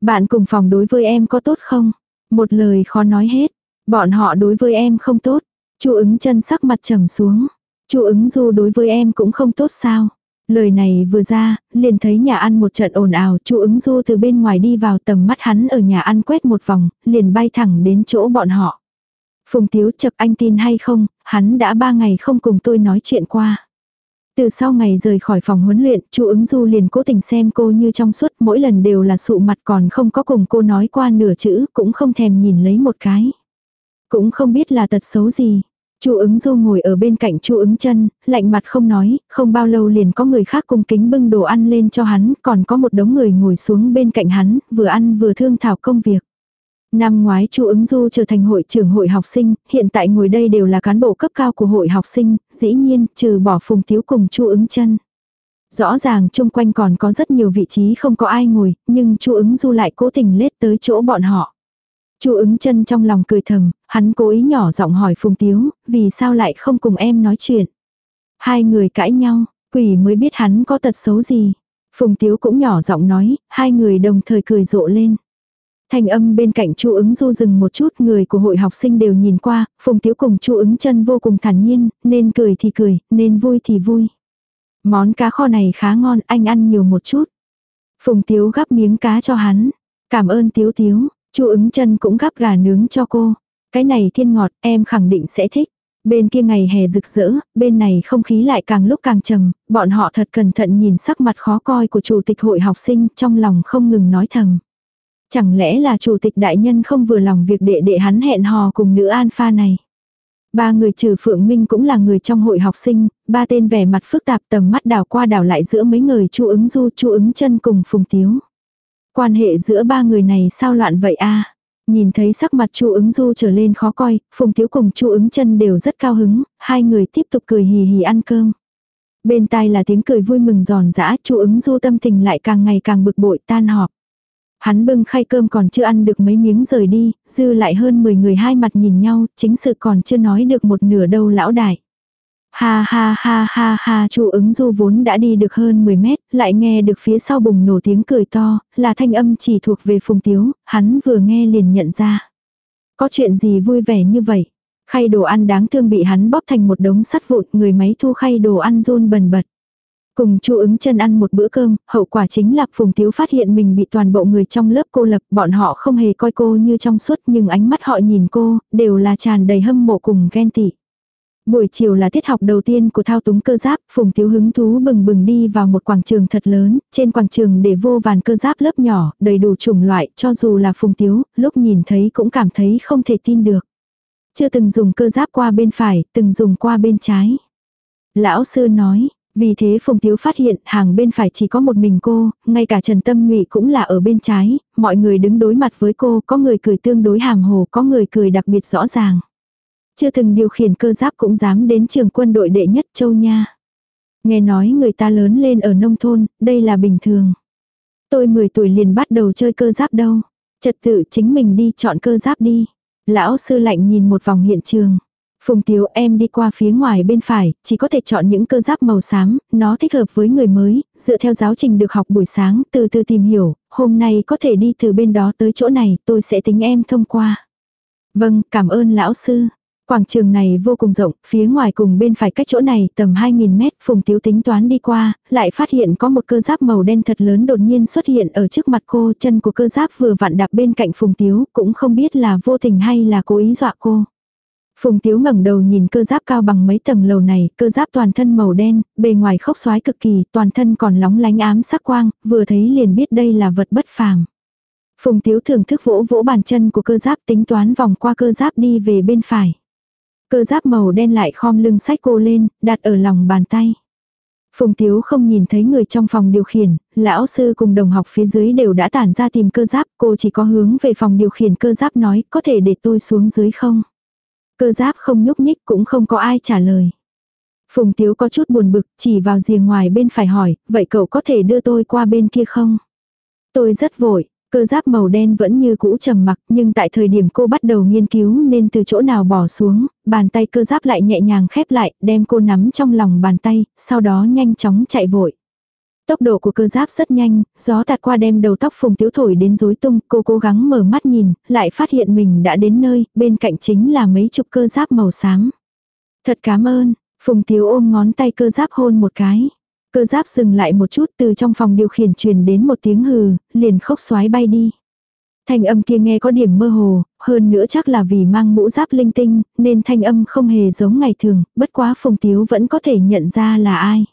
Speaker 1: Bạn cùng phòng đối với em có tốt không? Một lời khó nói hết. Bọn họ đối với em không tốt. Chu ứng chân sắc mặt trầm xuống. Chu ứng du đối với em cũng không tốt sao. Lời này vừa ra, liền thấy nhà ăn một trận ồn ào, Chu ứng du từ bên ngoài đi vào tầm mắt hắn ở nhà ăn quét một vòng, liền bay thẳng đến chỗ bọn họ. Phùng Tiếu chập anh tin hay không, hắn đã ba ngày không cùng tôi nói chuyện qua. Từ sau ngày rời khỏi phòng huấn luyện, Chu ứng du liền cố tình xem cô như trong suốt mỗi lần đều là sụ mặt còn không có cùng cô nói qua nửa chữ, cũng không thèm nhìn lấy một cái. Cũng không biết là tật xấu gì. Chu ứng du ngồi ở bên cạnh chu ứng chân, lạnh mặt không nói, không bao lâu liền có người khác cung kính bưng đồ ăn lên cho hắn, còn có một đống người ngồi xuống bên cạnh hắn, vừa ăn vừa thương thảo công việc. Năm ngoái Chu ứng du trở thành hội trưởng hội học sinh, hiện tại ngồi đây đều là cán bộ cấp cao của hội học sinh, dĩ nhiên, trừ bỏ phùng tiếu cùng Chu ứng chân. Rõ ràng chung quanh còn có rất nhiều vị trí không có ai ngồi, nhưng Chu ứng du lại cố tình lết tới chỗ bọn họ. Chu ứng chân trong lòng cười thầm, hắn cố ý nhỏ giọng hỏi Phùng Tiếu, vì sao lại không cùng em nói chuyện. Hai người cãi nhau, quỷ mới biết hắn có tật xấu gì. Phùng Tiếu cũng nhỏ giọng nói, hai người đồng thời cười rộ lên. Thanh âm bên cạnh Chu ứng du dừng một chút, người của hội học sinh đều nhìn qua, Phùng Tiếu cùng Chu ứng chân vô cùng thản nhiên, nên cười thì cười, nên vui thì vui. Món cá kho này khá ngon, anh ăn nhiều một chút. Phùng Tiếu gắp miếng cá cho hắn. Cảm ơn Tiếu Tiếu. Chu ứng chân cũng gắp gà nướng cho cô. Cái này thiên ngọt, em khẳng định sẽ thích. Bên kia ngày hè rực rỡ, bên này không khí lại càng lúc càng trầm, bọn họ thật cẩn thận nhìn sắc mặt khó coi của chủ tịch hội học sinh, trong lòng không ngừng nói thầm. Chẳng lẽ là chủ tịch đại nhân không vừa lòng việc đệ đệ hắn hẹn hò cùng nữ alpha này. Ba người trừ Phượng Minh cũng là người trong hội học sinh, ba tên vẻ mặt phức tạp tầm mắt đảo qua đảo lại giữa mấy người chu ứng du chu ứng chân cùng phùng tiếu. Quan hệ giữa ba người này sao loạn vậy a? Nhìn thấy sắc mặt Chu ứng du trở lên khó coi, Phùng Thiếu cùng Chu ứng chân đều rất cao hứng, hai người tiếp tục cười hì hì ăn cơm. Bên tai là tiếng cười vui mừng giòn giã, Chu ứng du tâm tình lại càng ngày càng bực bội tan họp. Hắn bưng khay cơm còn chưa ăn được mấy miếng rời đi, dư lại hơn 10 người hai mặt nhìn nhau, chính sự còn chưa nói được một nửa đâu lão đại. Ha ha ha ha ha chu ứng du vốn đã đi được hơn 10 mét, lại nghe được phía sau bùng nổ tiếng cười to, là thanh âm chỉ thuộc về phùng tiếu, hắn vừa nghe liền nhận ra. Có chuyện gì vui vẻ như vậy? Khay đồ ăn đáng thương bị hắn bóp thành một đống sắt vụn, người máy thu khay đồ ăn run bần bật. Cùng chu ứng chân ăn một bữa cơm, hậu quả chính là Phùng Tiếu phát hiện mình bị toàn bộ người trong lớp cô lập, bọn họ không hề coi cô như trong suốt nhưng ánh mắt họ nhìn cô, đều là tràn đầy hâm mộ cùng ghen tị. Buổi chiều là tiết học đầu tiên của thao túng cơ giáp, Phùng Tiếu hứng thú bừng bừng đi vào một quảng trường thật lớn, trên quảng trường để vô vàn cơ giáp lớp nhỏ, đầy đủ chủng loại, cho dù là Phùng Tiếu, lúc nhìn thấy cũng cảm thấy không thể tin được. Chưa từng dùng cơ giáp qua bên phải, từng dùng qua bên trái. Lão sư nói, vì thế Phùng Tiếu phát hiện hàng bên phải chỉ có một mình cô, ngay cả Trần Tâm Ngụy cũng là ở bên trái, mọi người đứng đối mặt với cô, có người cười tương đối hàm hồ, có người cười đặc biệt rõ ràng. Chưa từng điều khiển cơ giáp cũng dám đến trường quân đội đệ nhất châu nha. Nghe nói người ta lớn lên ở nông thôn, đây là bình thường. Tôi 10 tuổi liền bắt đầu chơi cơ giáp đâu. Trật tự chính mình đi chọn cơ giáp đi. Lão sư lạnh nhìn một vòng hiện trường. Phùng Tiếu em đi qua phía ngoài bên phải, chỉ có thể chọn những cơ giáp màu xám, nó thích hợp với người mới, dựa theo giáo trình được học buổi sáng, từ từ tìm hiểu, hôm nay có thể đi từ bên đó tới chỗ này, tôi sẽ tính em thông qua. Vâng, cảm ơn lão sư. Quảng trường này vô cùng rộng, phía ngoài cùng bên phải cách chỗ này tầm 2.000 mét, Phùng Tiếu tính toán đi qua, lại phát hiện có một cơ giáp màu đen thật lớn đột nhiên xuất hiện ở trước mặt cô, chân của cơ giáp vừa vặn đạp bên cạnh Phùng Tiếu, cũng không biết là vô tình hay là cố ý dọa cô. Phùng Tiếu ngẩng đầu nhìn cơ giáp cao bằng mấy tầng lầu này, cơ giáp toàn thân màu đen, bề ngoài khốc xoái cực kỳ, toàn thân còn lóng lánh ám sắc quang, vừa thấy liền biết đây là vật bất phàm. Phùng Tiếu thưởng thức vỗ vỗ bàn chân của cơ giáp tính toán vòng qua cơ giáp đi về bên phải. Cơ giáp màu đen lại khom lưng sách cô lên, đặt ở lòng bàn tay. Phùng Tiếu không nhìn thấy người trong phòng điều khiển, lão sư cùng đồng học phía dưới đều đã tản ra tìm cơ giáp, cô chỉ có hướng về phòng điều khiển cơ giáp nói có thể để tôi xuống dưới không. Cơ giáp không nhúc nhích cũng không có ai trả lời. Phùng Tiếu có chút buồn bực, chỉ vào rìa ngoài bên phải hỏi, vậy cậu có thể đưa tôi qua bên kia không? Tôi rất vội, cơ giáp màu đen vẫn như cũ trầm mặc nhưng tại thời điểm cô bắt đầu nghiên cứu nên từ chỗ nào bỏ xuống, bàn tay cơ giáp lại nhẹ nhàng khép lại, đem cô nắm trong lòng bàn tay, sau đó nhanh chóng chạy vội. Tốc độ của cơ giáp rất nhanh, gió tạt qua đem đầu tóc phùng tiếu thổi đến rối tung, cô cố gắng mở mắt nhìn, lại phát hiện mình đã đến nơi, bên cạnh chính là mấy chục cơ giáp màu sáng Thật cảm ơn, phùng tiếu ôm ngón tay cơ giáp hôn một cái. Cơ giáp dừng lại một chút từ trong phòng điều khiển truyền đến một tiếng hừ, liền khóc xoái bay đi. Thanh âm kia nghe có điểm mơ hồ, hơn nữa chắc là vì mang mũ giáp linh tinh, nên thanh âm không hề giống ngày thường, bất quá phùng tiếu vẫn có thể nhận ra là ai.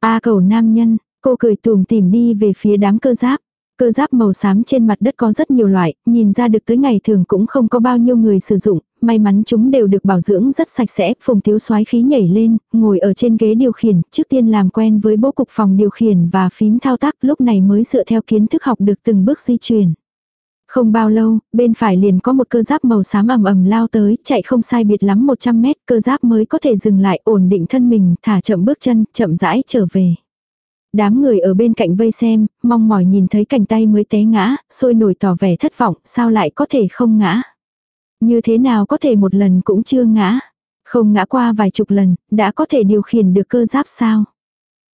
Speaker 1: A cầu nam nhân, Cô cười tùm tìm đi về phía đám cơ giáp. Cơ giáp màu xám trên mặt đất có rất nhiều loại, nhìn ra được tới ngày thường cũng không có bao nhiêu người sử dụng, may mắn chúng đều được bảo dưỡng rất sạch sẽ, phùng tiếu Soái khí nhảy lên, ngồi ở trên ghế điều khiển, trước tiên làm quen với bố cục phòng điều khiển và phím thao tác, lúc này mới dựa theo kiến thức học được từng bước di chuyển. Không bao lâu, bên phải liền có một cơ giáp màu xám ầm ầm lao tới, chạy không sai biệt lắm 100 mét, cơ giáp mới có thể dừng lại, ổn định thân mình, thả chậm bước chân, chậm rãi trở về. Đám người ở bên cạnh vây xem, mong mỏi nhìn thấy cảnh tay mới té ngã, sôi nổi tỏ vẻ thất vọng, sao lại có thể không ngã. Như thế nào có thể một lần cũng chưa ngã. Không ngã qua vài chục lần, đã có thể điều khiển được cơ giáp sao.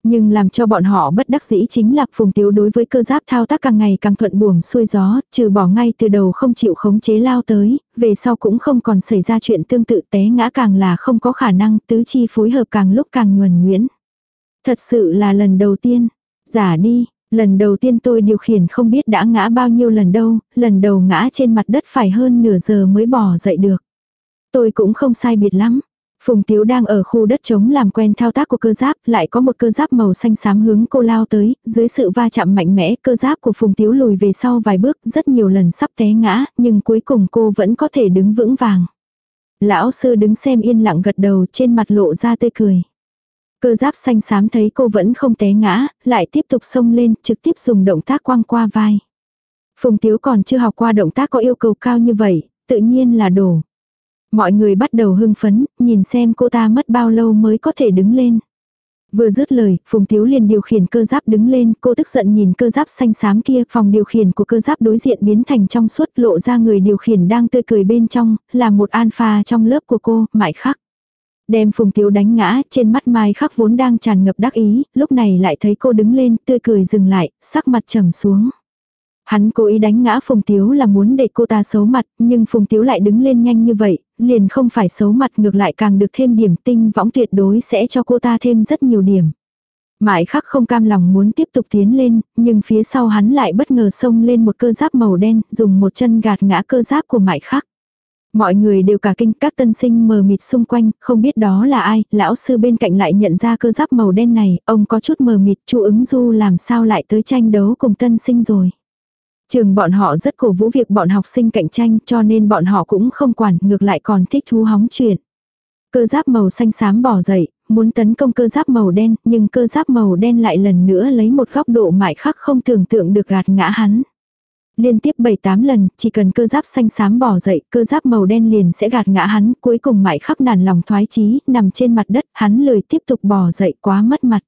Speaker 1: Nhưng làm cho bọn họ bất đắc dĩ chính là phùng tiếu đối với cơ giáp thao tác càng ngày càng thuận buồm xuôi gió, trừ bỏ ngay từ đầu không chịu khống chế lao tới, về sau cũng không còn xảy ra chuyện tương tự té ngã càng là không có khả năng tứ chi phối hợp càng lúc càng nhuần nhuyễn. Thật sự là lần đầu tiên. Giả đi, lần đầu tiên tôi điều khiển không biết đã ngã bao nhiêu lần đâu, lần đầu ngã trên mặt đất phải hơn nửa giờ mới bỏ dậy được. Tôi cũng không sai biệt lắm. Phùng Tiếu đang ở khu đất trống làm quen thao tác của cơ giáp, lại có một cơ giáp màu xanh xám hướng cô lao tới, dưới sự va chạm mạnh mẽ, cơ giáp của Phùng Tiếu lùi về sau vài bước, rất nhiều lần sắp té ngã, nhưng cuối cùng cô vẫn có thể đứng vững vàng. Lão sư đứng xem yên lặng gật đầu trên mặt lộ ra tê cười. Cơ giáp xanh xám thấy cô vẫn không té ngã, lại tiếp tục xông lên, trực tiếp dùng động tác quăng qua vai. Phùng Tiếu còn chưa học qua động tác có yêu cầu cao như vậy, tự nhiên là đổ. Mọi người bắt đầu hưng phấn, nhìn xem cô ta mất bao lâu mới có thể đứng lên. Vừa dứt lời, Phùng Tiếu liền điều khiển cơ giáp đứng lên, cô tức giận nhìn cơ giáp xanh xám kia, phòng điều khiển của cơ giáp đối diện biến thành trong suốt lộ ra người điều khiển đang tươi cười bên trong, là một alpha trong lớp của cô, mại khắc. Đem Phùng Tiếu đánh ngã, trên mắt Mai Khắc vốn đang tràn ngập đắc ý, lúc này lại thấy cô đứng lên, tươi cười dừng lại, sắc mặt trầm xuống. Hắn cố ý đánh ngã Phùng Tiếu là muốn để cô ta xấu mặt, nhưng Phùng Tiếu lại đứng lên nhanh như vậy, liền không phải xấu mặt ngược lại càng được thêm điểm tinh võng tuyệt đối sẽ cho cô ta thêm rất nhiều điểm. Mãi khắc không cam lòng muốn tiếp tục tiến lên, nhưng phía sau hắn lại bất ngờ xông lên một cơ giáp màu đen, dùng một chân gạt ngã cơ giáp của mãi khắc. Mọi người đều cả kinh các tân sinh mờ mịt xung quanh, không biết đó là ai, lão sư bên cạnh lại nhận ra cơ giáp màu đen này, ông có chút mờ mịt, chu ứng du làm sao lại tới tranh đấu cùng tân sinh rồi. Trường bọn họ rất cổ vũ việc bọn học sinh cạnh tranh cho nên bọn họ cũng không quản, ngược lại còn thích thú hóng chuyện. Cơ giáp màu xanh xám bỏ dậy, muốn tấn công cơ giáp màu đen, nhưng cơ giáp màu đen lại lần nữa lấy một góc độ mại khắc không tưởng tượng được gạt ngã hắn. Liên tiếp 7-8 lần, chỉ cần cơ giáp xanh xám bỏ dậy, cơ giáp màu đen liền sẽ gạt ngã hắn, cuối cùng mại khắc nản lòng thoái chí, nằm trên mặt đất, hắn lười tiếp tục bỏ dậy quá mất mặt.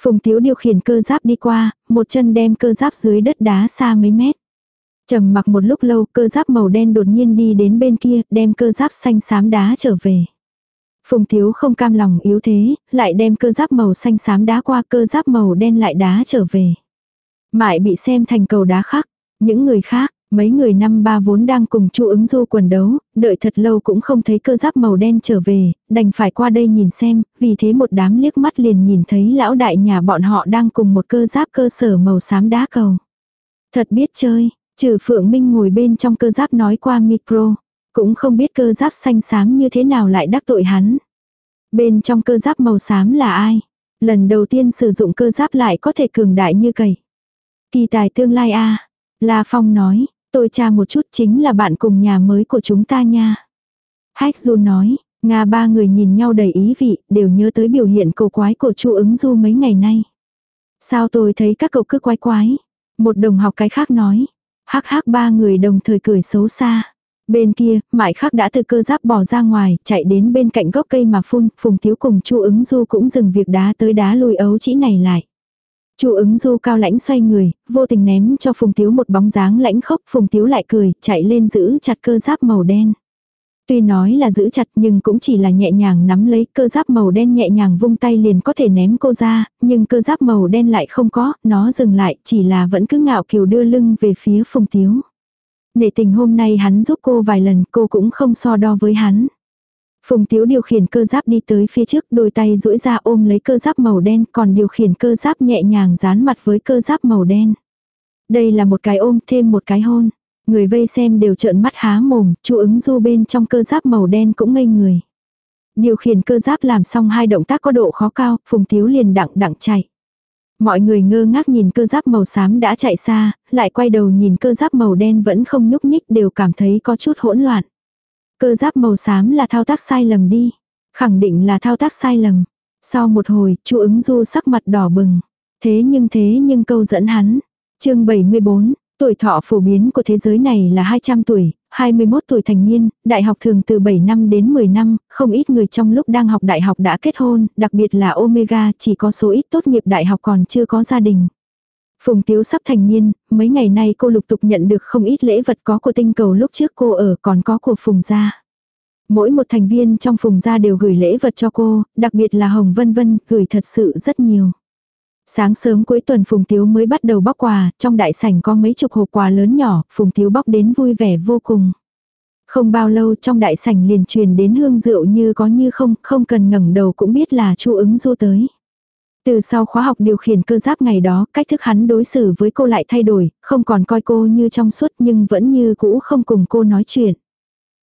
Speaker 1: Phùng Tiếu điều khiển cơ giáp đi qua, một chân đem cơ giáp dưới đất đá xa mấy mét. Trầm mặc một lúc lâu, cơ giáp màu đen đột nhiên đi đến bên kia, đem cơ giáp xanh xám đá trở về. Phùng Tiếu không cam lòng yếu thế, lại đem cơ giáp màu xanh xám đá qua cơ giáp màu đen lại đá trở về. Mại bị xem thành cầu đá khác. Những người khác, mấy người năm ba vốn đang cùng chu ứng du quần đấu, đợi thật lâu cũng không thấy cơ giáp màu đen trở về, đành phải qua đây nhìn xem, vì thế một đám liếc mắt liền nhìn thấy lão đại nhà bọn họ đang cùng một cơ giáp cơ sở màu xám đá cầu. Thật biết chơi, trừ Phượng Minh ngồi bên trong cơ giáp nói qua micro, cũng không biết cơ giáp xanh xám như thế nào lại đắc tội hắn. Bên trong cơ giáp màu xám là ai? Lần đầu tiên sử dụng cơ giáp lại có thể cường đại như cầy. Kỳ tài tương lai a La Phong nói, tôi tra một chút chính là bạn cùng nhà mới của chúng ta nha. Hách Du nói, Nga ba người nhìn nhau đầy ý vị, đều nhớ tới biểu hiện cầu quái của chu ứng du mấy ngày nay. Sao tôi thấy các cậu cứ quái quái? Một đồng học cái khác nói. Hắc hắc ba người đồng thời cười xấu xa. Bên kia, mại khắc đã từ cơ giáp bỏ ra ngoài, chạy đến bên cạnh gốc cây mà phun, phùng thiếu cùng chu ứng du cũng dừng việc đá tới đá lùi ấu chỉ này lại. Chu ứng du cao lãnh xoay người, vô tình ném cho Phùng Tiếu một bóng dáng lãnh khốc, Phùng Tiếu lại cười, chạy lên giữ chặt cơ giáp màu đen. Tuy nói là giữ chặt nhưng cũng chỉ là nhẹ nhàng nắm lấy cơ giáp màu đen nhẹ nhàng vung tay liền có thể ném cô ra, nhưng cơ giáp màu đen lại không có, nó dừng lại, chỉ là vẫn cứ ngạo kiều đưa lưng về phía Phùng Tiếu. Nể tình hôm nay hắn giúp cô vài lần cô cũng không so đo với hắn. Phùng Tiếu điều khiển cơ giáp đi tới phía trước đôi tay duỗi ra ôm lấy cơ giáp màu đen còn điều khiển cơ giáp nhẹ nhàng dán mặt với cơ giáp màu đen. Đây là một cái ôm thêm một cái hôn. Người vây xem đều trợn mắt há mồm, chu ứng du bên trong cơ giáp màu đen cũng ngây người. Điều khiển cơ giáp làm xong hai động tác có độ khó cao, Phùng Tiếu liền đặng đặng chạy. Mọi người ngơ ngác nhìn cơ giáp màu xám đã chạy xa, lại quay đầu nhìn cơ giáp màu đen vẫn không nhúc nhích đều cảm thấy có chút hỗn loạn. Cơ giáp màu xám là thao tác sai lầm đi. Khẳng định là thao tác sai lầm. Sau một hồi, chu ứng du sắc mặt đỏ bừng. Thế nhưng thế nhưng câu dẫn hắn. chương 74, tuổi thọ phổ biến của thế giới này là 200 tuổi, 21 tuổi thành niên, đại học thường từ 7 năm đến 10 năm, không ít người trong lúc đang học đại học đã kết hôn, đặc biệt là Omega chỉ có số ít tốt nghiệp đại học còn chưa có gia đình. Phùng Tiếu sắp thành niên, mấy ngày nay cô lục tục nhận được không ít lễ vật có của tinh cầu lúc trước cô ở còn có của Phùng gia. Mỗi một thành viên trong Phùng gia đều gửi lễ vật cho cô, đặc biệt là Hồng Vân Vân, gửi thật sự rất nhiều. Sáng sớm cuối tuần Phùng Tiếu mới bắt đầu bóc quà, trong đại sảnh có mấy chục hộp quà lớn nhỏ, Phùng Tiếu bóc đến vui vẻ vô cùng. Không bao lâu trong đại sảnh liền truyền đến hương rượu như có như không, không cần ngẩng đầu cũng biết là chu ứng du tới. Từ sau khóa học điều khiển cơ giáp ngày đó, cách thức hắn đối xử với cô lại thay đổi, không còn coi cô như trong suốt nhưng vẫn như cũ không cùng cô nói chuyện.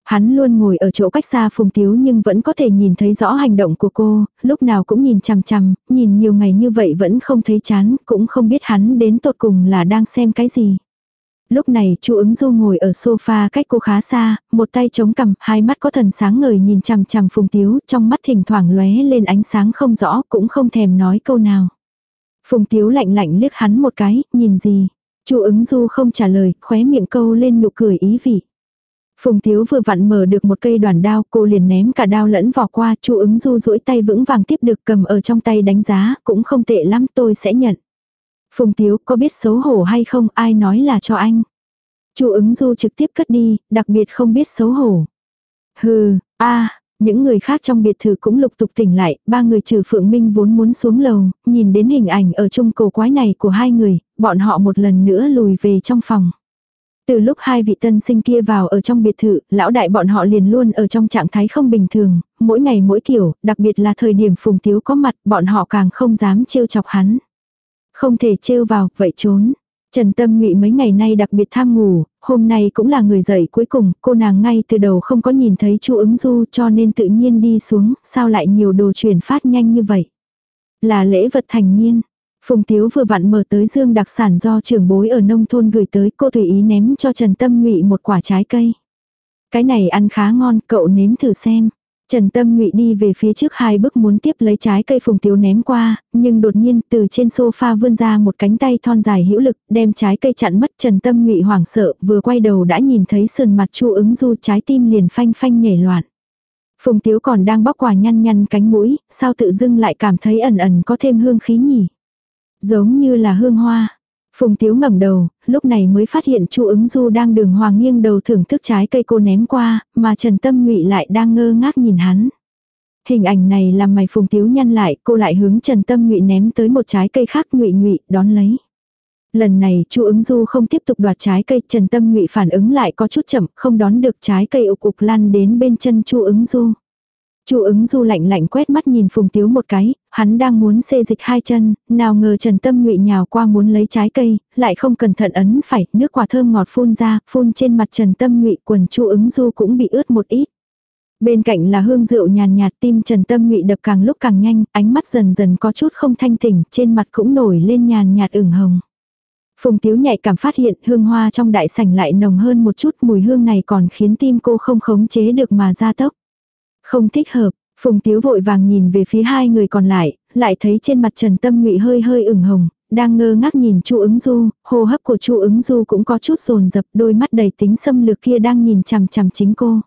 Speaker 1: Hắn luôn ngồi ở chỗ cách xa Phùng Tiếu nhưng vẫn có thể nhìn thấy rõ hành động của cô, lúc nào cũng nhìn chằm chằm, nhìn nhiều ngày như vậy vẫn không thấy chán, cũng không biết hắn đến tột cùng là đang xem cái gì. Lúc này chu ứng du ngồi ở sofa cách cô khá xa, một tay chống cằm, hai mắt có thần sáng ngời nhìn chằm chằm phùng tiếu, trong mắt thỉnh thoảng lóe lên ánh sáng không rõ, cũng không thèm nói câu nào. Phùng tiếu lạnh lạnh liếc hắn một cái, nhìn gì. chu ứng du không trả lời, khóe miệng câu lên nụ cười ý vị. Phùng Tiếu vừa vặn mở được một cây đoàn đao, cô liền ném cả đao lẫn vỏ qua, Chu ứng du duỗi tay vững vàng tiếp được cầm ở trong tay đánh giá, cũng không tệ lắm tôi sẽ nhận. Phùng Tiếu có biết xấu hổ hay không ai nói là cho anh. Chu ứng du trực tiếp cất đi, đặc biệt không biết xấu hổ. Hừ, a Những người khác trong biệt thự cũng lục tục tỉnh lại, ba người trừ Phượng Minh vốn muốn xuống lầu, nhìn đến hình ảnh ở chung cổ quái này của hai người, bọn họ một lần nữa lùi về trong phòng. Từ lúc hai vị tân sinh kia vào ở trong biệt thự, lão đại bọn họ liền luôn ở trong trạng thái không bình thường, mỗi ngày mỗi kiểu, đặc biệt là thời điểm Phùng Tiếu có mặt, bọn họ càng không dám trêu chọc hắn. Không thể trêu vào, vậy trốn. Trần Tâm Ngụy mấy ngày nay đặc biệt tham ngủ, hôm nay cũng là người dậy cuối cùng, cô nàng ngay từ đầu không có nhìn thấy Chu ứng du cho nên tự nhiên đi xuống, sao lại nhiều đồ chuyển phát nhanh như vậy. Là lễ vật thành niên. Phùng Tiếu vừa vặn mở tới dương đặc sản do trưởng bối ở nông thôn gửi tới, cô tùy ý ném cho Trần Tâm Ngụy một quả trái cây. Cái này ăn khá ngon, cậu nếm thử xem. Trần Tâm Ngụy đi về phía trước hai bước muốn tiếp lấy trái cây phùng tiếu ném qua, nhưng đột nhiên từ trên sofa vươn ra một cánh tay thon dài hữu lực, đem trái cây chặn mất Trần Tâm Ngụy hoảng sợ, vừa quay đầu đã nhìn thấy sườn mặt Chu ứng du trái tim liền phanh phanh nhảy loạn. Phùng tiếu còn đang bóc quả nhăn nhăn cánh mũi, sao tự dưng lại cảm thấy ẩn ẩn có thêm hương khí nhỉ? Giống như là hương hoa. Phùng Tiếu ngẩng đầu, lúc này mới phát hiện Chu ứng du đang đường hoàng nghiêng đầu thưởng thức trái cây cô ném qua, mà Trần Tâm Ngụy lại đang ngơ ngác nhìn hắn. Hình ảnh này làm mày Phùng Tiếu nhăn lại, cô lại hướng Trần Tâm Ngụy ném tới một trái cây khác Ngụy Ngụy đón lấy. Lần này Chu ứng du không tiếp tục đoạt trái cây, Trần Tâm Ngụy phản ứng lại có chút chậm, không đón được trái cây ục ục lăn đến bên chân Chu ứng du. Chu ứng du lạnh lạnh quét mắt nhìn Phùng Tiếu một cái, hắn đang muốn xê dịch hai chân, nào ngờ Trần Tâm ngụy nhào qua muốn lấy trái cây, lại không cẩn thận ấn phải, nước quả thơm ngọt phun ra, phun trên mặt Trần Tâm ngụy quần Chu ứng du cũng bị ướt một ít. Bên cạnh là hương rượu nhàn nhạt tim Trần Tâm ngụy đập càng lúc càng nhanh, ánh mắt dần dần có chút không thanh tỉnh, trên mặt cũng nổi lên nhàn nhạt ửng hồng. Phùng Tiếu nhạy cảm phát hiện hương hoa trong đại sảnh lại nồng hơn một chút mùi hương này còn khiến tim cô không khống chế được mà ra tốc. Không thích hợp, Phùng Tiếu vội vàng nhìn về phía hai người còn lại, lại thấy trên mặt Trần Tâm Ngụy hơi hơi ửng hồng, đang ngơ ngác nhìn Chu Ứng Du, hô hấp của Chu Ứng Du cũng có chút dồn dập, đôi mắt đầy tính xâm lược kia đang nhìn chằm chằm chính cô.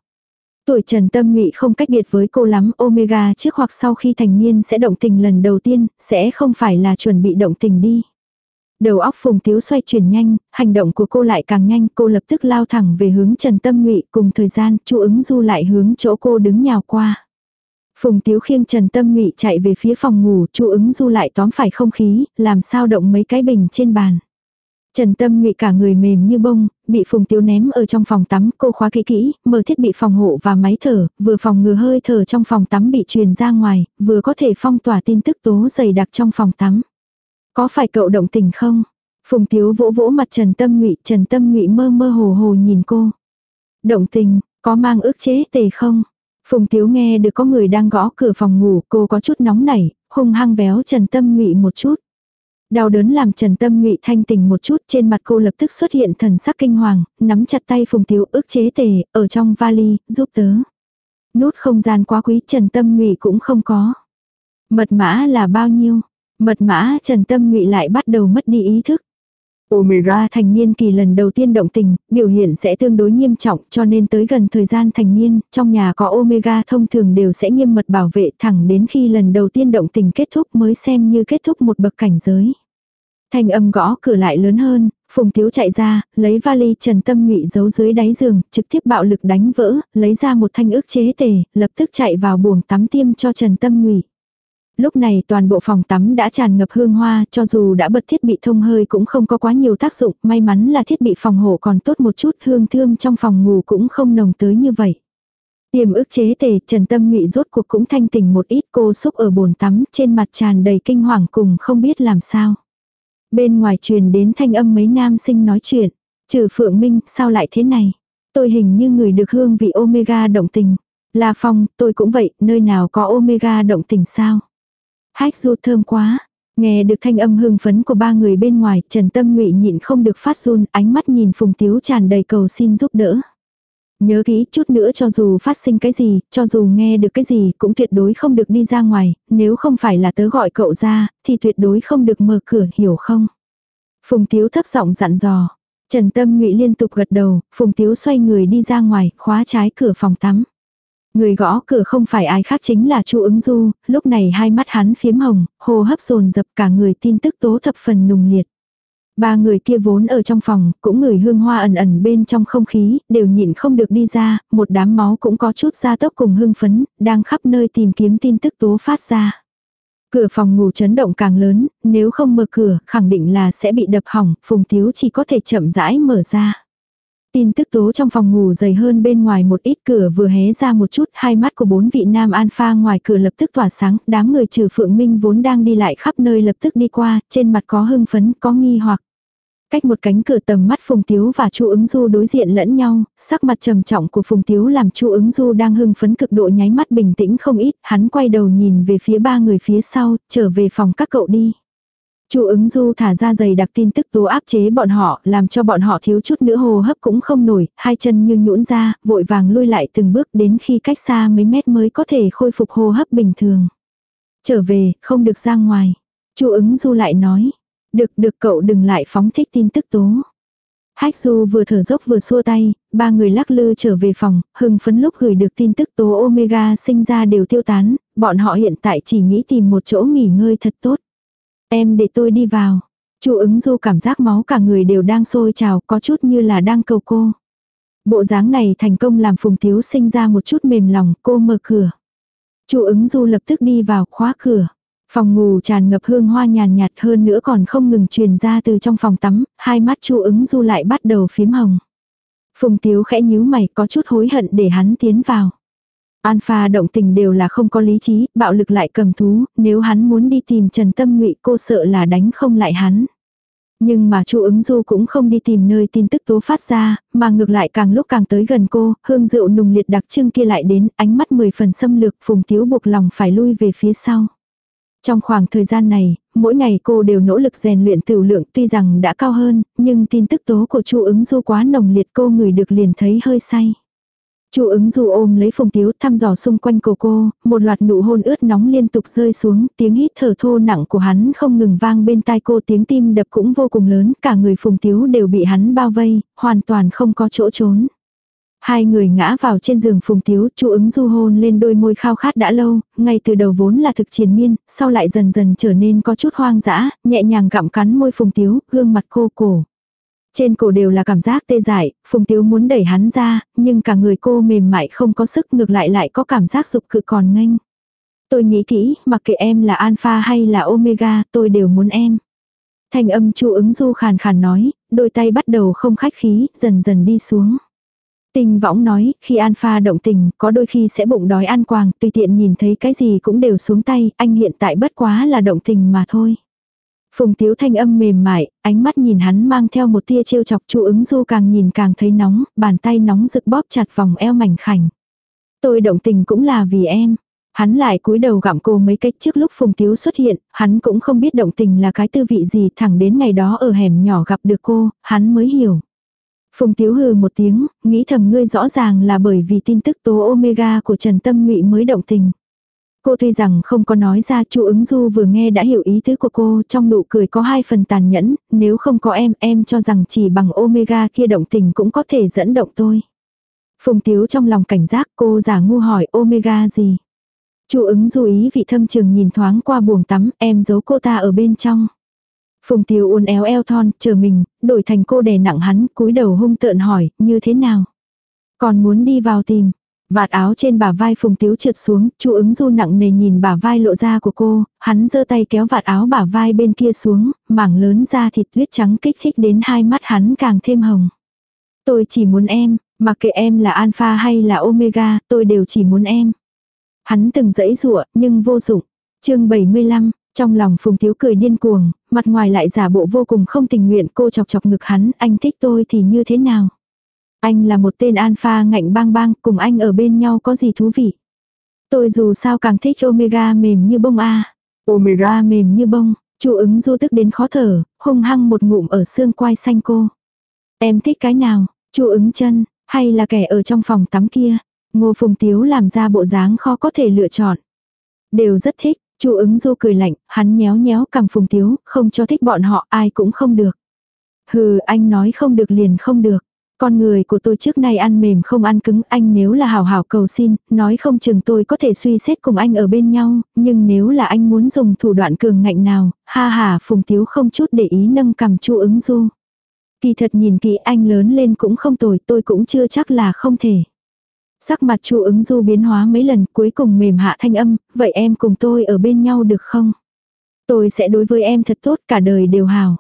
Speaker 1: Tuổi Trần Tâm Ngụy không cách biệt với cô lắm, Omega trước hoặc sau khi thành niên sẽ động tình lần đầu tiên, sẽ không phải là chuẩn bị động tình đi. Đầu óc Phùng Tiếu xoay chuyển nhanh, hành động của cô lại càng nhanh, cô lập tức lao thẳng về hướng Trần Tâm Ngụy, cùng thời gian, Chu ứng du lại hướng chỗ cô đứng nhào qua. Phùng Tiếu khiêng Trần Tâm Ngụy chạy về phía phòng ngủ, Chu ứng du lại tóm phải không khí, làm sao động mấy cái bình trên bàn. Trần Tâm Ngụy cả người mềm như bông, bị Phùng Tiếu ném ở trong phòng tắm, cô khóa kỹ kỹ, mở thiết bị phòng hộ và máy thở, vừa phòng ngừa hơi thở trong phòng tắm bị truyền ra ngoài, vừa có thể phong tỏa tin tức tố dày đặc trong phòng tắm. Có phải cậu động tình không? Phùng Tiếu vỗ vỗ mặt Trần Tâm Ngụy, Trần Tâm Ngụy mơ mơ hồ hồ nhìn cô. Động tình, có mang ước chế tề không? Phùng Tiếu nghe được có người đang gõ cửa phòng ngủ, cô có chút nóng nảy, hung hăng véo Trần Tâm Ngụy một chút. Đau đớn làm Trần Tâm Ngụy thanh tỉnh một chút, trên mặt cô lập tức xuất hiện thần sắc kinh hoàng, nắm chặt tay Phùng Tiếu ước chế tề, ở trong vali, giúp tớ. Nút không gian quá quý Trần Tâm Ngụy cũng không có. Mật mã là bao nhiêu? Mật mã Trần Tâm Ngụy lại bắt đầu mất đi ý thức. Omega thành niên kỳ lần đầu tiên động tình, biểu hiện sẽ tương đối nghiêm trọng cho nên tới gần thời gian thành niên, trong nhà có Omega thông thường đều sẽ nghiêm mật bảo vệ thẳng đến khi lần đầu tiên động tình kết thúc mới xem như kết thúc một bậc cảnh giới. Thanh âm gõ cửa lại lớn hơn, Phùng Tiếu chạy ra, lấy vali Trần Tâm Ngụy giấu dưới đáy giường, trực tiếp bạo lực đánh vỡ, lấy ra một thanh ức chế tề, lập tức chạy vào buồng tắm tiêm cho Trần Tâm Ngụy lúc này toàn bộ phòng tắm đã tràn ngập hương hoa, cho dù đã bật thiết bị thông hơi cũng không có quá nhiều tác dụng, may mắn là thiết bị phòng hộ còn tốt một chút, hương thơm trong phòng ngủ cũng không nồng tới như vậy. Tiềm ức chế tề, Trần Tâm Ngụy rốt cuộc cũng thanh tỉnh một ít cô xúc ở bồn tắm, trên mặt tràn đầy kinh hoàng cùng không biết làm sao. Bên ngoài truyền đến thanh âm mấy nam sinh nói chuyện, trừ Phượng Minh, sao lại thế này? Tôi hình như người được hương vị Omega động tình. La Phong, tôi cũng vậy, nơi nào có Omega động tình sao? Hách du thơm quá. Nghe được thanh âm hưng phấn của ba người bên ngoài, Trần Tâm Ngụy nhịn không được phát run, ánh mắt nhìn Phùng Tiếu tràn đầy cầu xin giúp đỡ. Nhớ kỹ chút nữa cho dù phát sinh cái gì, cho dù nghe được cái gì cũng tuyệt đối không được đi ra ngoài, nếu không phải là tớ gọi cậu ra, thì tuyệt đối không được mở cửa hiểu không. Phùng Tiếu thấp giọng dặn dò. Trần Tâm Ngụy liên tục gật đầu, Phùng Tiếu xoay người đi ra ngoài, khóa trái cửa phòng tắm. Người gõ cửa không phải ai khác chính là Chu ứng du, lúc này hai mắt hắn phiếm hồng, hô hấp dồn dập cả người tin tức tố thập phần nùng liệt. Ba người kia vốn ở trong phòng, cũng ngửi hương hoa ẩn ẩn bên trong không khí, đều nhịn không được đi ra, một đám máu cũng có chút ra tốc cùng hưng phấn, đang khắp nơi tìm kiếm tin tức tố phát ra. Cửa phòng ngủ chấn động càng lớn, nếu không mở cửa, khẳng định là sẽ bị đập hỏng, Phùng Tiếu chỉ có thể chậm rãi mở ra. Tin tức tố trong phòng ngủ dày hơn bên ngoài một ít cửa vừa hé ra một chút, hai mắt của bốn vị nam alpha ngoài cửa lập tức tỏa sáng, đám người trừ Phượng Minh vốn đang đi lại khắp nơi lập tức đi qua, trên mặt có hưng phấn, có nghi hoặc. Cách một cánh cửa tầm mắt Phùng Tiếu và Chu ứng du đối diện lẫn nhau, sắc mặt trầm trọng của Phùng Tiếu làm Chu ứng du đang hưng phấn cực độ nháy mắt bình tĩnh không ít, hắn quay đầu nhìn về phía ba người phía sau, trở về phòng các cậu đi. Chu ứng du thả ra giày đặc tin tức tố áp chế bọn họ, làm cho bọn họ thiếu chút nữa hồ hấp cũng không nổi, hai chân như nhũn ra, vội vàng lui lại từng bước đến khi cách xa mấy mét mới có thể khôi phục hô hấp bình thường. Trở về, không được ra ngoài. Chu ứng du lại nói, được được cậu đừng lại phóng thích tin tức tố. Hách Du vừa thở dốc vừa xua tay, ba người lắc lư trở về phòng, hưng phấn lúc gửi được tin tức tố Omega sinh ra đều tiêu tán, bọn họ hiện tại chỉ nghĩ tìm một chỗ nghỉ ngơi thật tốt. Em để tôi đi vào. Chu ứng du cảm giác máu cả người đều đang sôi trào, có chút như là đang cầu cô. Bộ dáng này thành công làm Phùng Tiếu sinh ra một chút mềm lòng, cô mở cửa. Chu ứng du lập tức đi vào, khóa cửa. Phòng ngủ tràn ngập hương hoa nhàn nhạt hơn nữa còn không ngừng truyền ra từ trong phòng tắm, hai mắt chu ứng du lại bắt đầu phím hồng. Phùng Tiếu khẽ nhíu mày có chút hối hận để hắn tiến vào. Alpha động tình đều là không có lý trí, bạo lực lại cầm thú, nếu hắn muốn đi tìm Trần Tâm Ngụy cô sợ là đánh không lại hắn. Nhưng mà Chu ứng du cũng không đi tìm nơi tin tức tố phát ra, mà ngược lại càng lúc càng tới gần cô, hương rượu nùng liệt đặc trưng kia lại đến, ánh mắt mười phần xâm lược, phùng tiếu buộc lòng phải lui về phía sau. Trong khoảng thời gian này, mỗi ngày cô đều nỗ lực rèn luyện tiểu lượng tuy rằng đã cao hơn, nhưng tin tức tố của Chu ứng du quá nồng liệt cô người được liền thấy hơi say. Chu ứng du ôm lấy phùng tiếu thăm dò xung quanh cổ cô, một loạt nụ hôn ướt nóng liên tục rơi xuống, tiếng hít thở thô nặng của hắn không ngừng vang bên tai cô tiếng tim đập cũng vô cùng lớn, cả người phùng tiếu đều bị hắn bao vây, hoàn toàn không có chỗ trốn. Hai người ngã vào trên giường phùng tiếu, chu ứng du hôn lên đôi môi khao khát đã lâu, ngay từ đầu vốn là thực triền miên, sau lại dần dần trở nên có chút hoang dã, nhẹ nhàng gặm cắn môi phùng tiếu, gương mặt cô cổ. Trên cổ đều là cảm giác tê dại, phùng tiếu muốn đẩy hắn ra, nhưng cả người cô mềm mại không có sức ngược lại lại có cảm giác dục cự còn nghênh. Tôi nghĩ kỹ, mặc kệ em là alpha hay là omega, tôi đều muốn em. Thanh âm chu ứng du khàn khàn nói, đôi tay bắt đầu không khách khí, dần dần đi xuống. Tình võng nói, khi alpha động tình, có đôi khi sẽ bụng đói ăn quàng, tùy tiện nhìn thấy cái gì cũng đều xuống tay, anh hiện tại bất quá là động tình mà thôi. Phùng tiếu thanh âm mềm mại, ánh mắt nhìn hắn mang theo một tia trêu chọc chu ứng du càng nhìn càng thấy nóng, bàn tay nóng rực bóp chặt vòng eo mảnh khảnh. Tôi động tình cũng là vì em. Hắn lại cúi đầu gặm cô mấy cách trước lúc Phùng Tiếu xuất hiện, hắn cũng không biết động tình là cái tư vị gì thẳng đến ngày đó ở hẻm nhỏ gặp được cô, hắn mới hiểu. Phùng Tiếu hừ một tiếng, nghĩ thầm ngươi rõ ràng là bởi vì tin tức tố omega của Trần Tâm Ngụy mới động tình. Cô tuy rằng không có nói ra chu ứng du vừa nghe đã hiểu ý tứ của cô trong nụ cười có hai phần tàn nhẫn, nếu không có em em cho rằng chỉ bằng omega kia động tình cũng có thể dẫn động tôi. Phùng Tiếu trong lòng cảnh giác cô giả ngu hỏi omega gì. chu ứng du ý vị thâm trường nhìn thoáng qua buồng tắm em giấu cô ta ở bên trong. Phùng Tiếu uốn éo eo thon, chờ mình, đổi thành cô đè nặng hắn, cúi đầu hung tợn hỏi, như thế nào? Còn muốn đi vào tìm. Vạt áo trên bà vai Phùng Tiếu trượt xuống, chu ứng du nặng nề nhìn bà vai lộ ra của cô, hắn giơ tay kéo vạt áo bà vai bên kia xuống, mảng lớn da thịt tuyết trắng kích thích đến hai mắt hắn càng thêm hồng. Tôi chỉ muốn em, mặc kệ em là alpha hay là omega, tôi đều chỉ muốn em. Hắn từng dẫy dụa, nhưng vô dụng. chương 75, trong lòng Phùng Tiếu cười điên cuồng, mặt ngoài lại giả bộ vô cùng không tình nguyện cô chọc chọc ngực hắn, anh thích tôi thì như thế nào? Anh là một tên alpha ngạnh bang bang, cùng anh ở bên nhau có gì thú vị? Tôi dù sao càng thích omega mềm như bông a. Omega mềm như bông, chu ứng du tức đến khó thở, hung hăng một ngụm ở xương quai xanh cô. Em thích cái nào, chu ứng chân, hay là kẻ ở trong phòng tắm kia? Ngô Phùng Tiếu làm ra bộ dáng khó có thể lựa chọn. Đều rất thích, Chu ứng du cười lạnh, hắn nhéo nhéo cầm phùng tiếu, không cho thích bọn họ ai cũng không được. Hừ, anh nói không được liền không được. Con người của tôi trước nay ăn mềm không ăn cứng, anh nếu là hào hào cầu xin, nói không chừng tôi có thể suy xét cùng anh ở bên nhau, nhưng nếu là anh muốn dùng thủ đoạn cường ngạnh nào, ha ha Phùng Tiếu không chút để ý nâng cầm chu ứng du. Kỳ thật nhìn kỹ anh lớn lên cũng không tồi, tôi cũng chưa chắc là không thể. Sắc mặt chu ứng du biến hóa mấy lần cuối cùng mềm hạ thanh âm, vậy em cùng tôi ở bên nhau được không? Tôi sẽ đối với em thật tốt cả đời đều hào.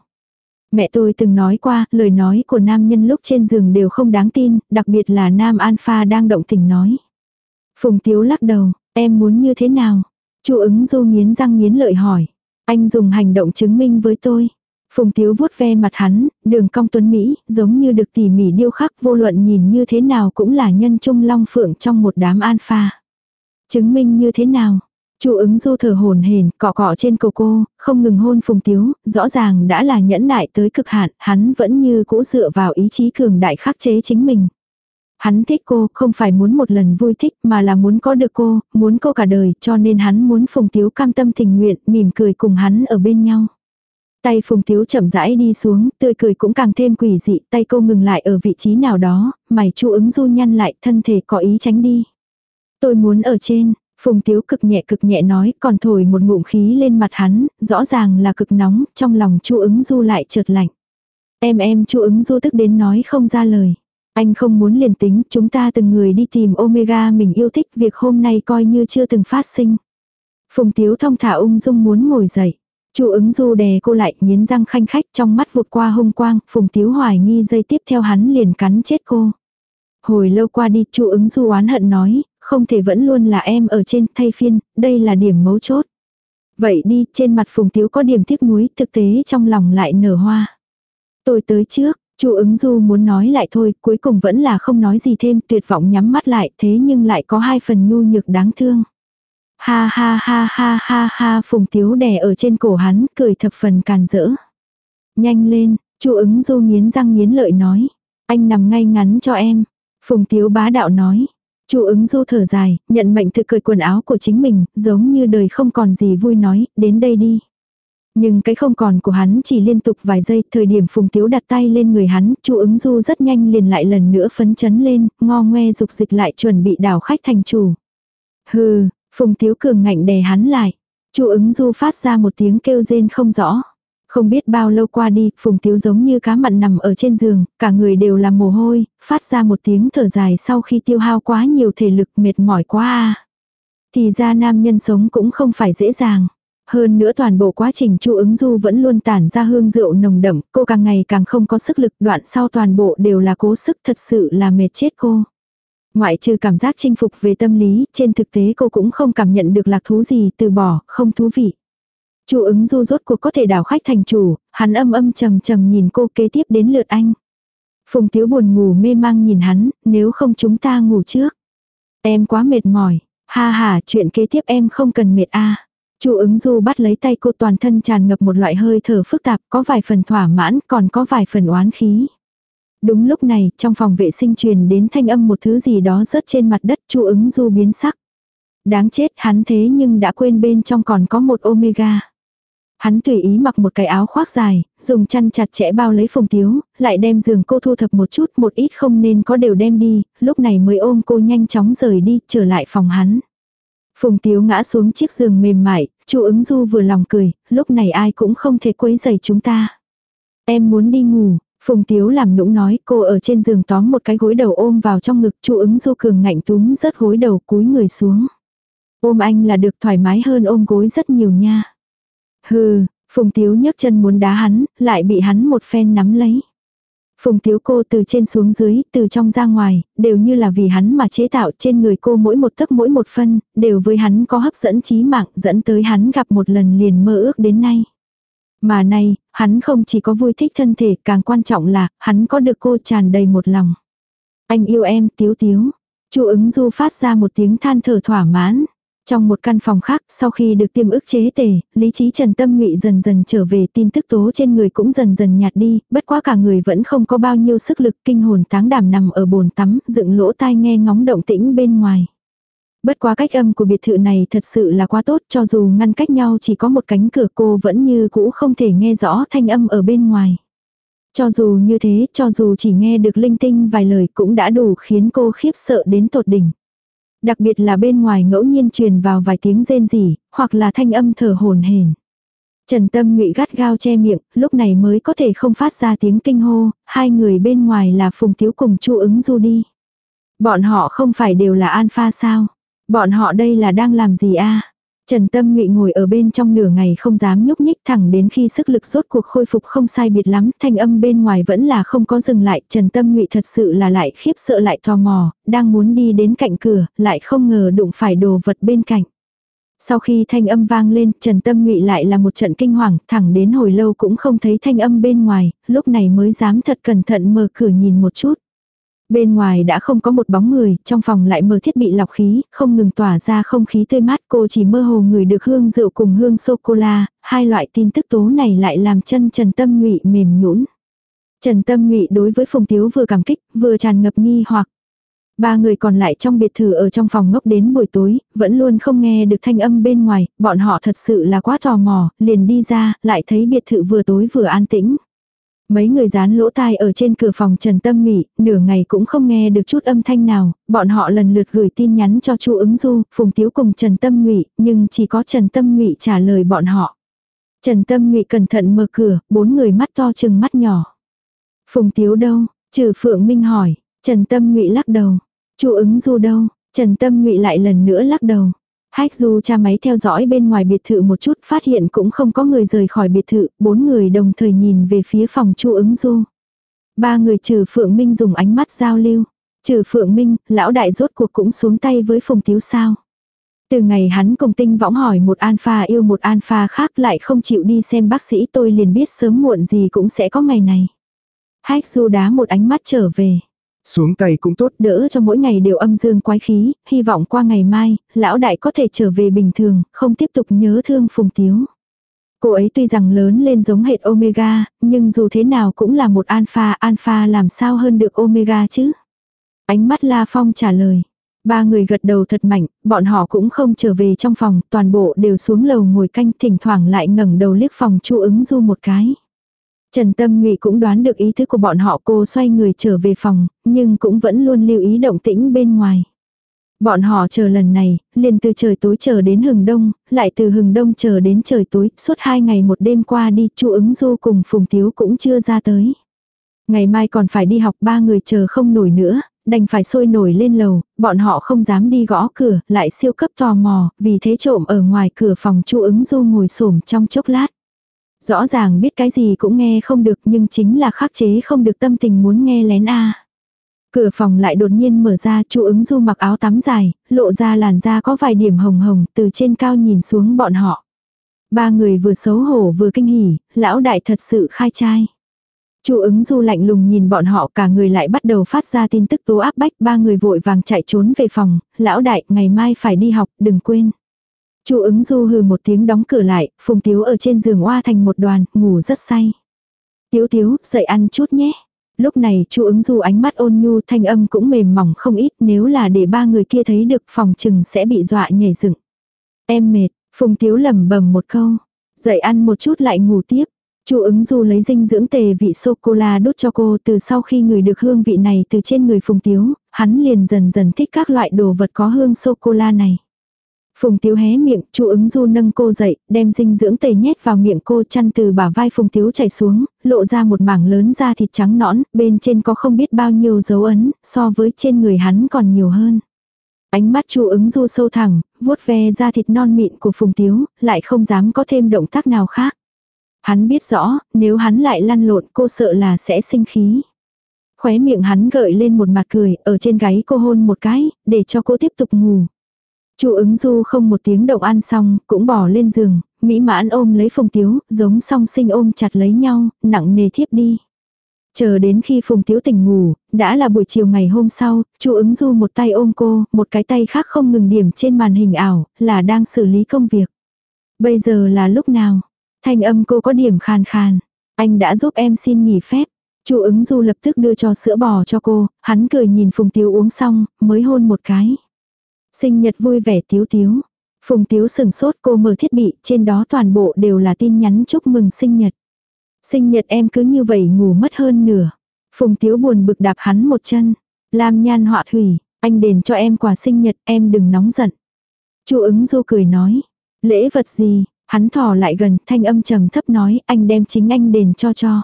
Speaker 1: Mẹ tôi từng nói qua, lời nói của nam nhân lúc trên giường đều không đáng tin, đặc biệt là nam alpha đang động tình nói. Phùng Tiếu lắc đầu, em muốn như thế nào? Chu ứng du nghiến răng nghiến lợi hỏi. Anh dùng hành động chứng minh với tôi. Phùng Tiếu vuốt ve mặt hắn, đường cong tuấn Mỹ, giống như được tỉ mỉ điêu khắc vô luận nhìn như thế nào cũng là nhân trung long phượng trong một đám alpha. Chứng minh như thế nào? Chu ứng du thở hồn hển, cọ cọ trên cầu cô, không ngừng hôn Phùng Tiếu, rõ ràng đã là nhẫn nại tới cực hạn, hắn vẫn như cũ dựa vào ý chí cường đại khắc chế chính mình. Hắn thích cô, không phải muốn một lần vui thích mà là muốn có được cô, muốn cô cả đời, cho nên hắn muốn Phùng Tiếu cam tâm tình nguyện, mỉm cười cùng hắn ở bên nhau. Tay Phùng Tiếu chậm rãi đi xuống, tươi cười cũng càng thêm quỷ dị, tay cô ngừng lại ở vị trí nào đó, mày chu ứng du nhăn lại, thân thể có ý tránh đi. Tôi muốn ở trên, Phùng Tiếu cực nhẹ cực nhẹ nói, còn thổi một ngụm khí lên mặt hắn, rõ ràng là cực nóng, trong lòng chu ứng du lại chợt lạnh. Em em chu ứng du tức đến nói không ra lời. Anh không muốn liền tính, chúng ta từng người đi tìm Omega mình yêu thích, việc hôm nay coi như chưa từng phát sinh. Phùng Tiếu thông thả ung dung muốn ngồi dậy. Chu ứng du đè cô lại, nghiến răng khanh khách trong mắt vụt qua hung quang, Phùng Tiếu hoài nghi dây tiếp theo hắn liền cắn chết cô. Hồi lâu qua đi, Chu ứng du oán hận nói, không thể vẫn luôn là em ở trên thay phiên, đây là điểm mấu chốt. Vậy đi, trên mặt Phùng Tiếu có điểm tiếc nuối, thực tế trong lòng lại nở hoa. Tôi tới trước, Chu ứng du muốn nói lại thôi, cuối cùng vẫn là không nói gì thêm, tuyệt vọng nhắm mắt lại, thế nhưng lại có hai phần nhu nhược đáng thương. Ha ha ha ha ha ha Phùng Tiếu đè ở trên cổ hắn, cười thập phần càn rỡ. Nhanh lên, Chu ứng du nghiến răng nghiến lợi nói. Anh nằm ngay ngắn cho em. Phùng Tiếu bá đạo nói. Chu ứng du thở dài, nhận mệnh tự cởi quần áo của chính mình, giống như đời không còn gì vui nói, đến đây đi. Nhưng cái không còn của hắn chỉ liên tục vài giây, thời điểm Phùng Tiếu đặt tay lên người hắn, Chu ứng du rất nhanh liền lại lần nữa phấn chấn lên, ngo ngoe dục dịch lại chuẩn bị đảo khách thành chủ. Hừ, Phùng Tiếu cường ngạnh đè hắn lại. Chu ứng du phát ra một tiếng kêu rên không rõ. Không biết bao lâu qua đi, Phùng Tiếu giống như cá mặn nằm ở trên giường, cả người đều là mồ hôi, phát ra một tiếng thở dài sau khi tiêu hao quá nhiều thể lực mệt mỏi quá à. Thì ra nam nhân sống cũng không phải dễ dàng. Hơn nữa toàn bộ quá trình chu ứng du vẫn luôn tản ra hương rượu nồng đậm, cô càng ngày càng không có sức lực, đoạn sau toàn bộ đều là cố sức thật sự là mệt chết cô. Ngoại trừ cảm giác chinh phục về tâm lý, trên thực tế cô cũng không cảm nhận được lạc thú gì, từ bỏ, không thú vị. Chu ứng du rốt cuộc có thể đảo khách thành chủ, hắn âm âm trầm trầm nhìn cô kế tiếp đến lượt anh. Phùng tiếu buồn ngủ mê mang nhìn hắn, nếu không chúng ta ngủ trước. Em quá mệt mỏi, ha ha chuyện kế tiếp em không cần mệt a. Chu ứng du bắt lấy tay cô toàn thân tràn ngập một loại hơi thở phức tạp, có vài phần thỏa mãn, còn có vài phần oán khí. Đúng lúc này, trong phòng vệ sinh truyền đến thanh âm một thứ gì đó rớt trên mặt đất, Chu ứng du biến sắc. Đáng chết, hắn thế nhưng đã quên bên trong còn có một omega. Hắn tùy ý mặc một cái áo khoác dài, dùng chăn chặt chẽ bao lấy phùng tiếu, lại đem giường cô thu thập một chút một ít không nên có đều đem đi, lúc này mới ôm cô nhanh chóng rời đi, trở lại phòng hắn. Phùng tiếu ngã xuống chiếc giường mềm mại, chu ứng du vừa lòng cười, lúc này ai cũng không thể quấy rầy chúng ta. Em muốn đi ngủ, Phùng Tiếu làm nũng nói cô ở trên giường tóm một cái gối đầu ôm vào trong ngực chu ứng du cường ngạnh túm rớt gối đầu cúi người xuống. Ôm anh là được thoải mái hơn ôm gối rất nhiều nha. Hừ, Phùng Tiếu nhấc chân muốn đá hắn, lại bị hắn một phen nắm lấy. Phùng Tiếu cô từ trên xuống dưới, từ trong ra ngoài, đều như là vì hắn mà chế tạo trên người cô mỗi một tấc mỗi một phân, đều với hắn có hấp dẫn trí mạng, dẫn tới hắn gặp một lần liền mơ ước đến nay. Mà nay, hắn không chỉ có vui thích thân thể, càng quan trọng là, hắn có được cô tràn đầy một lòng. Anh yêu em, Tiếu Tiếu. Chu ứng du phát ra một tiếng than thở thỏa mãn. Trong một căn phòng khác, sau khi được tiêm ức chế tề, lý trí Trần Tâm Ngụy dần dần trở về tin tức tố trên người cũng dần dần nhạt đi, bất quá cả người vẫn không có bao nhiêu sức lực kinh hồn táng đảm nằm ở bồn tắm, dựng lỗ tai nghe ngóng động tĩnh bên ngoài. Bất quá cách âm của biệt thự này thật sự là quá tốt cho dù ngăn cách nhau chỉ có một cánh cửa cô vẫn như cũ không thể nghe rõ thanh âm ở bên ngoài. Cho dù như thế, cho dù chỉ nghe được linh tinh vài lời cũng đã đủ khiến cô khiếp sợ đến tột đỉnh. Đặc biệt là bên ngoài ngẫu nhiên truyền vào vài tiếng rên rỉ, hoặc là thanh âm thở hồn hển. Trần Tâm Ngụy gắt gao che miệng, lúc này mới có thể không phát ra tiếng kinh hô, hai người bên ngoài là Phùng Tiếu cùng Chu ứng du đi. Bọn họ không phải đều là alpha sao? Bọn họ đây là đang làm gì a? Trần Tâm Ngụy ngồi ở bên trong nửa ngày không dám nhúc nhích thẳng đến khi sức lực rốt cuộc khôi phục không sai biệt lắm, thanh âm bên ngoài vẫn là không có dừng lại, Trần Tâm Ngụy thật sự là lại khiếp sợ lại tò mò, đang muốn đi đến cạnh cửa, lại không ngờ đụng phải đồ vật bên cạnh. Sau khi thanh âm vang lên, Trần Tâm Ngụy lại là một trận kinh hoàng, thẳng đến hồi lâu cũng không thấy thanh âm bên ngoài, lúc này mới dám thật cẩn thận mở cửa nhìn một chút. Bên ngoài đã không có một bóng người, trong phòng lại mở thiết bị lọc khí, không ngừng tỏa ra không khí tươi mát. Cô chỉ mơ hồ người được hương rượu cùng hương sô-cô-la, hai loại tin tức tố này lại làm chân Trần Tâm Ngụy mềm nhũn. Trần Tâm Ngụy đối với Phùng Tiếu vừa cảm kích, vừa tràn ngập nghi hoặc. Ba người còn lại trong biệt thự ở trong phòng ngốc đến buổi tối, vẫn luôn không nghe được thanh âm bên ngoài, bọn họ thật sự là quá tò mò, liền đi ra, lại thấy biệt thự vừa tối vừa an tĩnh. Mấy người dán lỗ tai ở trên cửa phòng Trần Tâm Nghị, nửa ngày cũng không nghe được chút âm thanh nào, bọn họ lần lượt gửi tin nhắn cho Chu ứng du, Phùng Tiếu cùng Trần Tâm Ngụy, nhưng chỉ có Trần Tâm Ngụy trả lời bọn họ. Trần Tâm Ngụy cẩn thận mở cửa, bốn người mắt to chừng mắt nhỏ. Phùng Tiếu đâu? Trừ Phượng Minh hỏi. Trần Tâm Ngụy lắc đầu. Chu ứng du đâu? Trần Tâm Ngụy lại lần nữa lắc đầu. Hách Du cha máy theo dõi bên ngoài biệt thự một chút phát hiện cũng không có người rời khỏi biệt thự, bốn người đồng thời nhìn về phía phòng Chu ứng du. Ba người trừ Phượng Minh dùng ánh mắt giao lưu. Trừ Phượng Minh, lão đại rốt cuộc cũng xuống tay với Phùng Tiếu sao. Từ ngày hắn công tinh võng hỏi một alpha yêu một alpha khác lại không chịu đi xem bác sĩ tôi liền biết sớm muộn gì cũng sẽ có ngày này. Hách Du đá một ánh mắt trở về.
Speaker 2: Xuống tay cũng tốt.
Speaker 1: Đỡ cho mỗi ngày đều âm dương quái khí, hy vọng qua ngày mai, lão đại có thể trở về bình thường, không tiếp tục nhớ thương phùng tiếu. Cô ấy tuy rằng lớn lên giống hệt Omega, nhưng dù thế nào cũng là một alpha, alpha làm sao hơn được Omega chứ? Ánh mắt La Phong trả lời. Ba người gật đầu thật mạnh, bọn họ cũng không trở về trong phòng, toàn bộ đều xuống lầu ngồi canh, thỉnh thoảng lại ngẩng đầu liếc phòng chu ứng du một cái. Trần Tâm Ngụy cũng đoán được ý thức của bọn họ cô xoay người trở về phòng, nhưng cũng vẫn luôn lưu ý động tĩnh bên ngoài. Bọn họ chờ lần này, liền từ trời tối chờ đến hừng đông, lại từ hừng đông chờ đến trời tối, suốt hai ngày một đêm qua đi, chu ứng du cùng Phùng Tiếu cũng chưa ra tới. Ngày mai còn phải đi học ba người chờ không nổi nữa, đành phải sôi nổi lên lầu, bọn họ không dám đi gõ cửa, lại siêu cấp tò mò, vì thế trộm ở ngoài cửa phòng chu ứng du ngồi xổm trong chốc lát. Rõ ràng biết cái gì cũng nghe không được nhưng chính là khắc chế không được tâm tình muốn nghe lén a. Cửa phòng lại đột nhiên mở ra, chu ứng du mặc áo tắm dài, lộ ra làn da có vài điểm hồng hồng, từ trên cao nhìn xuống bọn họ. Ba người vừa xấu hổ vừa kinh hỉ, lão đại thật sự khai trai. Chu ứng du lạnh lùng nhìn bọn họ cả người lại bắt đầu phát ra tin tức tố áp bách ba người vội vàng chạy trốn về phòng, lão đại ngày mai phải đi học đừng quên. Chu ứng du hừ một tiếng đóng cửa lại, phùng tiếu ở trên giường oa thành một đoàn, ngủ rất say. Tiếu tiếu, dậy ăn chút nhé. Lúc này chu ứng du ánh mắt ôn nhu thanh âm cũng mềm mỏng không ít nếu là để ba người kia thấy được phòng chừng sẽ bị dọa nhảy dựng. Em mệt, phùng tiếu lẩm bẩm một câu. Dậy ăn một chút lại ngủ tiếp. Chu ứng du lấy dinh dưỡng tề vị sô-cô-la đút cho cô từ sau khi người được hương vị này từ trên người phùng tiếu, hắn liền dần dần thích các loại đồ vật có hương sô-cô-la này. Phùng Tiếu hé miệng, Chu ứng du nâng cô dậy, đem dinh dưỡng tề nhét vào miệng cô chăn từ bả vai Phùng Tiếu chảy xuống, lộ ra một mảng lớn da thịt trắng nõn, bên trên có không biết bao nhiêu dấu ấn, so với trên người hắn còn nhiều hơn. Ánh mắt Chu ứng du sâu thẳng, vuốt ve da thịt non mịn của Phùng Tiếu, lại không dám có thêm động tác nào khác. Hắn biết rõ, nếu hắn lại lăn lộn cô sợ là sẽ sinh khí. Khóe miệng hắn gợi lên một mặt cười, ở trên gáy cô hôn một cái, để cho cô tiếp tục ngủ. Chu ứng du không một tiếng động ăn xong, cũng bỏ lên giường, mỹ mãn ôm lấy phùng tiếu, giống song sinh ôm chặt lấy nhau, nặng nề thiếp đi. Chờ đến khi phùng tiếu tỉnh ngủ, đã là buổi chiều ngày hôm sau, chu ứng du một tay ôm cô, một cái tay khác không ngừng điểm trên màn hình ảo, là đang xử lý công việc. Bây giờ là lúc nào? Thanh âm cô có điểm khàn khàn. Anh đã giúp em xin nghỉ phép. Chu ứng du lập tức đưa cho sữa bò cho cô, hắn cười nhìn phùng tiếu uống xong, mới hôn một cái. Sinh nhật vui vẻ tiếu tiếu. Phùng tiếu sừng sốt cô mở thiết bị, trên đó toàn bộ đều là tin nhắn chúc mừng sinh nhật. Sinh nhật em cứ như vậy ngủ mất hơn nửa. Phùng Tiếu buồn bực đạp hắn một chân. Lam nhan họa thủy, anh đền cho em quà sinh nhật em đừng nóng giận. Chu ứng du cười nói. Lễ vật gì, hắn thò lại gần thanh âm trầm thấp nói anh đem chính anh đền cho cho.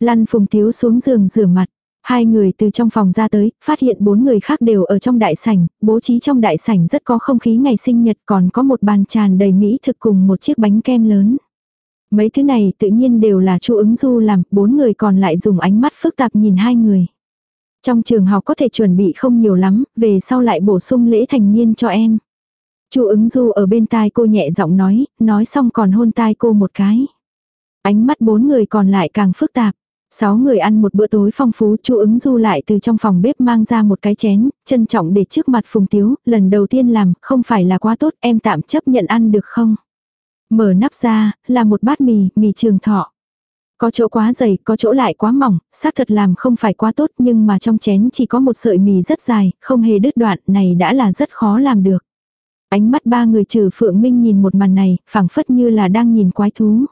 Speaker 1: Lăn Phùng Tiếu xuống giường rửa mặt. Hai người từ trong phòng ra tới, phát hiện bốn người khác đều ở trong đại sảnh, bố trí trong đại sảnh rất có không khí ngày sinh nhật còn có một bàn tràn đầy mỹ thực cùng một chiếc bánh kem lớn. Mấy thứ này tự nhiên đều là chu ứng du làm, bốn người còn lại dùng ánh mắt phức tạp nhìn hai người. Trong trường học có thể chuẩn bị không nhiều lắm, về sau lại bổ sung lễ thành niên cho em. chu ứng du ở bên tai cô nhẹ giọng nói, nói xong còn hôn tai cô một cái. Ánh mắt bốn người còn lại càng phức tạp. Sáu người ăn một bữa tối phong phú, chu ứng du lại từ trong phòng bếp mang ra một cái chén, trân trọng để trước mặt Phùng Tiếu, lần đầu tiên làm, không phải là quá tốt, em tạm chấp nhận ăn được không? Mở nắp ra, là một bát mì, mì trường thọ. Có chỗ quá dày, có chỗ lại quá mỏng, xác thật làm không phải quá tốt nhưng mà trong chén chỉ có một sợi mì rất dài, không hề đứt đoạn, này đã là rất khó làm được. Ánh mắt ba người trừ Phượng Minh nhìn một màn này, phảng phất như là đang nhìn quái thú.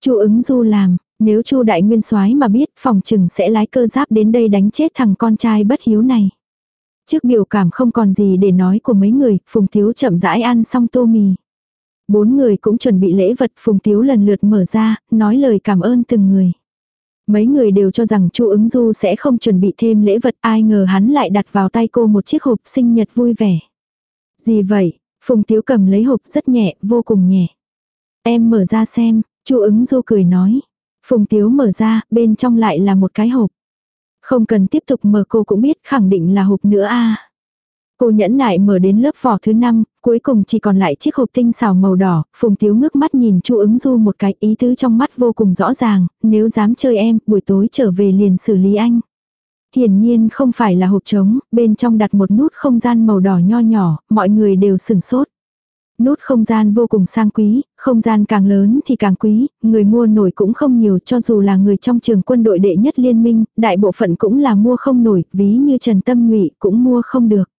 Speaker 1: Chu ứng du làm, nếu Chu đại nguyên soái mà biết, phòng trừng sẽ lái cơ giáp đến đây đánh chết thằng con trai bất hiếu này. Trước biểu cảm không còn gì để nói của mấy người, Phùng Thiếu chậm rãi ăn xong tô mì. Bốn người cũng chuẩn bị lễ vật, Phùng Thiếu lần lượt mở ra, nói lời cảm ơn từng người. Mấy người đều cho rằng Chu ứng du sẽ không chuẩn bị thêm lễ vật, ai ngờ hắn lại đặt vào tay cô một chiếc hộp sinh nhật vui vẻ. Gì vậy? Phùng Tiếu cầm lấy hộp rất nhẹ, vô cùng nhẹ. Em mở ra xem, Chu ứng du cười nói. Phùng Tiếu mở ra, bên trong lại là một cái hộp. Không cần tiếp tục mở cô cũng biết khẳng định là hộp nữa a. Cô nhẫn nại mở đến lớp vỏ thứ năm, cuối cùng chỉ còn lại chiếc hộp tinh xào màu đỏ, Phùng Tiếu ngước mắt nhìn Chu ứng du một cái ý tứ trong mắt vô cùng rõ ràng, nếu dám chơi em, buổi tối trở về liền xử lý anh. Hiển nhiên không phải là hộp trống, bên trong đặt một nút không gian màu đỏ nho nhỏ, mọi người đều sửng sốt. Nút không gian vô cùng sang quý, không gian càng lớn thì càng quý, người mua nổi cũng không nhiều cho dù là người trong trường quân đội đệ nhất liên minh, đại bộ phận cũng là mua không nổi, ví như Trần Tâm Ngụy cũng mua không được.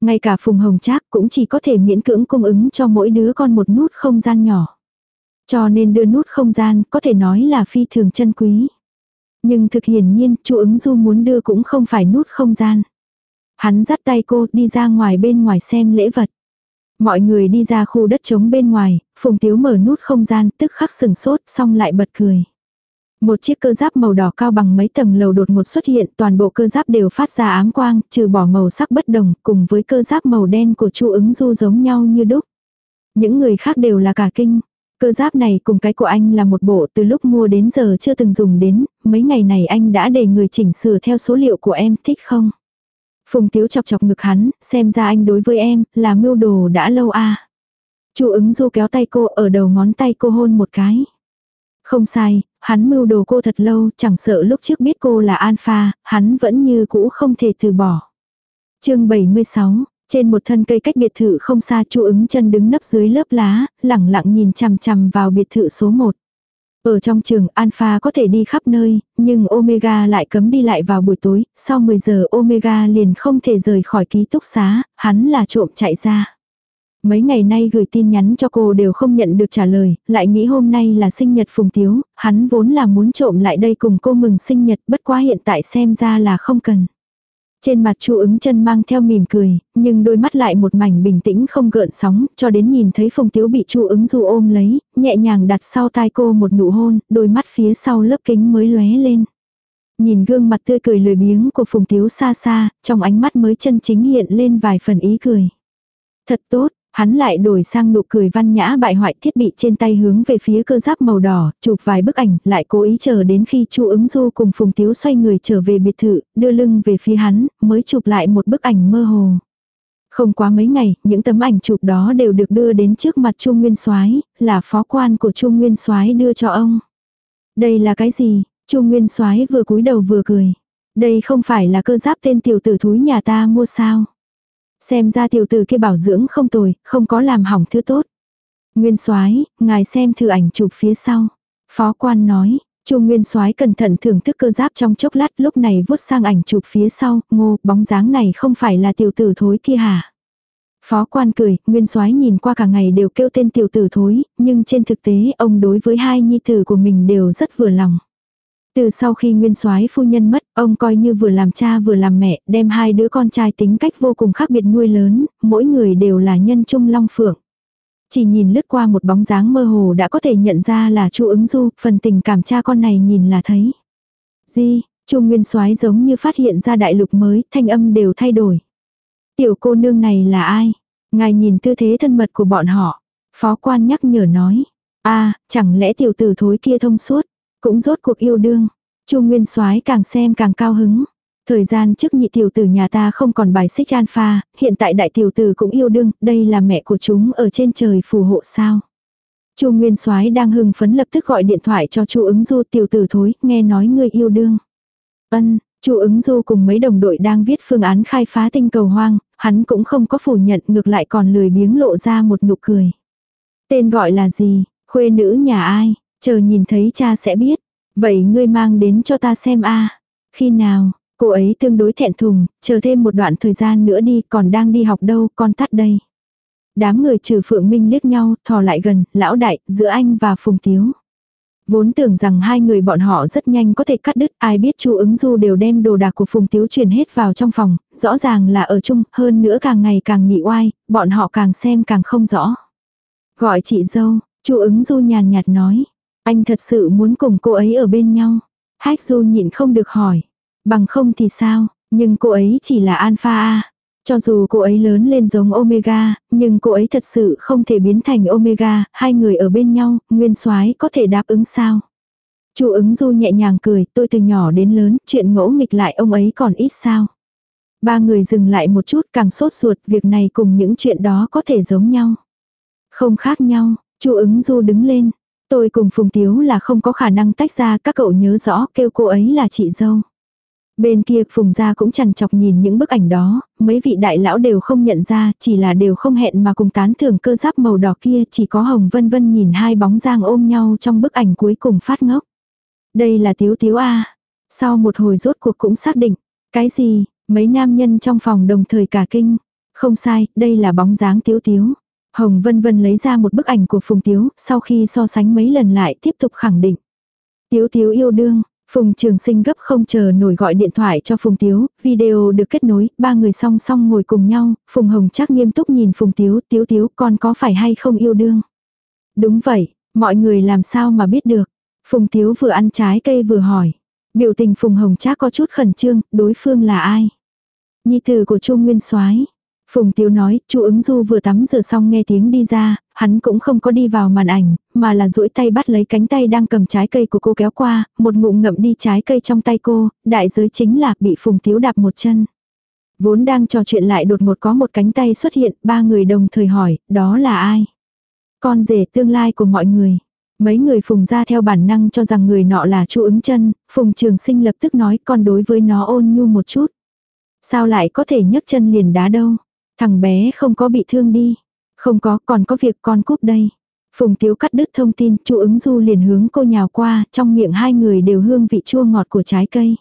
Speaker 1: Ngay cả Phùng Hồng Trác cũng chỉ có thể miễn cưỡng cung ứng cho mỗi đứa con một nút không gian nhỏ. Cho nên đưa nút không gian có thể nói là phi thường chân quý. Nhưng thực hiển nhiên, chu ứng du muốn đưa cũng không phải nút không gian. Hắn dắt tay cô đi ra ngoài bên ngoài xem lễ vật. Mọi người đi ra khu đất trống bên ngoài, Phùng Tiếu mở nút không gian tức khắc sừng sốt xong lại bật cười. Một chiếc cơ giáp màu đỏ cao bằng mấy tầng lầu đột ngột xuất hiện, toàn bộ cơ giáp đều phát ra ám quang, trừ bỏ màu sắc bất đồng, cùng với cơ giáp màu đen của Chu ứng du giống nhau như đúc. Những người khác đều là cả kinh. Cơ giáp này cùng cái của anh là một bộ từ lúc mua đến giờ chưa từng dùng đến, mấy ngày này anh đã để người chỉnh sửa theo số liệu của em, thích không? Phùng Tiếu chọc chọc ngực hắn, xem ra anh đối với em, là mưu đồ đã lâu à. Chu ứng du kéo tay cô ở đầu ngón tay cô hôn một cái. Không sai, hắn mưu đồ cô thật lâu, chẳng sợ lúc trước biết cô là alpha, hắn vẫn như cũ không thể từ bỏ. chương 76, trên một thân cây cách biệt thự không xa chu ứng chân đứng nấp dưới lớp lá, lẳng lặng nhìn chằm chằm vào biệt thự số 1. Ở trong trường Alpha có thể đi khắp nơi, nhưng Omega lại cấm đi lại vào buổi tối, sau 10 giờ Omega liền không thể rời khỏi ký túc xá, hắn là trộm chạy ra. Mấy ngày nay gửi tin nhắn cho cô đều không nhận được trả lời, lại nghĩ hôm nay là sinh nhật Phùng Tiếu, hắn vốn là muốn trộm lại đây cùng cô mừng sinh nhật bất quá hiện tại xem ra là không cần. Trên mặt chu ứng chân mang theo mỉm cười, nhưng đôi mắt lại một mảnh bình tĩnh không gợn sóng, cho đến nhìn thấy Phùng Tiếu bị chu ứng du ôm lấy, nhẹ nhàng đặt sau tai cô một nụ hôn, đôi mắt phía sau lớp kính mới lóe lên. Nhìn gương mặt tươi cười lười biếng của Phùng Tiếu xa xa, trong ánh mắt mới chân chính hiện lên vài phần ý cười. Thật tốt, Hắn lại đổi sang nụ cười văn nhã bại hoại thiết bị trên tay hướng về phía cơ giáp màu đỏ, chụp vài bức ảnh, lại cố ý chờ đến khi Chu ứng du cùng Phùng Tiếu xoay người trở về biệt thự, đưa lưng về phía hắn, mới chụp lại một bức ảnh mơ hồ. Không quá mấy ngày, những tấm ảnh chụp đó đều được đưa đến trước mặt Chu Nguyên Soái, là phó quan của Chu Nguyên Soái đưa cho ông. Đây là cái gì? Chu Nguyên Soái vừa cúi đầu vừa cười. Đây không phải là cơ giáp tên tiểu tử thúi nhà ta mua sao? Xem ra tiểu tử kia bảo dưỡng không tồi, không có làm hỏng thứ tốt. Nguyên soái ngài xem thử ảnh chụp phía sau. Phó quan nói, Chu Nguyên Soái cẩn thận thưởng thức cơ giáp trong chốc lát, lúc này vuốt sang ảnh chụp phía sau, ngô, bóng dáng này không phải là tiểu tử thối kia hả? Phó quan cười, nguyên soái nhìn qua cả ngày đều kêu tên tiểu tử thối, nhưng trên thực tế ông đối với hai nhi tử của mình đều rất vừa lòng. Từ sau khi nguyên soái phu nhân mất, ông coi như vừa làm cha vừa làm mẹ, đem hai đứa con trai tính cách vô cùng khác biệt nuôi lớn, mỗi người đều là nhân trung long phượng. Chỉ nhìn lướt qua một bóng dáng mơ hồ đã có thể nhận ra là Chu ứng du, phần tình cảm cha con này nhìn là thấy. Di, Chu Nguyên Soái giống như phát hiện ra đại lục mới, thanh âm đều thay đổi. Tiểu cô nương này là ai? Ngài nhìn tư thế thân mật của bọn họ. Phó quan nhắc nhở nói. a chẳng lẽ tiểu tử thối kia thông suốt. Cũng rốt cuộc yêu đương. Chu Nguyên Soái càng xem càng cao hứng. Thời gian trước nhị tiểu tử nhà ta không còn bài xích alpha, hiện tại đại tiểu tử cũng yêu đương, đây là mẹ của chúng ở trên trời phù hộ sao. Chu Nguyên Soái đang hưng phấn lập tức gọi điện thoại cho Chu ứng du tiểu tử thối, nghe nói người yêu đương. Ân, Chu ứng du cùng mấy đồng đội đang viết phương án khai phá tinh cầu hoang, hắn cũng không có phủ nhận ngược lại còn lười biếng lộ ra một nụ cười. Tên gọi là gì, khuê nữ nhà ai, chờ nhìn thấy cha sẽ biết. Vậy ngươi mang đến cho ta xem a Khi nào, cô ấy tương đối thẹn thùng, chờ thêm một đoạn thời gian nữa đi, còn đang đi học đâu, con tắt đây. Đám người trừ Phượng Minh liếc nhau, thò lại gần, lão đại, giữa anh và Phùng Tiếu. Vốn tưởng rằng hai người bọn họ rất nhanh có thể cắt đứt, ai biết chu ứng du đều đem đồ đạc của Phùng Tiếu truyền hết vào trong phòng, rõ ràng là ở chung, hơn nữa càng ngày càng nhị oai, bọn họ càng xem càng không rõ. Gọi chị dâu, chu ứng du nhàn nhạt nói, anh thật sự muốn cùng cô ấy ở bên nhau. Hách du nhịn không được hỏi, bằng không thì sao, nhưng cô ấy chỉ là alpha A. Cho dù cô ấy lớn lên giống Omega, nhưng cô ấy thật sự không thể biến thành Omega, hai người ở bên nhau, nguyên soái có thể đáp ứng sao? Chu ứng du nhẹ nhàng cười, tôi từ nhỏ đến lớn, chuyện ngỗ nghịch lại ông ấy còn ít sao? Ba người dừng lại một chút càng sốt ruột, việc này cùng những chuyện đó có thể giống nhau. Không khác nhau, Chu ứng du đứng lên. Tôi cùng Phùng Tiếu là không có khả năng tách ra, các cậu nhớ rõ kêu cô ấy là chị dâu. Bên kia Phùng gia cũng chằn chọc nhìn những bức ảnh đó, mấy vị đại lão đều không nhận ra, chỉ là đều không hẹn mà cùng tán thưởng cơ giáp màu đỏ kia, chỉ có Hồng Vân Vân nhìn hai bóng giang ôm nhau trong bức ảnh cuối cùng phát ngốc. Đây là Tiếu Tiếu A. Sau một hồi rốt cuộc cũng xác định, cái gì, mấy nam nhân trong phòng đồng thời cả kinh. Không sai, đây là bóng dáng Tiếu Tiếu. Hồng Vân Vân lấy ra một bức ảnh của Phùng Tiếu, sau khi so sánh mấy lần lại tiếp tục khẳng định. Tiếu Tiếu yêu đương, Phùng Trường Sinh gấp không chờ nổi gọi điện thoại cho Phùng Tiếu, video được kết nối, ba người song song ngồi cùng nhau, Phùng Hồng chắc nghiêm túc nhìn Phùng Tiếu, Tiếu Tiếu con có phải hay không yêu đương? Đúng vậy, mọi người làm sao mà biết được? Phùng Tiếu vừa ăn trái cây vừa hỏi. Biểu tình Phùng Hồng chắc có chút khẩn trương, đối phương là ai? Nhi tử của Trung Nguyên Soái. Phùng Tiếu nói, chu ứng du vừa tắm rửa xong nghe tiếng đi ra, hắn cũng không có đi vào màn ảnh, mà là duỗi tay bắt lấy cánh tay đang cầm trái cây của cô kéo qua, một ngụm ngậm đi trái cây trong tay cô, đại giới chính là bị Phùng Tiếu đạp một chân. Vốn đang trò chuyện lại đột ngột có một cánh tay xuất hiện, ba người đồng thời hỏi, đó là ai? Con rể tương lai của mọi người. Mấy người phùng ra theo bản năng cho rằng người nọ là chu ứng chân, phùng trường sinh lập tức nói con đối với nó ôn nhu một chút. Sao lại có thể nhấc chân liền đá đâu? Thằng bé không có bị thương đi. Không có, còn có việc con cúp đây. Phùng Tiếu cắt đứt thông tin, chu ứng du liền hướng cô nhào qua, trong miệng hai người đều hương vị chua ngọt của trái cây.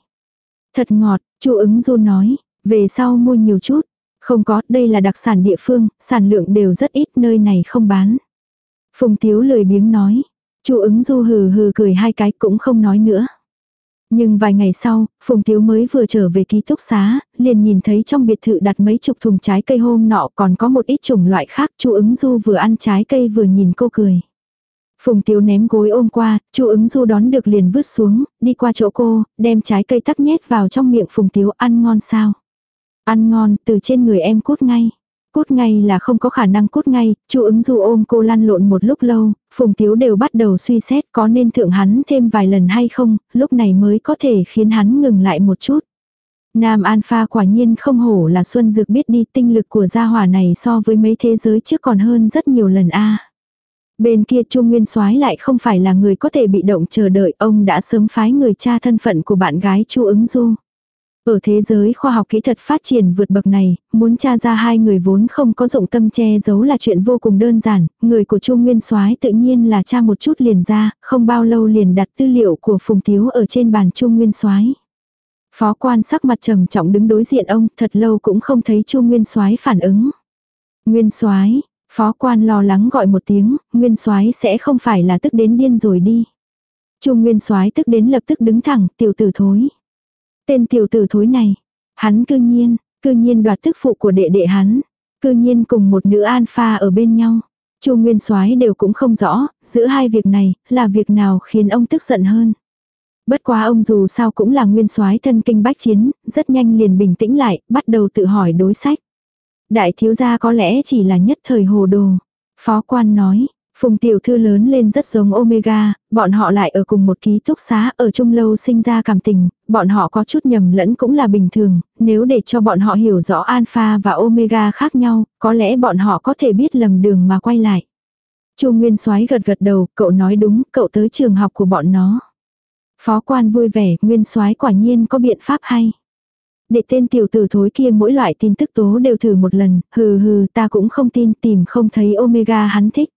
Speaker 1: Thật ngọt, chu ứng du nói, về sau mua nhiều chút. Không có, đây là đặc sản địa phương, sản lượng đều rất ít, nơi này không bán. Phùng Tiếu lười biếng nói. chu ứng du hừ hừ cười hai cái cũng không nói nữa. Nhưng vài ngày sau, Phùng Tiếu mới vừa trở về ký túc xá, liền nhìn thấy trong biệt thự đặt mấy chục thùng trái cây hôm nọ còn có một ít chủng loại khác. Chu ứng du vừa ăn trái cây vừa nhìn cô cười. Phùng Tiếu ném gối ôm qua, Chu ứng du đón được liền vứt xuống, đi qua chỗ cô, đem trái cây tắc nhét vào trong miệng Phùng Tiếu ăn ngon sao. Ăn ngon, từ trên người em cút ngay. Cút ngay là không có khả năng cút ngay, chu ứng du ôm cô lăn lộn một lúc lâu, phùng tiếu đều bắt đầu suy xét có nên thượng hắn thêm vài lần hay không, lúc này mới có thể khiến hắn ngừng lại một chút. Nam Alpha quả nhiên không hổ là Xuân Dược biết đi tinh lực của gia hỏa này so với mấy thế giới trước còn hơn rất nhiều lần a. Bên kia Trung Nguyên Soái lại không phải là người có thể bị động chờ đợi, ông đã sớm phái người cha thân phận của bạn gái Chu ứng du. Ở thế giới khoa học kỹ thuật phát triển vượt bậc này, muốn tra ra hai người vốn không có dụng tâm che giấu là chuyện vô cùng đơn giản, người của Trung Nguyên Soái tự nhiên là tra một chút liền ra, không bao lâu liền đặt tư liệu của Phùng Tiếu ở trên bàn Trung Nguyên Soái. Phó quan sắc mặt trầm trọng đứng đối diện ông, thật lâu cũng không thấy Trung Nguyên Soái phản ứng. Nguyên soái phó quan lo lắng gọi một tiếng, nguyên soái sẽ không phải là tức đến điên rồi đi. Chu nguyên soái tức đến lập tức đứng thẳng, tiểu tử thối. Tên tiểu tử thối này, hắn cư nhiên, cư nhiên đoạt tức phụ của đệ đệ hắn, cư nhiên cùng một nữ alpha ở bên nhau. Chu Nguyên Soái đều cũng không rõ, giữa hai việc này, là việc nào khiến ông tức giận hơn. Bất quá ông dù sao cũng là nguyên soái thân kinh bách chiến, rất nhanh liền bình tĩnh lại, bắt đầu tự hỏi đối sách. Đại thiếu gia có lẽ chỉ là nhất thời hồ đồ. Phó quan nói, Phùng tiểu thư lớn lên rất giống Omega, bọn họ lại ở cùng một ký túc xá ở chung lâu sinh ra cảm tình, bọn họ có chút nhầm lẫn cũng là bình thường, nếu để cho bọn họ hiểu rõ Alpha và Omega khác nhau, có lẽ bọn họ có thể biết lầm đường mà quay lại. Chu Nguyên Soái gật gật đầu, cậu nói đúng, cậu tới trường học của bọn nó. Phó quan vui vẻ, Nguyên Soái quả nhiên có biện pháp hay. Để tên tiểu tử thối kia mỗi loại tin tức tố đều thử một lần, hừ hừ ta cũng không tin tìm không thấy Omega hắn thích.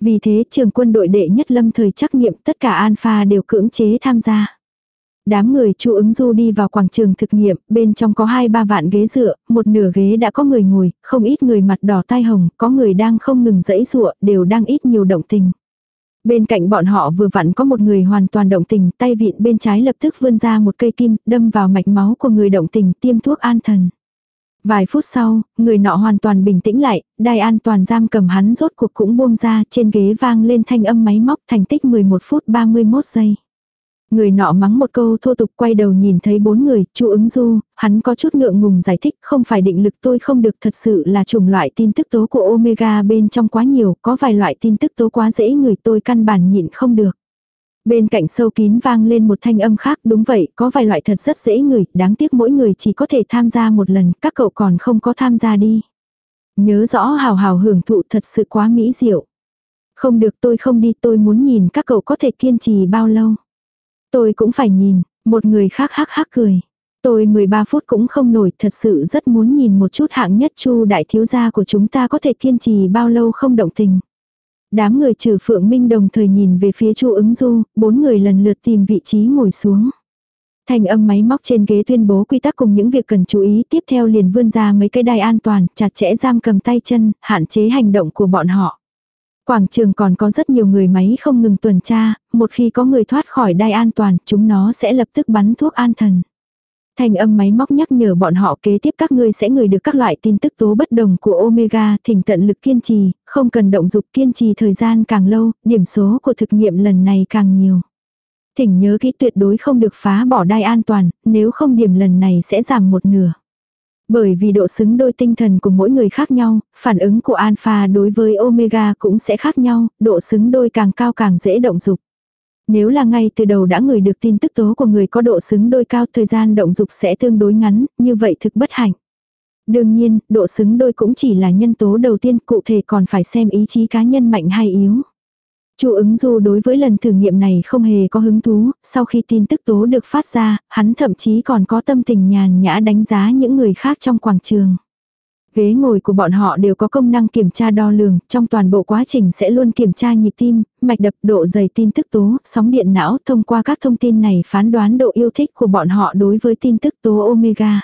Speaker 1: Vì thế trường quân đội đệ nhất lâm thời trắc nghiệm tất cả alpha đều cưỡng chế tham gia. Đám người chu ứng du đi vào quảng trường thực nghiệm, bên trong có hai ba vạn ghế dựa, một nửa ghế đã có người ngồi, không ít người mặt đỏ tai hồng, có người đang không ngừng dẫy dụa, đều đang ít nhiều động tình. Bên cạnh bọn họ vừa vặn có một người hoàn toàn động tình, tay vịn bên trái lập tức vươn ra một cây kim, đâm vào mạch máu của người động tình, tiêm thuốc an thần. Vài phút sau, người nọ hoàn toàn bình tĩnh lại, đai an toàn giam cầm hắn rốt cuộc cũng buông ra, trên ghế vang lên thanh âm máy móc thành tích 11 phút 31 giây. Người nọ mắng một câu thô tục quay đầu nhìn thấy bốn người, chu ứng du, hắn có chút ngượng ngùng giải thích không phải định lực tôi không được thật sự là chủng loại tin tức tố của Omega bên trong quá nhiều, có vài loại tin tức tố quá dễ người tôi căn bản nhịn không được. Bên cạnh sâu kín vang lên một thanh âm khác, đúng vậy, có vài loại thật rất dễ ngửi, đáng tiếc mỗi người chỉ có thể tham gia một lần, các cậu còn không có tham gia đi. Nhớ rõ hào hào hưởng thụ thật sự quá mỹ diệu. Không được tôi không đi tôi muốn nhìn các cậu có thể kiên trì bao lâu. Tôi cũng phải nhìn, một người khác hắc hắc cười. Tôi 13 phút cũng không nổi, thật sự rất muốn nhìn một chút hạng nhất chu đại thiếu gia của chúng ta có thể kiên trì bao lâu không động tình. Đám người trừ Phượng Minh đồng thời nhìn về phía Chu ứng du, bốn người lần lượt tìm vị trí ngồi xuống. Thành âm máy móc trên ghế tuyên bố quy tắc cùng những việc cần chú ý tiếp theo liền vươn ra mấy cái đai an toàn, chặt chẽ giam cầm tay chân, hạn chế hành động của bọn họ. Quảng trường còn có rất nhiều người máy không ngừng tuần tra, một khi có người thoát khỏi đai an toàn, chúng nó sẽ lập tức bắn thuốc an thần. Thành âm máy móc nhắc nhở bọn họ kế tiếp các ngươi sẽ ngửi được các loại tin tức tố bất đồng của Omega, thỉnh tận lực kiên trì, không cần động dục kiên trì thời gian càng lâu, điểm số của thực nghiệm lần này càng nhiều. Thỉnh nhớ kỹ tuyệt đối không được phá bỏ đai an toàn, nếu không điểm lần này sẽ giảm một nửa. Bởi vì độ xứng đôi tinh thần của mỗi người khác nhau, phản ứng của alpha đối với omega cũng sẽ khác nhau, độ xứng đôi càng cao càng dễ động dục. Nếu là ngay từ đầu đã ngửi được tin tức tố của người có độ xứng đôi cao thời gian động dục sẽ tương đối ngắn, như vậy thực bất hạnh. Đương nhiên, độ xứng đôi cũng chỉ là nhân tố đầu tiên cụ thể còn phải xem ý chí cá nhân mạnh hay yếu. Chu ứng du đối với lần thử nghiệm này không hề có hứng thú, sau khi tin tức tố được phát ra, hắn thậm chí còn có tâm tình nhàn nhã đánh giá những người khác trong quảng trường. Ghế ngồi của bọn họ đều có công năng kiểm tra đo lường, trong toàn bộ quá trình sẽ luôn kiểm tra nhịp tim, mạch đập độ dày tin tức tố, sóng điện não thông qua các thông tin này phán đoán độ yêu thích của bọn họ đối với tin tức tố omega.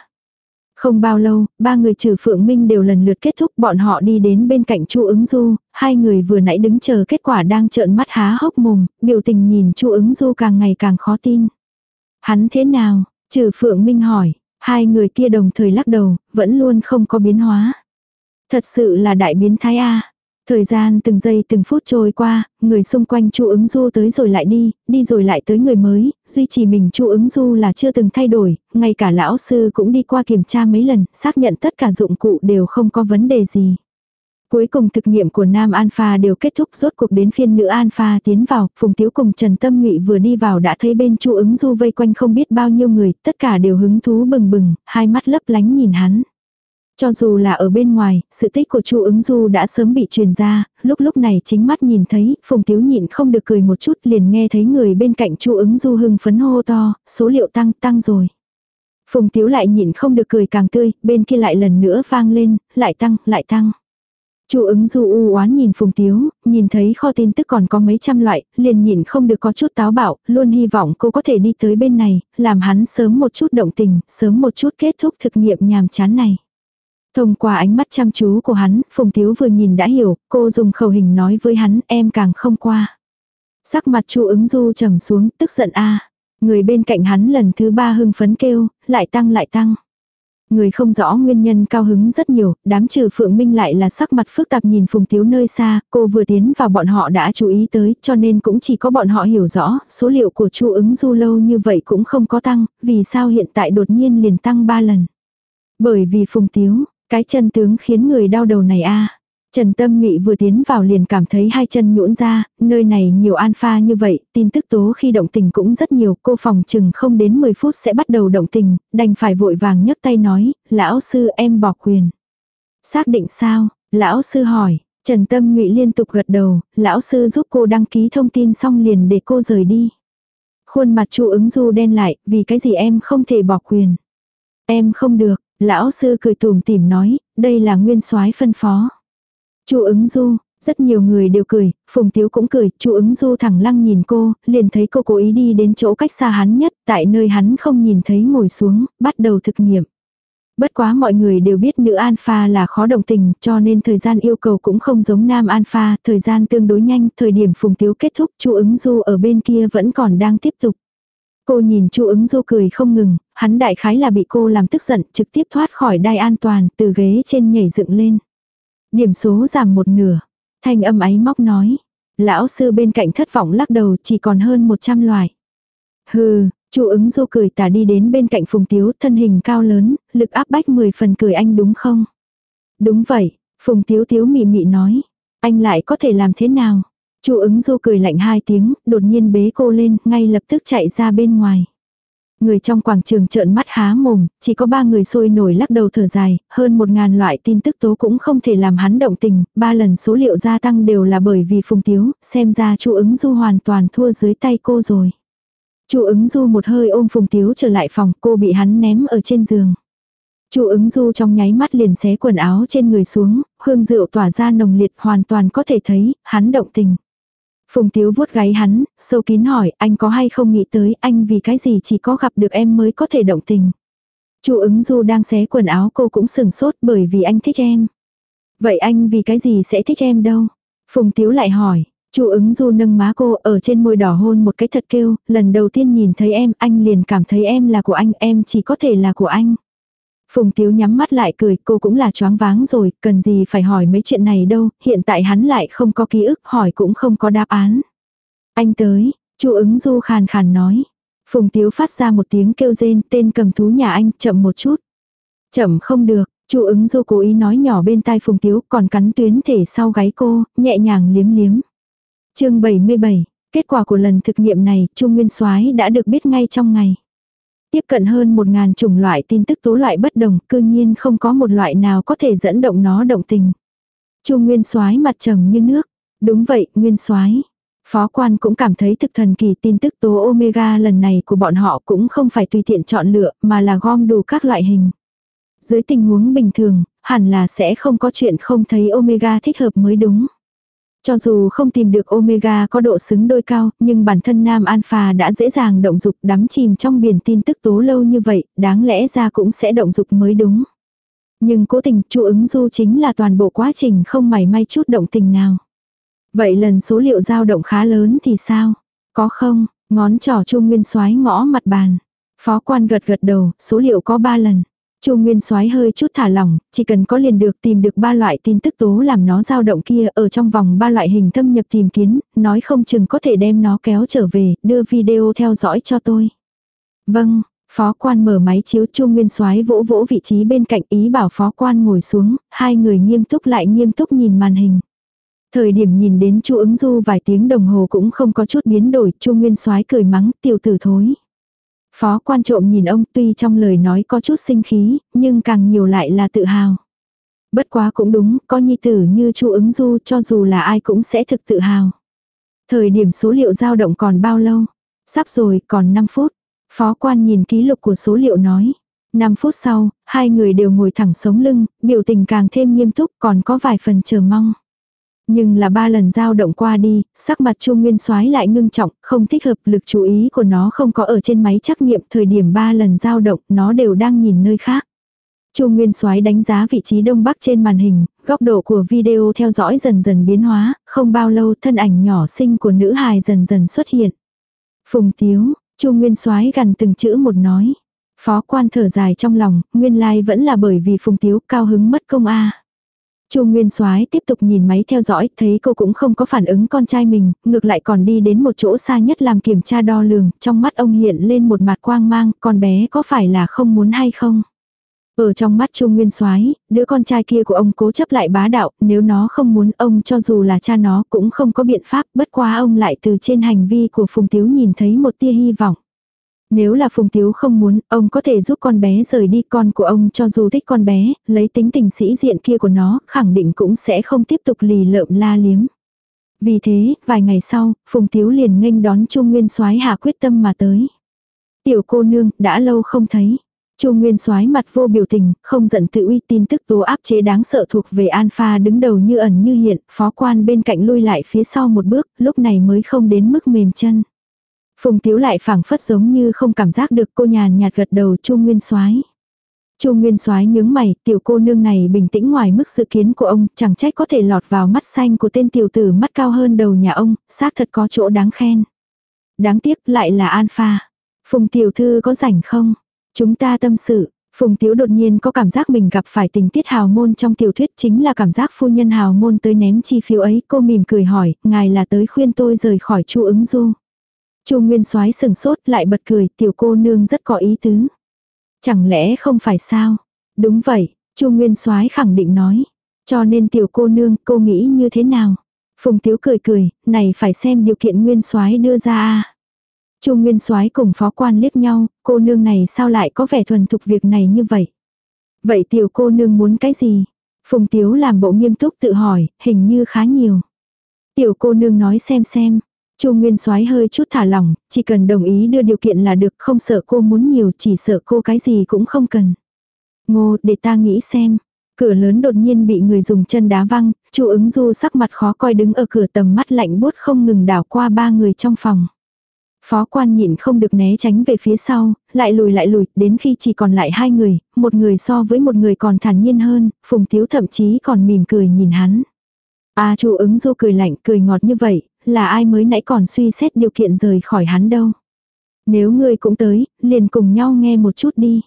Speaker 1: Không bao lâu, ba người trừ Phượng Minh đều lần lượt kết thúc bọn họ đi đến bên cạnh Chu ứng du, hai người vừa nãy đứng chờ kết quả đang trợn mắt há hốc mồm, biểu tình nhìn Chu ứng du càng ngày càng khó tin. Hắn thế nào? Trừ Phượng Minh hỏi, hai người kia đồng thời lắc đầu, vẫn luôn không có biến hóa. Thật sự là đại biến thái A. Thời gian từng giây từng phút trôi qua, người xung quanh Chu ứng du tới rồi lại đi, đi rồi lại tới người mới, duy trì mình Chu ứng du là chưa từng thay đổi, ngay cả lão sư cũng đi qua kiểm tra mấy lần, xác nhận tất cả dụng cụ đều không có vấn đề gì. Cuối cùng thực nghiệm của nam alpha đều kết thúc rốt cuộc đến phiên nữ alpha tiến vào, Phùng Tiếu cùng Trần Tâm Ngụy vừa đi vào đã thấy bên Chu ứng du vây quanh không biết bao nhiêu người, tất cả đều hứng thú bừng bừng, hai mắt lấp lánh nhìn hắn. Cho dù là ở bên ngoài, sự tích của Chu ứng du đã sớm bị truyền ra, lúc lúc này chính mắt nhìn thấy, Phùng Tiếu nhịn không được cười một chút liền nghe thấy người bên cạnh Chu ứng du hưng phấn hô to, số liệu tăng, tăng rồi. Phùng Tiếu lại nhịn không được cười càng tươi, bên kia lại lần nữa vang lên, lại tăng, lại tăng. Chu ứng du u oán nhìn Phùng Tiếu, nhìn thấy kho tin tức còn có mấy trăm loại, liền nhìn không được có chút táo bạo, luôn hy vọng cô có thể đi tới bên này, làm hắn sớm một chút động tình, sớm một chút kết thúc thực nghiệm nhàm chán này. Thông qua ánh mắt chăm chú của hắn, Phùng Tiếu vừa nhìn đã hiểu, cô dùng khẩu hình nói với hắn em càng không qua. Sắc mặt chu ứng du trầm xuống, tức giận a Người bên cạnh hắn lần thứ ba hưng phấn kêu, lại tăng lại tăng. Người không rõ nguyên nhân cao hứng rất nhiều, đám trừ Phượng Minh lại là sắc mặt phức tạp nhìn Phùng Tiếu nơi xa, cô vừa tiến vào bọn họ đã chú ý tới, cho nên cũng chỉ có bọn họ hiểu rõ, số liệu của chu ứng du lâu như vậy cũng không có tăng, vì sao hiện tại đột nhiên liền tăng 3 lần. Bởi vì Phùng Tiếu, cái chân tướng khiến người đau đầu này a Trần Tâm Ngụy vừa tiến vào liền cảm thấy hai chân nhũn ra, nơi này nhiều alpha như vậy, tin tức tố khi động tình cũng rất nhiều, cô phòng chừng không đến 10 phút sẽ bắt đầu động tình, đành phải vội vàng nhấc tay nói, lão sư em bỏ quyền. Xác định sao? Lão sư hỏi, Trần Tâm Ngụy liên tục gật đầu, lão sư giúp cô đăng ký thông tin xong liền để cô rời đi. Khuôn mặt chu ứng du đen lại, vì cái gì em không thể bỏ quyền. Em không được, lão sư cười tùm tìm nói, đây là nguyên soái phân phó. Chu ứng du, rất nhiều người đều cười, Phùng Tiếu cũng cười, Chu ứng du thẳng lăng nhìn cô, liền thấy cô cố ý đi đến chỗ cách xa hắn nhất, tại nơi hắn không nhìn thấy ngồi xuống, bắt đầu thực nghiệm. Bất quá mọi người đều biết nữ alpha là khó đồng tình, cho nên thời gian yêu cầu cũng không giống nam alpha, thời gian tương đối nhanh, thời điểm Phùng Tiếu kết thúc, Chu ứng du ở bên kia vẫn còn đang tiếp tục. Cô nhìn Chu ứng du cười không ngừng, hắn đại khái là bị cô làm tức giận, trực tiếp thoát khỏi đai an toàn, từ ghế trên nhảy dựng lên. Điểm số giảm một nửa. Thanh âm ấy móc nói. Lão sư bên cạnh thất vọng lắc đầu chỉ còn hơn 100 loại. Hừ, chu ứng du cười tả đi đến bên cạnh Phùng Tiếu thân hình cao lớn, lực áp bách 10 phần cười anh đúng không? Đúng vậy, Phùng Tiếu Tiếu mị mị nói. Anh lại có thể làm thế nào? chu ứng du cười lạnh hai tiếng, đột nhiên bế cô lên, ngay lập tức chạy ra bên ngoài. Người trong quảng trường trợn mắt há mồm, chỉ có ba người sôi nổi lắc đầu thở dài, hơn một ngàn loại tin tức tố cũng không thể làm hắn động tình, ba lần số liệu gia tăng đều là bởi vì phùng tiếu, xem ra chu ứng du hoàn toàn thua dưới tay cô rồi. chu ứng du một hơi ôm phùng tiếu trở lại phòng, cô bị hắn ném ở trên giường. chu ứng du trong nháy mắt liền xé quần áo trên người xuống, hương rượu tỏa ra nồng liệt hoàn toàn có thể thấy, hắn động tình. Phùng Tiếu vuốt gáy hắn, sâu kín hỏi, anh có hay không nghĩ tới anh vì cái gì chỉ có gặp được em mới có thể động tình. Chu ứng du đang xé quần áo cô cũng sừng sốt bởi vì anh thích em. Vậy anh vì cái gì sẽ thích em đâu? Phùng Tiếu lại hỏi, Chu ứng du nâng má cô ở trên môi đỏ hôn một cái thật kêu, lần đầu tiên nhìn thấy em, anh liền cảm thấy em là của anh, em chỉ có thể là của anh. Phùng Tiếu nhắm mắt lại cười, cô cũng là choáng váng rồi, cần gì phải hỏi mấy chuyện này đâu, hiện tại hắn lại không có ký ức, hỏi cũng không có đáp án. Anh tới, Chu ứng du khàn khàn nói. Phùng Tiếu phát ra một tiếng kêu rên, tên cầm thú nhà anh, chậm một chút. Chậm không được, Chu ứng du cố ý nói nhỏ bên tai Phùng Tiếu, còn cắn tuyến thể sau gáy cô, nhẹ nhàng liếm liếm. chương 77, kết quả của lần thực nghiệm này, Chu Nguyên Soái đã được biết ngay trong ngày. Tiếp cận hơn một ngàn chủng loại tin tức tố loại bất đồng, cư nhiên không có một loại nào có thể dẫn động nó động tình. Chu Nguyên Soái mặt trầm như nước. Đúng vậy, Nguyên Soái. Phó quan cũng cảm thấy thực thần kỳ tin tức tố omega lần này của bọn họ cũng không phải tùy tiện chọn lựa mà là gom đủ các loại hình. Dưới tình huống bình thường, hẳn là sẽ không có chuyện không thấy omega thích hợp mới đúng. Cho dù không tìm được omega có độ xứng đôi cao, nhưng bản thân nam alpha đã dễ dàng động dục đắm chìm trong biển tin tức tố lâu như vậy, đáng lẽ ra cũng sẽ động dục mới đúng. Nhưng cố tình chu ứng du chính là toàn bộ quá trình không mảy may chút động tình nào. Vậy lần số liệu dao động khá lớn thì sao? Có không? Ngón trỏ chu nguyên soái ngõ mặt bàn. Phó quan gật gật đầu, số liệu có 3 lần. Chu Nguyên Soái hơi chút thả lỏng, chỉ cần có liền được tìm được ba loại tin tức tố làm nó dao động kia ở trong vòng ba loại hình thâm nhập tìm kiếm, nói không chừng có thể đem nó kéo trở về, đưa video theo dõi cho tôi. Vâng, phó quan mở máy chiếu Chu Nguyên Soái vỗ vỗ vị trí bên cạnh ý bảo phó quan ngồi xuống, hai người nghiêm túc lại nghiêm túc nhìn màn hình. Thời điểm nhìn đến Chu ứng du vài tiếng đồng hồ cũng không có chút biến đổi, Chu Nguyên Soái cười mắng, tiểu tử thối. Phó quan trộm nhìn ông tuy trong lời nói có chút sinh khí, nhưng càng nhiều lại là tự hào. Bất quá cũng đúng, có nhi tử như chu ứng du cho dù là ai cũng sẽ thực tự hào. Thời điểm số liệu dao động còn bao lâu? Sắp rồi, còn 5 phút. Phó quan nhìn ký lục của số liệu nói. 5 phút sau, hai người đều ngồi thẳng sống lưng, biểu tình càng thêm nghiêm túc còn có vài phần chờ mong. Nhưng là ba lần dao động qua đi, sắc mặt Chu Nguyên Soái lại ngưng trọng, không thích hợp, lực chú ý của nó không có ở trên máy trắc nghiệm, thời điểm ba lần dao động, nó đều đang nhìn nơi khác. Chu Nguyên Soái đánh giá vị trí đông bắc trên màn hình, góc độ của video theo dõi dần dần biến hóa, không bao lâu thân ảnh nhỏ xinh của nữ hài dần dần xuất hiện. Phùng Tiếu, Chu Nguyên Soái gần từng chữ một nói. Phó quan thở dài trong lòng, nguyên lai vẫn là bởi vì Phùng Tiếu cao hứng mất công a. Chu Nguyên Soái tiếp tục nhìn máy theo dõi, thấy cô cũng không có phản ứng con trai mình, ngược lại còn đi đến một chỗ xa nhất làm kiểm tra đo lường, trong mắt ông hiện lên một mặt quang mang, con bé có phải là không muốn hay không? Ở trong mắt Chu Nguyên Soái, đứa con trai kia của ông cố chấp lại bá đạo, nếu nó không muốn ông cho dù là cha nó cũng không có biện pháp, bất quá ông lại từ trên hành vi của Phùng Tiếu nhìn thấy một tia hy vọng. Nếu là Phùng Tiếu không muốn, ông có thể giúp con bé rời đi con của ông cho dù thích con bé, lấy tính tình sĩ diện kia của nó, khẳng định cũng sẽ không tiếp tục lì lợm la liếm. Vì thế, vài ngày sau, Phùng Tiếu liền nghênh đón Trung Nguyên soái hạ quyết tâm mà tới. Tiểu cô nương, đã lâu không thấy. Trung Nguyên soái mặt vô biểu tình, không giận tự uy tin tức tố áp chế đáng sợ thuộc về Alpha đứng đầu như ẩn như hiện, phó quan bên cạnh lui lại phía sau một bước, lúc này mới không đến mức mềm chân. Phùng Tiếu lại phảng phất giống như không cảm giác được cô nhàn nhạt gật đầu Chu Nguyên Soái. Chu Nguyên Soái nhướng mày, tiểu cô nương này bình tĩnh ngoài mức dự kiến của ông, chẳng trách có thể lọt vào mắt xanh của tên tiểu tử mắt cao hơn đầu nhà ông, xác thật có chỗ đáng khen. Đáng tiếc lại là Alpha. Phùng tiểu thư có rảnh không? Chúng ta tâm sự. Phùng Tiếu đột nhiên có cảm giác mình gặp phải tình tiết hào môn trong tiểu thuyết chính là cảm giác phu nhân hào môn tới ném chi phiếu ấy. Cô mỉm cười hỏi, ngài là tới khuyên tôi rời khỏi chu ứng du. Chu Nguyên Soái sừng sốt lại bật cười, tiểu cô nương rất có ý tứ. Chẳng lẽ không phải sao? Đúng vậy, Chu Nguyên Soái khẳng định nói. Cho nên tiểu cô nương, cô nghĩ như thế nào? Phùng Tiếu cười cười, này phải xem điều kiện Nguyên Soái đưa ra a. Chu Nguyên Soái cùng phó quan liếc nhau, cô nương này sao lại có vẻ thuần thục việc này như vậy? Vậy tiểu cô nương muốn cái gì? Phùng Tiếu làm bộ nghiêm túc tự hỏi, hình như khá nhiều. Tiểu cô nương nói xem xem, Chu Nguyên Soái hơi chút thả lỏng, chỉ cần đồng ý đưa điều kiện là được, không sợ cô muốn nhiều, chỉ sợ cô cái gì cũng không cần. Ngô, để ta nghĩ xem. Cửa lớn đột nhiên bị người dùng chân đá văng, Chu ứng du sắc mặt khó coi đứng ở cửa tầm mắt lạnh buốt không ngừng đảo qua ba người trong phòng. Phó quan nhịn không được né tránh về phía sau, lại lùi lại lùi, đến khi chỉ còn lại hai người, một người so với một người còn thản nhiên hơn, Phùng thiếu thậm chí còn mỉm cười nhìn hắn. A à, chu ứng du cười lạnh, cười ngọt như vậy, là ai mới nãy còn suy xét điều kiện rời khỏi hắn đâu. Nếu ngươi cũng tới, liền cùng nhau nghe một chút đi.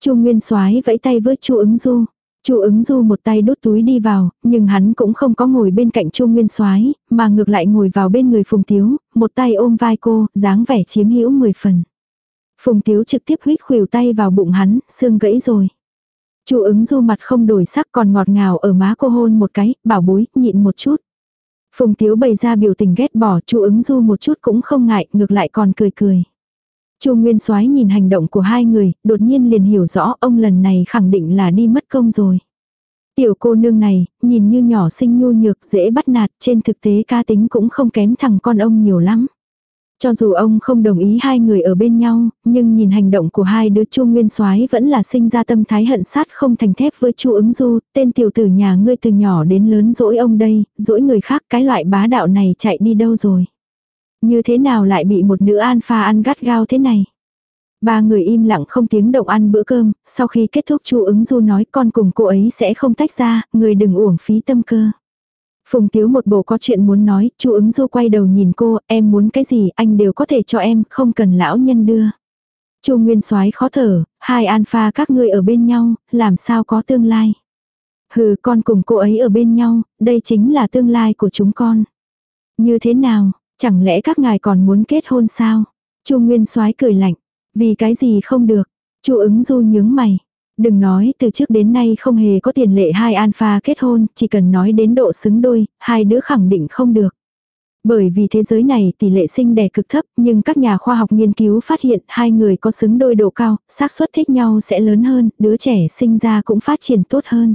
Speaker 1: Chu Nguyên Soái vẫy tay với Chu Ứng Du. Chu Ứng Du một tay đút túi đi vào, nhưng hắn cũng không có ngồi bên cạnh Chu Nguyên Soái, mà ngược lại ngồi vào bên người Phùng Tiếu, một tay ôm vai cô, dáng vẻ chiếm hữu mười phần. Phùng Tiếu trực tiếp huýt khuỷu tay vào bụng hắn, xương gãy rồi. Chu ứng du mặt không đổi sắc còn ngọt ngào ở má cô hôn một cái, bảo bối, nhịn một chút. Phùng Tiếu bày ra biểu tình ghét bỏ, Chu ứng du một chút cũng không ngại, ngược lại còn cười cười. Chu Nguyên Soái nhìn hành động của hai người, đột nhiên liền hiểu rõ ông lần này khẳng định là đi mất công rồi. Tiểu cô nương này, nhìn như nhỏ xinh nhu nhược, dễ bắt nạt, trên thực tế ca tính cũng không kém thằng con ông nhiều lắm. Cho dù ông không đồng ý hai người ở bên nhau, nhưng nhìn hành động của hai đứa Chu Nguyên Soái vẫn là sinh ra tâm thái hận sát không thành thép với Chu ứng du, tên tiểu tử nhà ngươi từ nhỏ đến lớn dỗi ông đây, dỗi người khác cái loại bá đạo này chạy đi đâu rồi. Như thế nào lại bị một nữ an pha ăn gắt gao thế này. Ba người im lặng không tiếng động ăn bữa cơm, sau khi kết thúc Chu ứng du nói con cùng cô ấy sẽ không tách ra, người đừng uổng phí tâm cơ. Phùng Tiếu một bộ có chuyện muốn nói, Chu ứng du quay đầu nhìn cô, em muốn cái gì anh đều có thể cho em, không cần lão nhân đưa. Chu Nguyên Soái khó thở, hai alpha các ngươi ở bên nhau, làm sao có tương lai. Hừ con cùng cô ấy ở bên nhau, đây chính là tương lai của chúng con. Như thế nào, chẳng lẽ các ngài còn muốn kết hôn sao? Chu Nguyên Soái cười lạnh, vì cái gì không được? Chu ứng du nhướng mày, Đừng nói từ trước đến nay không hề có tiền lệ hai alpha kết hôn, chỉ cần nói đến độ xứng đôi, hai đứa khẳng định không được. Bởi vì thế giới này tỷ lệ sinh đẻ cực thấp, nhưng các nhà khoa học nghiên cứu phát hiện hai người có xứng đôi độ cao, xác suất thích nhau sẽ lớn hơn, đứa trẻ sinh ra cũng phát triển tốt hơn.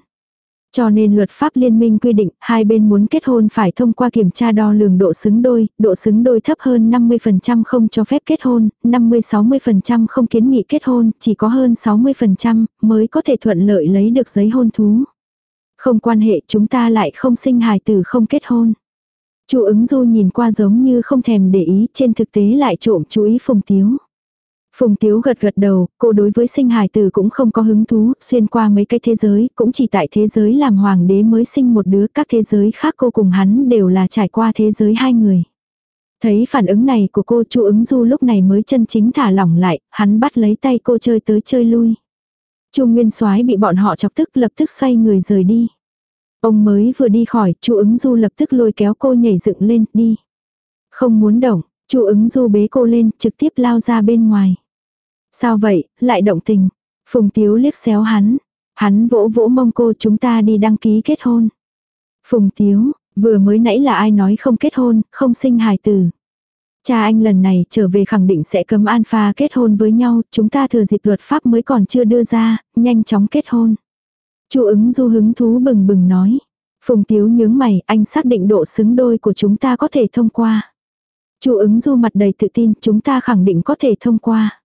Speaker 1: Cho nên luật pháp liên minh quy định hai bên muốn kết hôn phải thông qua kiểm tra đo lường độ xứng đôi, độ xứng đôi thấp hơn 50% không cho phép kết hôn, 50-60% không kiến nghị kết hôn, chỉ có hơn 60% mới có thể thuận lợi lấy được giấy hôn thú. Không quan hệ chúng ta lại không sinh hài tử không kết hôn. Chu ứng du nhìn qua giống như không thèm để ý trên thực tế lại trộm chú ý phùng tiếu. Phùng Tiếu gật gật đầu, cô đối với sinh hài tử cũng không có hứng thú, xuyên qua mấy cái thế giới, cũng chỉ tại thế giới làm hoàng đế mới sinh một đứa, các thế giới khác cô cùng hắn đều là trải qua thế giới hai người. Thấy phản ứng này của cô chu ứng du lúc này mới chân chính thả lỏng lại, hắn bắt lấy tay cô chơi tới chơi lui. chu Nguyên soái bị bọn họ chọc tức lập tức xoay người rời đi. Ông mới vừa đi khỏi, chu ứng du lập tức lôi kéo cô nhảy dựng lên, đi. Không muốn động, chu ứng du bế cô lên, trực tiếp lao ra bên ngoài. Sao vậy, lại động tình. Phùng Tiếu liếc xéo hắn. Hắn vỗ vỗ mông cô chúng ta đi đăng ký kết hôn. Phùng Tiếu, vừa mới nãy là ai nói không kết hôn, không sinh hài tử. Cha anh lần này trở về khẳng định sẽ cấm alpha kết hôn với nhau, chúng ta thừa dịp luật pháp mới còn chưa đưa ra, nhanh chóng kết hôn. Chu ứng du hứng thú bừng bừng nói. Phùng Tiếu nhướng mày, anh xác định độ xứng đôi của chúng ta có thể thông qua. Chu ứng du mặt đầy tự tin, chúng ta khẳng định có thể thông qua.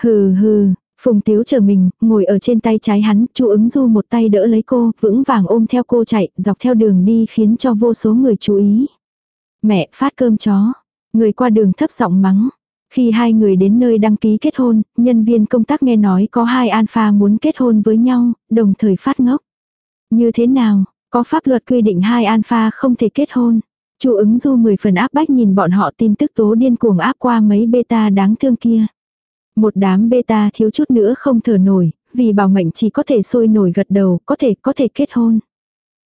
Speaker 1: Hừ hừ, Phùng Tiếu chờ mình, ngồi ở trên tay trái hắn, Chu ứng du một tay đỡ lấy cô, vững vàng ôm theo cô chạy, dọc theo đường đi khiến cho vô số người chú ý. Mẹ, phát cơm chó. Người qua đường thấp giọng mắng. Khi hai người đến nơi đăng ký kết hôn, nhân viên công tác nghe nói có hai alpha muốn kết hôn với nhau, đồng thời phát ngốc. Như thế nào, có pháp luật quy định hai alpha không thể kết hôn. Chu ứng du 10 phần áp bách nhìn bọn họ tin tức tố điên cuồng áp qua mấy beta đáng thương kia. Một đám beta thiếu chút nữa không thở nổi, vì bảo mệnh chỉ có thể sôi nổi gật đầu, có thể, có thể kết hôn.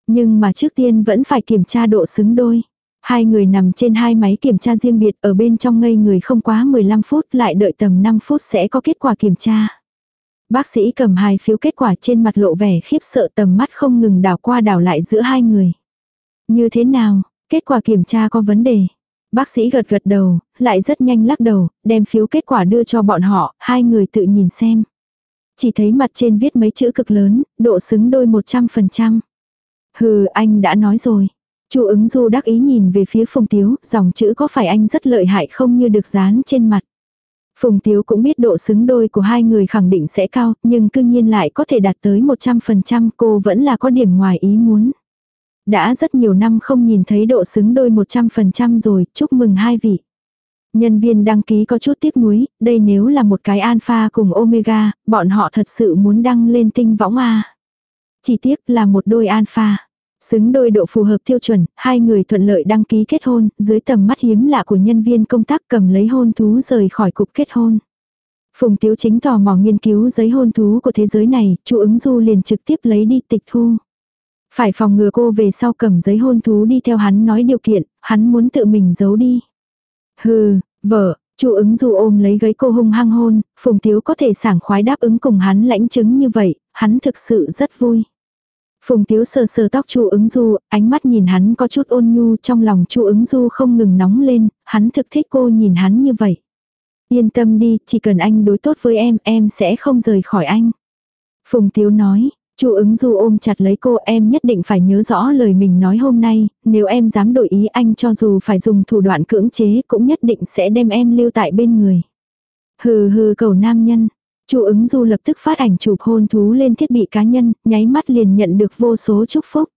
Speaker 1: Nhưng mà trước tiên vẫn phải kiểm tra độ xứng đôi. Hai người nằm trên hai máy kiểm tra riêng biệt ở bên trong ngây người không quá 15 phút lại đợi tầm 5 phút sẽ có kết quả kiểm tra. Bác sĩ cầm hai phiếu kết quả trên mặt lộ vẻ khiếp sợ tầm mắt không ngừng đảo qua đảo lại giữa hai người. Như thế nào, kết quả kiểm tra có vấn đề. Bác sĩ gật gật đầu, lại rất nhanh lắc đầu, đem phiếu kết quả đưa cho bọn họ, hai người tự nhìn xem. Chỉ thấy mặt trên viết mấy chữ cực lớn, độ xứng đôi 100%. Hừ, anh đã nói rồi. Chu ứng du đắc ý nhìn về phía Phùng Tiếu, dòng chữ có phải anh rất lợi hại không như được dán trên mặt. Phùng Tiếu cũng biết độ xứng đôi của hai người khẳng định sẽ cao, nhưng cương nhiên lại có thể đạt tới 100% cô vẫn là có điểm ngoài ý muốn. Đã rất nhiều năm không nhìn thấy độ xứng đôi 100% rồi, chúc mừng hai vị. Nhân viên đăng ký có chút tiếc nuối, đây nếu là một cái alpha cùng omega, bọn họ thật sự muốn đăng lên tinh võng A. Chỉ tiếc là một đôi alpha. Xứng đôi độ phù hợp tiêu chuẩn, hai người thuận lợi đăng ký kết hôn, dưới tầm mắt hiếm lạ của nhân viên công tác cầm lấy hôn thú rời khỏi cục kết hôn. Phùng Tiếu chính tò mò nghiên cứu giấy hôn thú của thế giới này, chu ứng du liền trực tiếp lấy đi tịch thu. Phải phòng ngừa cô về sau cầm giấy hôn thú đi theo hắn nói điều kiện, hắn muốn tự mình giấu đi. Hừ, vợ, chu ứng du ôm lấy gấy cô hung hăng hôn, Phùng Tiếu có thể sảng khoái đáp ứng cùng hắn lãnh chứng như vậy, hắn thực sự rất vui. Phùng Tiếu sờ sờ tóc Chu ứng du, ánh mắt nhìn hắn có chút ôn nhu trong lòng Chu ứng du không ngừng nóng lên, hắn thực thích cô nhìn hắn như vậy. Yên tâm đi, chỉ cần anh đối tốt với em, em sẽ không rời khỏi anh. Phùng Tiếu nói, Chu ứng du ôm chặt lấy cô em nhất định phải nhớ rõ lời mình nói hôm nay, nếu em dám đổi ý anh cho dù phải dùng thủ đoạn cưỡng chế cũng nhất định sẽ đem em lưu tại bên người. Hừ hừ cầu nam nhân, Chu ứng du lập tức phát ảnh chụp hôn thú lên thiết bị cá nhân, nháy mắt liền nhận được vô số chúc phúc.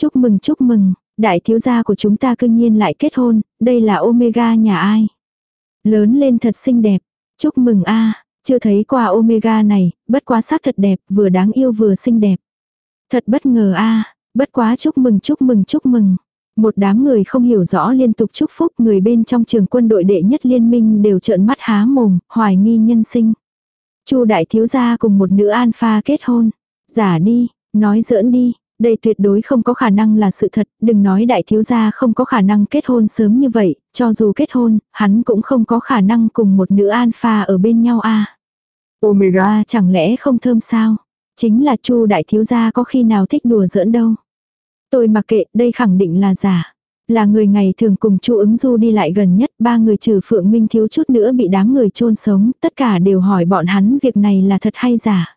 Speaker 1: Chúc mừng chúc mừng, đại thiếu gia của chúng ta cư nhiên lại kết hôn, đây là Omega nhà ai. Lớn lên thật xinh đẹp, chúc mừng a chưa thấy qua Omega này, bất quá sắc thật đẹp, vừa đáng yêu vừa xinh đẹp. Thật bất ngờ a bất quá chúc mừng chúc mừng chúc mừng. Một đám người không hiểu rõ liên tục chúc phúc người bên trong trường quân đội đệ nhất liên minh đều trợn mắt há mồm, hoài nghi nhân sinh. Chu đại thiếu gia cùng một nữ alpha kết hôn. Giả đi, nói giỡn đi, đây tuyệt đối không có khả năng là sự thật, đừng nói đại thiếu gia không có khả năng kết hôn sớm như vậy, cho dù kết hôn, hắn cũng không có khả năng cùng một nữ alpha ở bên nhau a. Omega chẳng lẽ không thơm sao? Chính là Chu đại thiếu gia có khi nào thích đùa giỡn đâu. Tôi mặc kệ, đây khẳng định là giả. Là người ngày thường cùng chu ứng du đi lại gần nhất, ba người trừ Phượng Minh thiếu chút nữa bị đám người chôn sống, tất cả đều hỏi bọn hắn việc này là thật hay giả.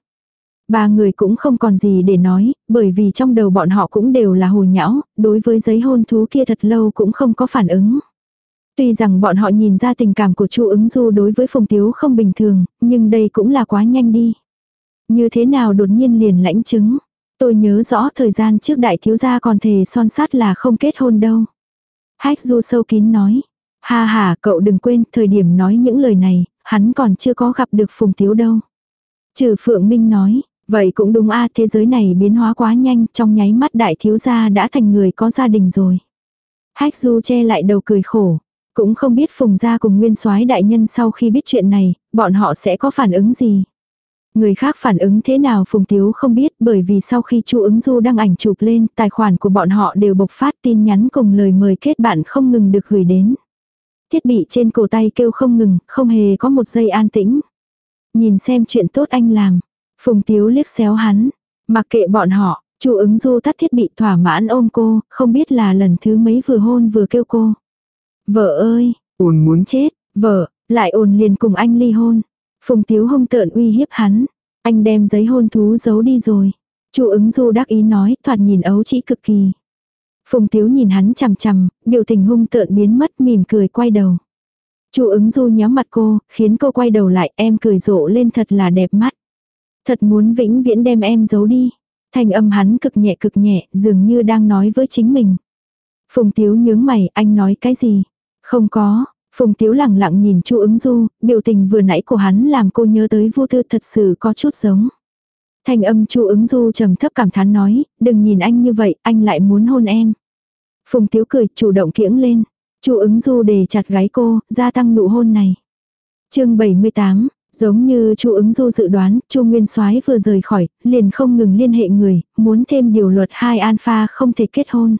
Speaker 1: Ba người cũng không còn gì để nói, bởi vì trong đầu bọn họ cũng đều là hồ nhão, đối với giấy hôn thú kia thật lâu cũng không có phản ứng. Tuy rằng bọn họ nhìn ra tình cảm của chu ứng du đối với Phùng Tiếu không bình thường, nhưng đây cũng là quá nhanh đi. Như thế nào đột nhiên liền lãnh chứng. Tôi nhớ rõ thời gian trước đại thiếu gia còn thề son sát là không kết hôn đâu. Hách du sâu kín nói. Ha ha, cậu đừng quên, thời điểm nói những lời này, hắn còn chưa có gặp được Phùng Tiếu đâu. Trừ Phượng Minh nói, vậy cũng đúng a thế giới này biến hóa quá nhanh, trong nháy mắt đại thiếu gia đã thành người có gia đình rồi. Hách Du che lại đầu cười khổ, cũng không biết Phùng gia cùng Nguyên Soái đại nhân sau khi biết chuyện này, bọn họ sẽ có phản ứng gì. Người khác phản ứng thế nào Phùng Tiếu không biết bởi vì sau khi Chu ứng du đăng ảnh chụp lên, tài khoản của bọn họ đều bộc phát tin nhắn cùng lời mời kết bạn không ngừng được gửi đến. Thiết bị trên cổ tay kêu không ngừng, không hề có một giây an tĩnh. Nhìn xem chuyện tốt anh làm. Phùng Tiếu liếc xéo hắn. Mặc kệ bọn họ, Chu ứng du tắt thiết bị thỏa mãn ôm cô, không biết là lần thứ mấy vừa hôn vừa kêu cô. Vợ ơi, ồn muốn chết, vợ, lại ồn liền cùng anh ly hôn. Phùng Tiếu hung tợn uy hiếp hắn. Anh đem giấy hôn thú giấu đi rồi. Chu ứng du đắc ý nói thoạt nhìn ấu chỉ cực kỳ. Phùng Tiếu nhìn hắn chằm chằm, biểu tình hung tợn biến mất mỉm cười quay đầu. Chu ứng du nhắm mặt cô, khiến cô quay đầu lại em cười rộ lên thật là đẹp mắt. Thật muốn vĩnh viễn đem em giấu đi. Thành âm hắn cực nhẹ cực nhẹ, dường như đang nói với chính mình. Phùng Tiếu nhướng mày, anh nói cái gì? Không có, Phùng Tiếu lẳng lặng nhìn Chu ứng du, biểu tình vừa nãy của hắn làm cô nhớ tới vô tư thật sự có chút giống. Thanh âm Chu ứng du trầm thấp cảm thán nói, đừng nhìn anh như vậy, anh lại muốn hôn em. Phùng Tiếu cười, chủ động kiễng lên. Chu ứng du đề chặt gái cô, gia tăng nụ hôn này. chương 78, giống như Chu ứng du dự đoán, Chu Nguyên soái vừa rời khỏi, liền không ngừng liên hệ người, muốn thêm điều luật hai alpha không thể kết hôn.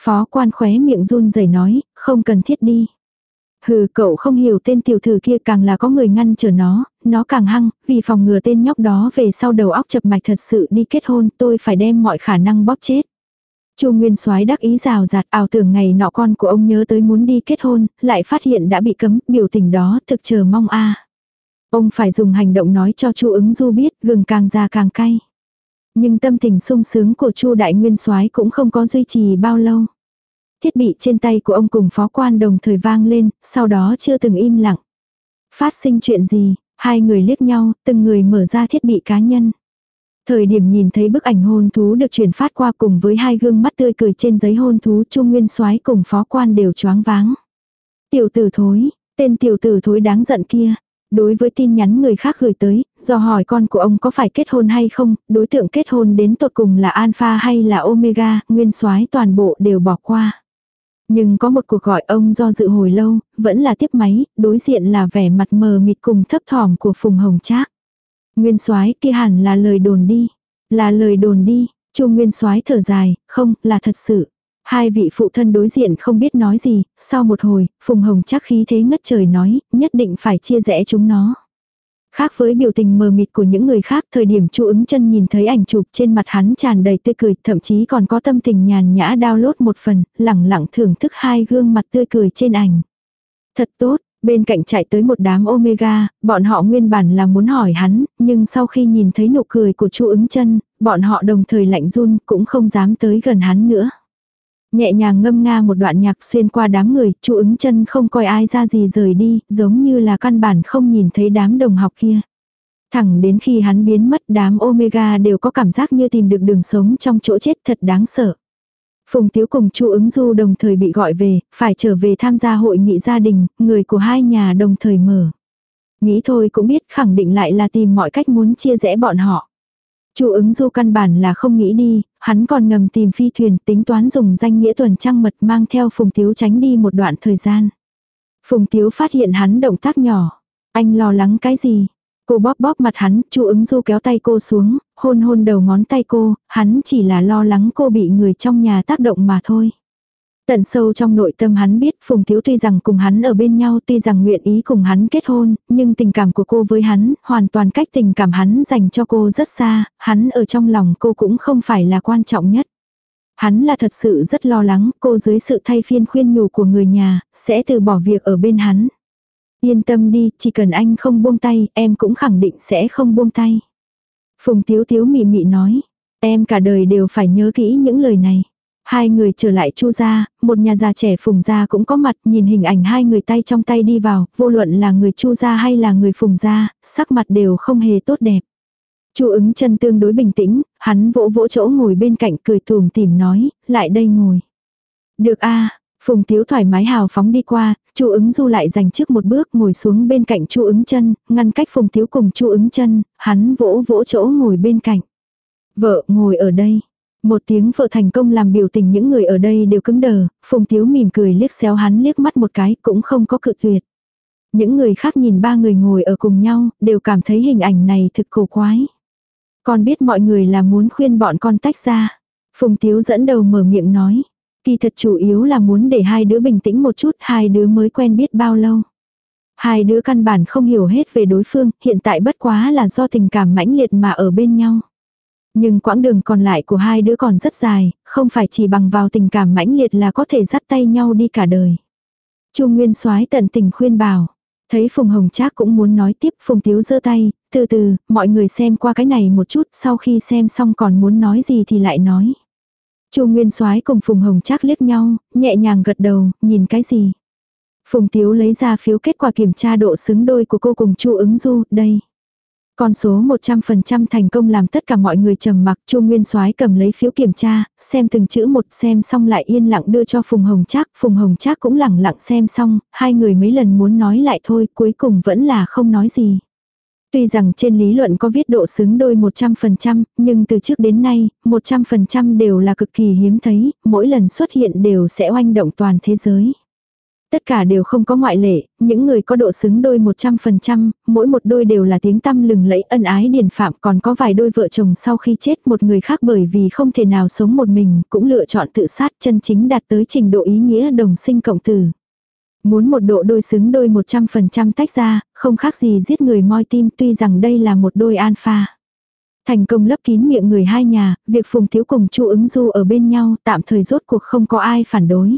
Speaker 1: Phó quan khóe miệng run rẩy nói, không cần thiết đi. Hừ cậu không hiểu tên tiểu thư kia càng là có người ngăn trở nó, nó càng hăng, vì phòng ngừa tên nhóc đó về sau đầu óc chập mạch thật sự đi kết hôn tôi phải đem mọi khả năng bóp chết. Chu Nguyên Soái đắc ý rào rạt ảo tưởng ngày nọ con của ông nhớ tới muốn đi kết hôn, lại phát hiện đã bị cấm, biểu tình đó thực chờ mong a. Ông phải dùng hành động nói cho Chu ứng du biết, gừng càng già càng cay. Nhưng tâm tình sung sướng của Chu Đại Nguyên Soái cũng không có duy trì bao lâu. Thiết bị trên tay của ông cùng phó quan đồng thời vang lên, sau đó chưa từng im lặng. Phát sinh chuyện gì, hai người liếc nhau, từng người mở ra thiết bị cá nhân. Thời điểm nhìn thấy bức ảnh hôn thú được truyền phát qua cùng với hai gương mắt tươi cười trên giấy hôn thú Trung Nguyên soái cùng phó quan đều choáng váng. Tiểu tử thối, tên tiểu tử thối đáng giận kia. Đối với tin nhắn người khác gửi tới, do hỏi con của ông có phải kết hôn hay không, đối tượng kết hôn đến tột cùng là alpha hay là omega, nguyên soái toàn bộ đều bỏ qua. Nhưng có một cuộc gọi ông do dự hồi lâu, vẫn là tiếp máy, đối diện là vẻ mặt mờ mịt cùng thấp thỏm của Phùng Hồng Trác. Nguyên soái kia hẳn là lời đồn đi. Là lời đồn đi, Chu Nguyên soái thở dài, không, là thật sự. Hai vị phụ thân đối diện không biết nói gì, sau một hồi, Phùng Hồng chắc khí thế ngất trời nói, nhất định phải chia rẽ chúng nó. Khác với biểu tình mờ mịt của những người khác, thời điểm Chu ứng chân nhìn thấy ảnh chụp trên mặt hắn tràn đầy tươi cười, thậm chí còn có tâm tình nhàn nhã download một phần, lẳng lặng thưởng thức hai gương mặt tươi cười trên ảnh. Thật tốt, bên cạnh chạy tới một đám Omega, bọn họ nguyên bản là muốn hỏi hắn, nhưng sau khi nhìn thấy nụ cười của Chu ứng chân, bọn họ đồng thời lạnh run cũng không dám tới gần hắn nữa. Nhẹ nhàng ngâm nga một đoạn nhạc xuyên qua đám người, chu ứng chân không coi ai ra gì rời đi, giống như là căn bản không nhìn thấy đám đồng học kia. Thẳng đến khi hắn biến mất đám Omega đều có cảm giác như tìm được đường sống trong chỗ chết thật đáng sợ. Phùng Tiếu cùng Chu ứng du đồng thời bị gọi về, phải trở về tham gia hội nghị gia đình, người của hai nhà đồng thời mở. Nghĩ thôi cũng biết khẳng định lại là tìm mọi cách muốn chia rẽ bọn họ. Chu ứng du căn bản là không nghĩ đi, hắn còn ngầm tìm phi thuyền tính toán dùng danh nghĩa tuần trăng mật mang theo Phùng Tiếu tránh đi một đoạn thời gian. Phùng Tiếu phát hiện hắn động tác nhỏ. Anh lo lắng cái gì? Cô bóp bóp mặt hắn, chu ứng du kéo tay cô xuống, hôn hôn đầu ngón tay cô, hắn chỉ là lo lắng cô bị người trong nhà tác động mà thôi. Tận sâu trong nội tâm hắn biết Phùng Thiếu tuy rằng cùng hắn ở bên nhau tuy rằng nguyện ý cùng hắn kết hôn, nhưng tình cảm của cô với hắn, hoàn toàn cách tình cảm hắn dành cho cô rất xa, hắn ở trong lòng cô cũng không phải là quan trọng nhất. Hắn là thật sự rất lo lắng cô dưới sự thay phiên khuyên nhủ của người nhà, sẽ từ bỏ việc ở bên hắn. Yên tâm đi, chỉ cần anh không buông tay, em cũng khẳng định sẽ không buông tay. Phùng Tiếu Tiếu mị mị nói, em cả đời đều phải nhớ kỹ những lời này. Hai người trở lại chu gia, một nhà già trẻ phùng gia cũng có mặt nhìn hình ảnh hai người tay trong tay đi vào, vô luận là người chu gia hay là người phùng gia, sắc mặt đều không hề tốt đẹp. chu ứng chân tương đối bình tĩnh, hắn vỗ vỗ chỗ ngồi bên cạnh cười tùm tìm nói, lại đây ngồi. Được a Phùng Tiếu thoải mái hào phóng đi qua, Chu ứng du lại dành trước một bước ngồi xuống bên cạnh Chu ứng chân, ngăn cách Phùng Tiếu cùng Chu ứng chân, hắn vỗ vỗ chỗ ngồi bên cạnh. Vợ ngồi ở đây. Một tiếng vợ thành công làm biểu tình những người ở đây đều cứng đờ, Phùng Tiếu mỉm cười liếc xéo hắn liếc mắt một cái cũng không có cự tuyệt. Những người khác nhìn ba người ngồi ở cùng nhau, đều cảm thấy hình ảnh này thực cổ quái. Con biết mọi người là muốn khuyên bọn con tách ra. Phùng Tiếu dẫn đầu mở miệng nói. Kỳ thật chủ yếu là muốn để hai đứa bình tĩnh một chút, hai đứa mới quen biết bao lâu. Hai đứa căn bản không hiểu hết về đối phương, hiện tại bất quá là do tình cảm mãnh liệt mà ở bên nhau. Nhưng quãng đường còn lại của hai đứa còn rất dài, không phải chỉ bằng vào tình cảm mãnh liệt là có thể dắt tay nhau đi cả đời. Chu Nguyên Soái tận tình khuyên bảo. Thấy Phùng Hồng Trác cũng muốn nói tiếp, Phùng Tiếu giơ tay, từ từ, mọi người xem qua cái này một chút, sau khi xem xong còn muốn nói gì thì lại nói. Chu Nguyên Soái cùng Phùng Hồng Trác liếc nhau, nhẹ nhàng gật đầu, nhìn cái gì? Phùng Tiếu lấy ra phiếu kết quả kiểm tra độ xứng đôi của cô cùng Chu ứng du, đây. Con số 100% thành công làm tất cả mọi người trầm mặc, Chu Nguyên Soái cầm lấy phiếu kiểm tra, xem từng chữ một, xem xong lại yên lặng đưa cho Phùng Hồng Trác, Phùng Hồng Trác cũng lặng lặng xem xong, hai người mấy lần muốn nói lại thôi, cuối cùng vẫn là không nói gì. Tuy rằng trên lý luận có viết độ xứng đôi 100%, nhưng từ trước đến nay, 100% đều là cực kỳ hiếm thấy, mỗi lần xuất hiện đều sẽ oanh động toàn thế giới. Tất cả đều không có ngoại lệ, những người có độ xứng đôi 100%, mỗi một đôi đều là tiếng tăm lừng lẫy ân ái điển phạm còn có vài đôi vợ chồng sau khi chết một người khác bởi vì không thể nào sống một mình cũng lựa chọn tự sát chân chính đạt tới trình độ ý nghĩa đồng sinh cộng tử. Muốn một độ đôi xứng đôi 100% tách ra, không khác gì giết người moi tim tuy rằng đây là một đôi alpha. Thành công lấp kín miệng người hai nhà, việc Phùng Thiếu cùng Chu ứng du ở bên nhau tạm thời rốt cuộc không có ai phản đối.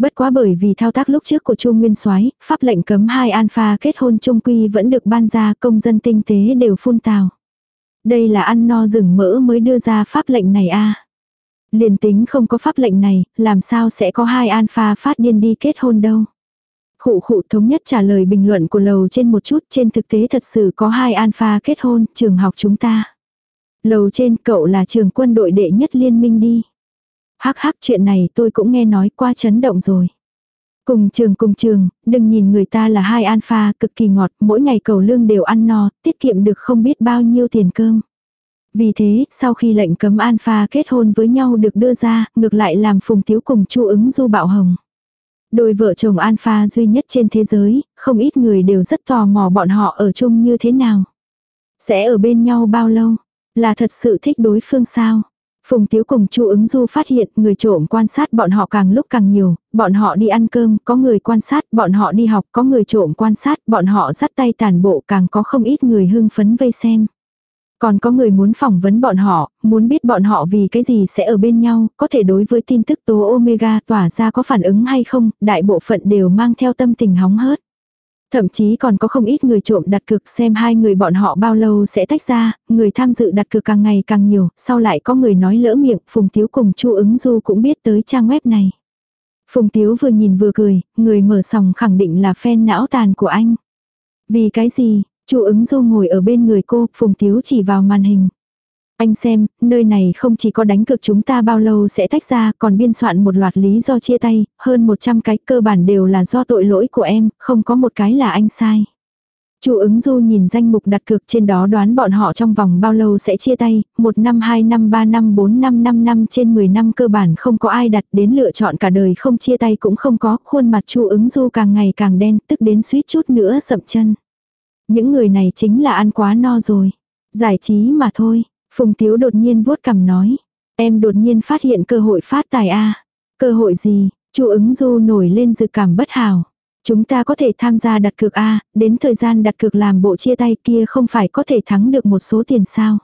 Speaker 1: Bất quá bởi vì thao tác lúc trước của Chu Nguyên Soái, pháp lệnh cấm hai alpha kết hôn chung quy vẫn được ban ra, công dân tinh tế đều phun tào. Đây là ăn no rừng mỡ mới đưa ra pháp lệnh này a. Liền tính không có pháp lệnh này, làm sao sẽ có hai alpha phát điên đi kết hôn đâu. Khụ khụ thống nhất trả lời bình luận của lầu trên một chút, trên thực tế thật sự có hai alpha kết hôn, trường học chúng ta. Lầu trên cậu là trường quân đội đệ nhất liên minh đi. Hắc hắc chuyện này tôi cũng nghe nói qua chấn động rồi. Cùng trường cùng trường, đừng nhìn người ta là hai alpha cực kỳ ngọt, mỗi ngày cầu lương đều ăn no, tiết kiệm được không biết bao nhiêu tiền cơm. Vì thế, sau khi lệnh cấm alpha kết hôn với nhau được đưa ra, ngược lại làm phùng tiếu cùng chu ứng du bạo hồng. Đôi vợ chồng alpha duy nhất trên thế giới, không ít người đều rất tò mò bọn họ ở chung như thế nào. Sẽ ở bên nhau bao lâu? Là thật sự thích đối phương sao? Phùng Tiếu cùng Chu ứng du phát hiện người trộm quan sát bọn họ càng lúc càng nhiều, bọn họ đi ăn cơm, có người quan sát, bọn họ đi học, có người trộm quan sát, bọn họ dắt tay tàn bộ càng có không ít người hưng phấn vây xem. Còn có người muốn phỏng vấn bọn họ, muốn biết bọn họ vì cái gì sẽ ở bên nhau, có thể đối với tin tức tố omega tỏa ra có phản ứng hay không, đại bộ phận đều mang theo tâm tình hóng hớt. Thậm chí còn có không ít người trộm đặt cược xem hai người bọn họ bao lâu sẽ tách ra, người tham dự đặt cược càng ngày càng nhiều, sau lại có người nói lỡ miệng, Phùng Tiếu cùng Chu ứng du cũng biết tới trang web này. Phùng Tiếu vừa nhìn vừa cười, người mở sòng khẳng định là fan não tàn của anh. Vì cái gì, Chu ứng du ngồi ở bên người cô, Phùng Tiếu chỉ vào màn hình. Anh xem, nơi này không chỉ có đánh cược chúng ta bao lâu sẽ tách ra, còn biên soạn một loạt lý do chia tay, hơn 100 cái cơ bản đều là do tội lỗi của em, không có một cái là anh sai. Chu ứng du nhìn danh mục đặt cược trên đó đoán bọn họ trong vòng bao lâu sẽ chia tay, 1 năm 2 năm 3 năm 4 năm 5 năm trên 10 năm cơ bản không có ai đặt đến lựa chọn cả đời không chia tay cũng không có, khuôn mặt chu ứng du càng ngày càng đen tức đến suýt chút nữa sậm chân. Những người này chính là ăn quá no rồi. Giải trí mà thôi. Phùng Tiếu đột nhiên vuốt cằm nói. Em đột nhiên phát hiện cơ hội phát tài a Cơ hội gì? Chu ứng du nổi lên dự cảm bất hảo. Chúng ta có thể tham gia đặt cược A, đến thời gian đặt cược làm bộ chia tay kia không phải có thể thắng được một số tiền sao.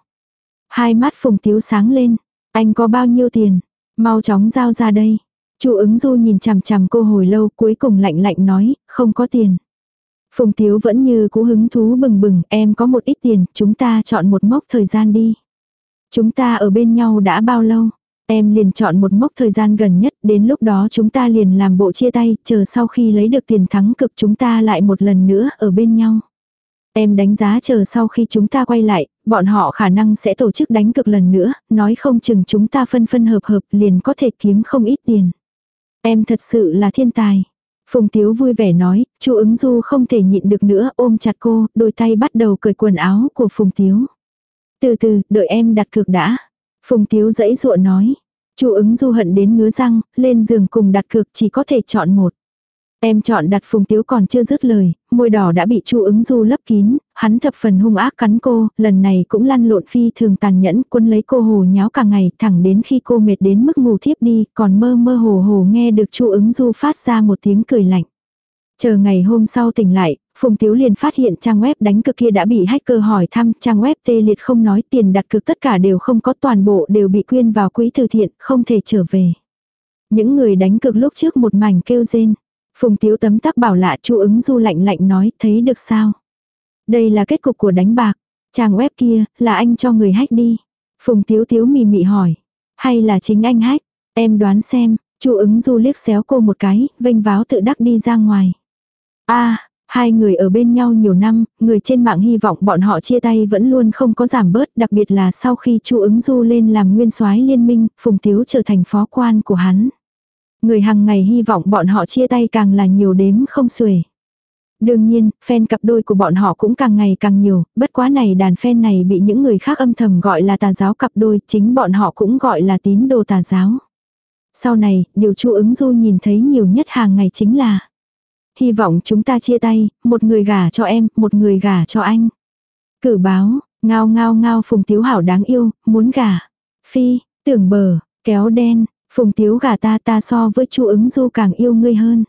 Speaker 1: Hai mắt Phùng Tiếu sáng lên. Anh có bao nhiêu tiền? Mau chóng giao ra đây. Chu ứng du nhìn chằm chằm cô hồi lâu cuối cùng lạnh lạnh nói, không có tiền. Phùng Tiếu vẫn như cú hứng thú bừng bừng, em có một ít tiền, chúng ta chọn một mốc thời gian đi. Chúng ta ở bên nhau đã bao lâu? Em liền chọn một mốc thời gian gần nhất, đến lúc đó chúng ta liền làm bộ chia tay, chờ sau khi lấy được tiền thắng cực chúng ta lại một lần nữa ở bên nhau. Em đánh giá chờ sau khi chúng ta quay lại, bọn họ khả năng sẽ tổ chức đánh cực lần nữa, nói không chừng chúng ta phân phân hợp hợp liền có thể kiếm không ít tiền. Em thật sự là thiên tài. Phùng Tiếu vui vẻ nói, Chu ứng du không thể nhịn được nữa ôm chặt cô, đôi tay bắt đầu cởi quần áo của Phùng Tiếu. Từ từ, đợi em đặt cược đã. Phùng Tiếu dãy dụa nói. Chu ứng du hận đến ngứa răng, lên giường cùng đặt cược chỉ có thể chọn một. Em chọn đặt phùng tiếu còn chưa dứt lời, môi đỏ đã bị chu ứng du lấp kín, hắn thập phần hung ác cắn cô, lần này cũng lăn lộn phi thường tàn nhẫn quân lấy cô hồ nháo cả ngày thẳng đến khi cô mệt đến mức ngủ thiếp đi, còn mơ mơ hồ hồ nghe được chu ứng du phát ra một tiếng cười lạnh. Chờ ngày hôm sau tỉnh lại, Phùng Tiếu liền phát hiện trang web đánh cực kia đã bị hacker hỏi thăm, trang web tê liệt không nói tiền đặt cược tất cả đều không có toàn bộ đều bị quyên vào quỹ từ thiện, không thể trở về. Những người đánh cực lúc trước một mảnh kêu rên. Phùng Tiếu tấm tắc bảo lạ chu ứng du lạnh lạnh nói thấy được sao. Đây là kết cục của đánh bạc. Trang web kia là anh cho người hack đi. Phùng Tiếu Tiếu mì mị hỏi. Hay là chính anh hack? Em đoán xem. chu ứng du liếc xéo cô một cái, vênh váo tự đắc đi ra ngoài a hai người ở bên nhau nhiều năm, người trên mạng hy vọng bọn họ chia tay vẫn luôn không có giảm bớt, đặc biệt là sau khi chu ứng du lên làm nguyên soái liên minh, Phùng Tiếu trở thành phó quan của hắn. Người hàng ngày hy vọng bọn họ chia tay càng là nhiều đếm không xuể. Đương nhiên, fan cặp đôi của bọn họ cũng càng ngày càng nhiều, bất quá này đàn fan này bị những người khác âm thầm gọi là tà giáo cặp đôi, chính bọn họ cũng gọi là tín đồ tà giáo. Sau này, điều chu ứng du nhìn thấy nhiều nhất hàng ngày chính là Hy vọng chúng ta chia tay, một người gả cho em, một người gả cho anh. Cử báo, ngao ngao ngao phùng tiếu hảo đáng yêu, muốn gả. Phi, tưởng bờ, kéo đen, Phùng tiếu gả ta ta so với chu ứng du càng yêu ngươi hơn.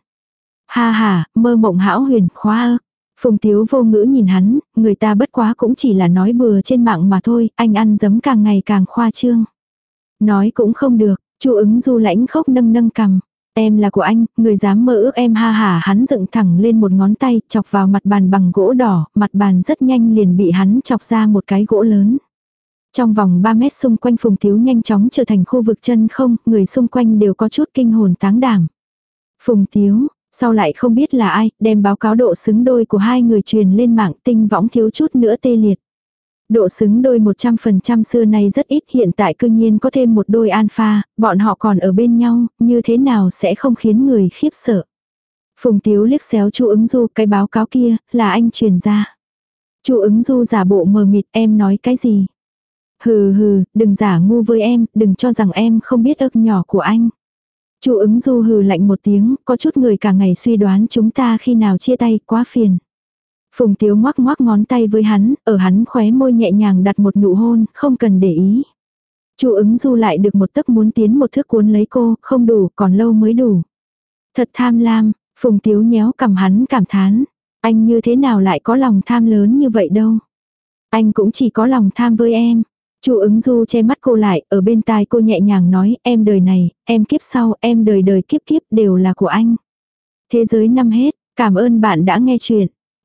Speaker 1: Ha ha, mơ mộng hão huyền, khóa ơ. Phùng tiếu vô ngữ nhìn hắn, người ta bất quá cũng chỉ là nói bừa trên mạng mà thôi, anh ăn dấm càng ngày càng khoa trương. Nói cũng không được, chu ứng du lãnh khốc nâng nâng cầm. Em là của anh, người dám mơ ước em ha hà hắn dựng thẳng lên một ngón tay, chọc vào mặt bàn bằng gỗ đỏ, mặt bàn rất nhanh liền bị hắn chọc ra một cái gỗ lớn. Trong vòng 3 mét xung quanh Phùng Thiếu nhanh chóng trở thành khu vực chân không, người xung quanh đều có chút kinh hồn táng đảm. Phùng Thiếu, sau lại không biết là ai, đem báo cáo độ xứng đôi của hai người truyền lên mạng tinh võng thiếu chút nữa tê liệt. Độ xứng đôi 100% xưa nay rất ít hiện tại cư nhiên có thêm một đôi alpha, bọn họ còn ở bên nhau, như thế nào sẽ không khiến người khiếp sợ. Phùng Tiếu liếc xéo chu ứng du cái báo cáo kia, là anh truyền ra. chu ứng du giả bộ mờ mịt em nói cái gì. Hừ hừ, đừng giả ngu với em, đừng cho rằng em không biết ức nhỏ của anh. Chu ứng du hừ lạnh một tiếng, có chút người cả ngày suy đoán chúng ta khi nào chia tay, quá phiền. Phùng tiếu ngoắc ngoắc ngón tay với hắn, ở hắn khóe môi nhẹ nhàng đặt một nụ hôn, không cần để ý. Chu ứng du lại được một tấc muốn tiến một thước cuốn lấy cô, không đủ, còn lâu mới đủ. Thật tham lam, phùng tiếu nhéo cầm hắn cảm thán. Anh như thế nào lại có lòng tham lớn như vậy đâu. Anh cũng chỉ có lòng tham với em. Chu ứng du che mắt cô lại, ở bên tai cô nhẹ nhàng nói, em đời này, em kiếp sau, em đời đời kiếp kiếp đều là của anh. Thế giới năm hết, cảm ơn bạn đã nghe chuyện.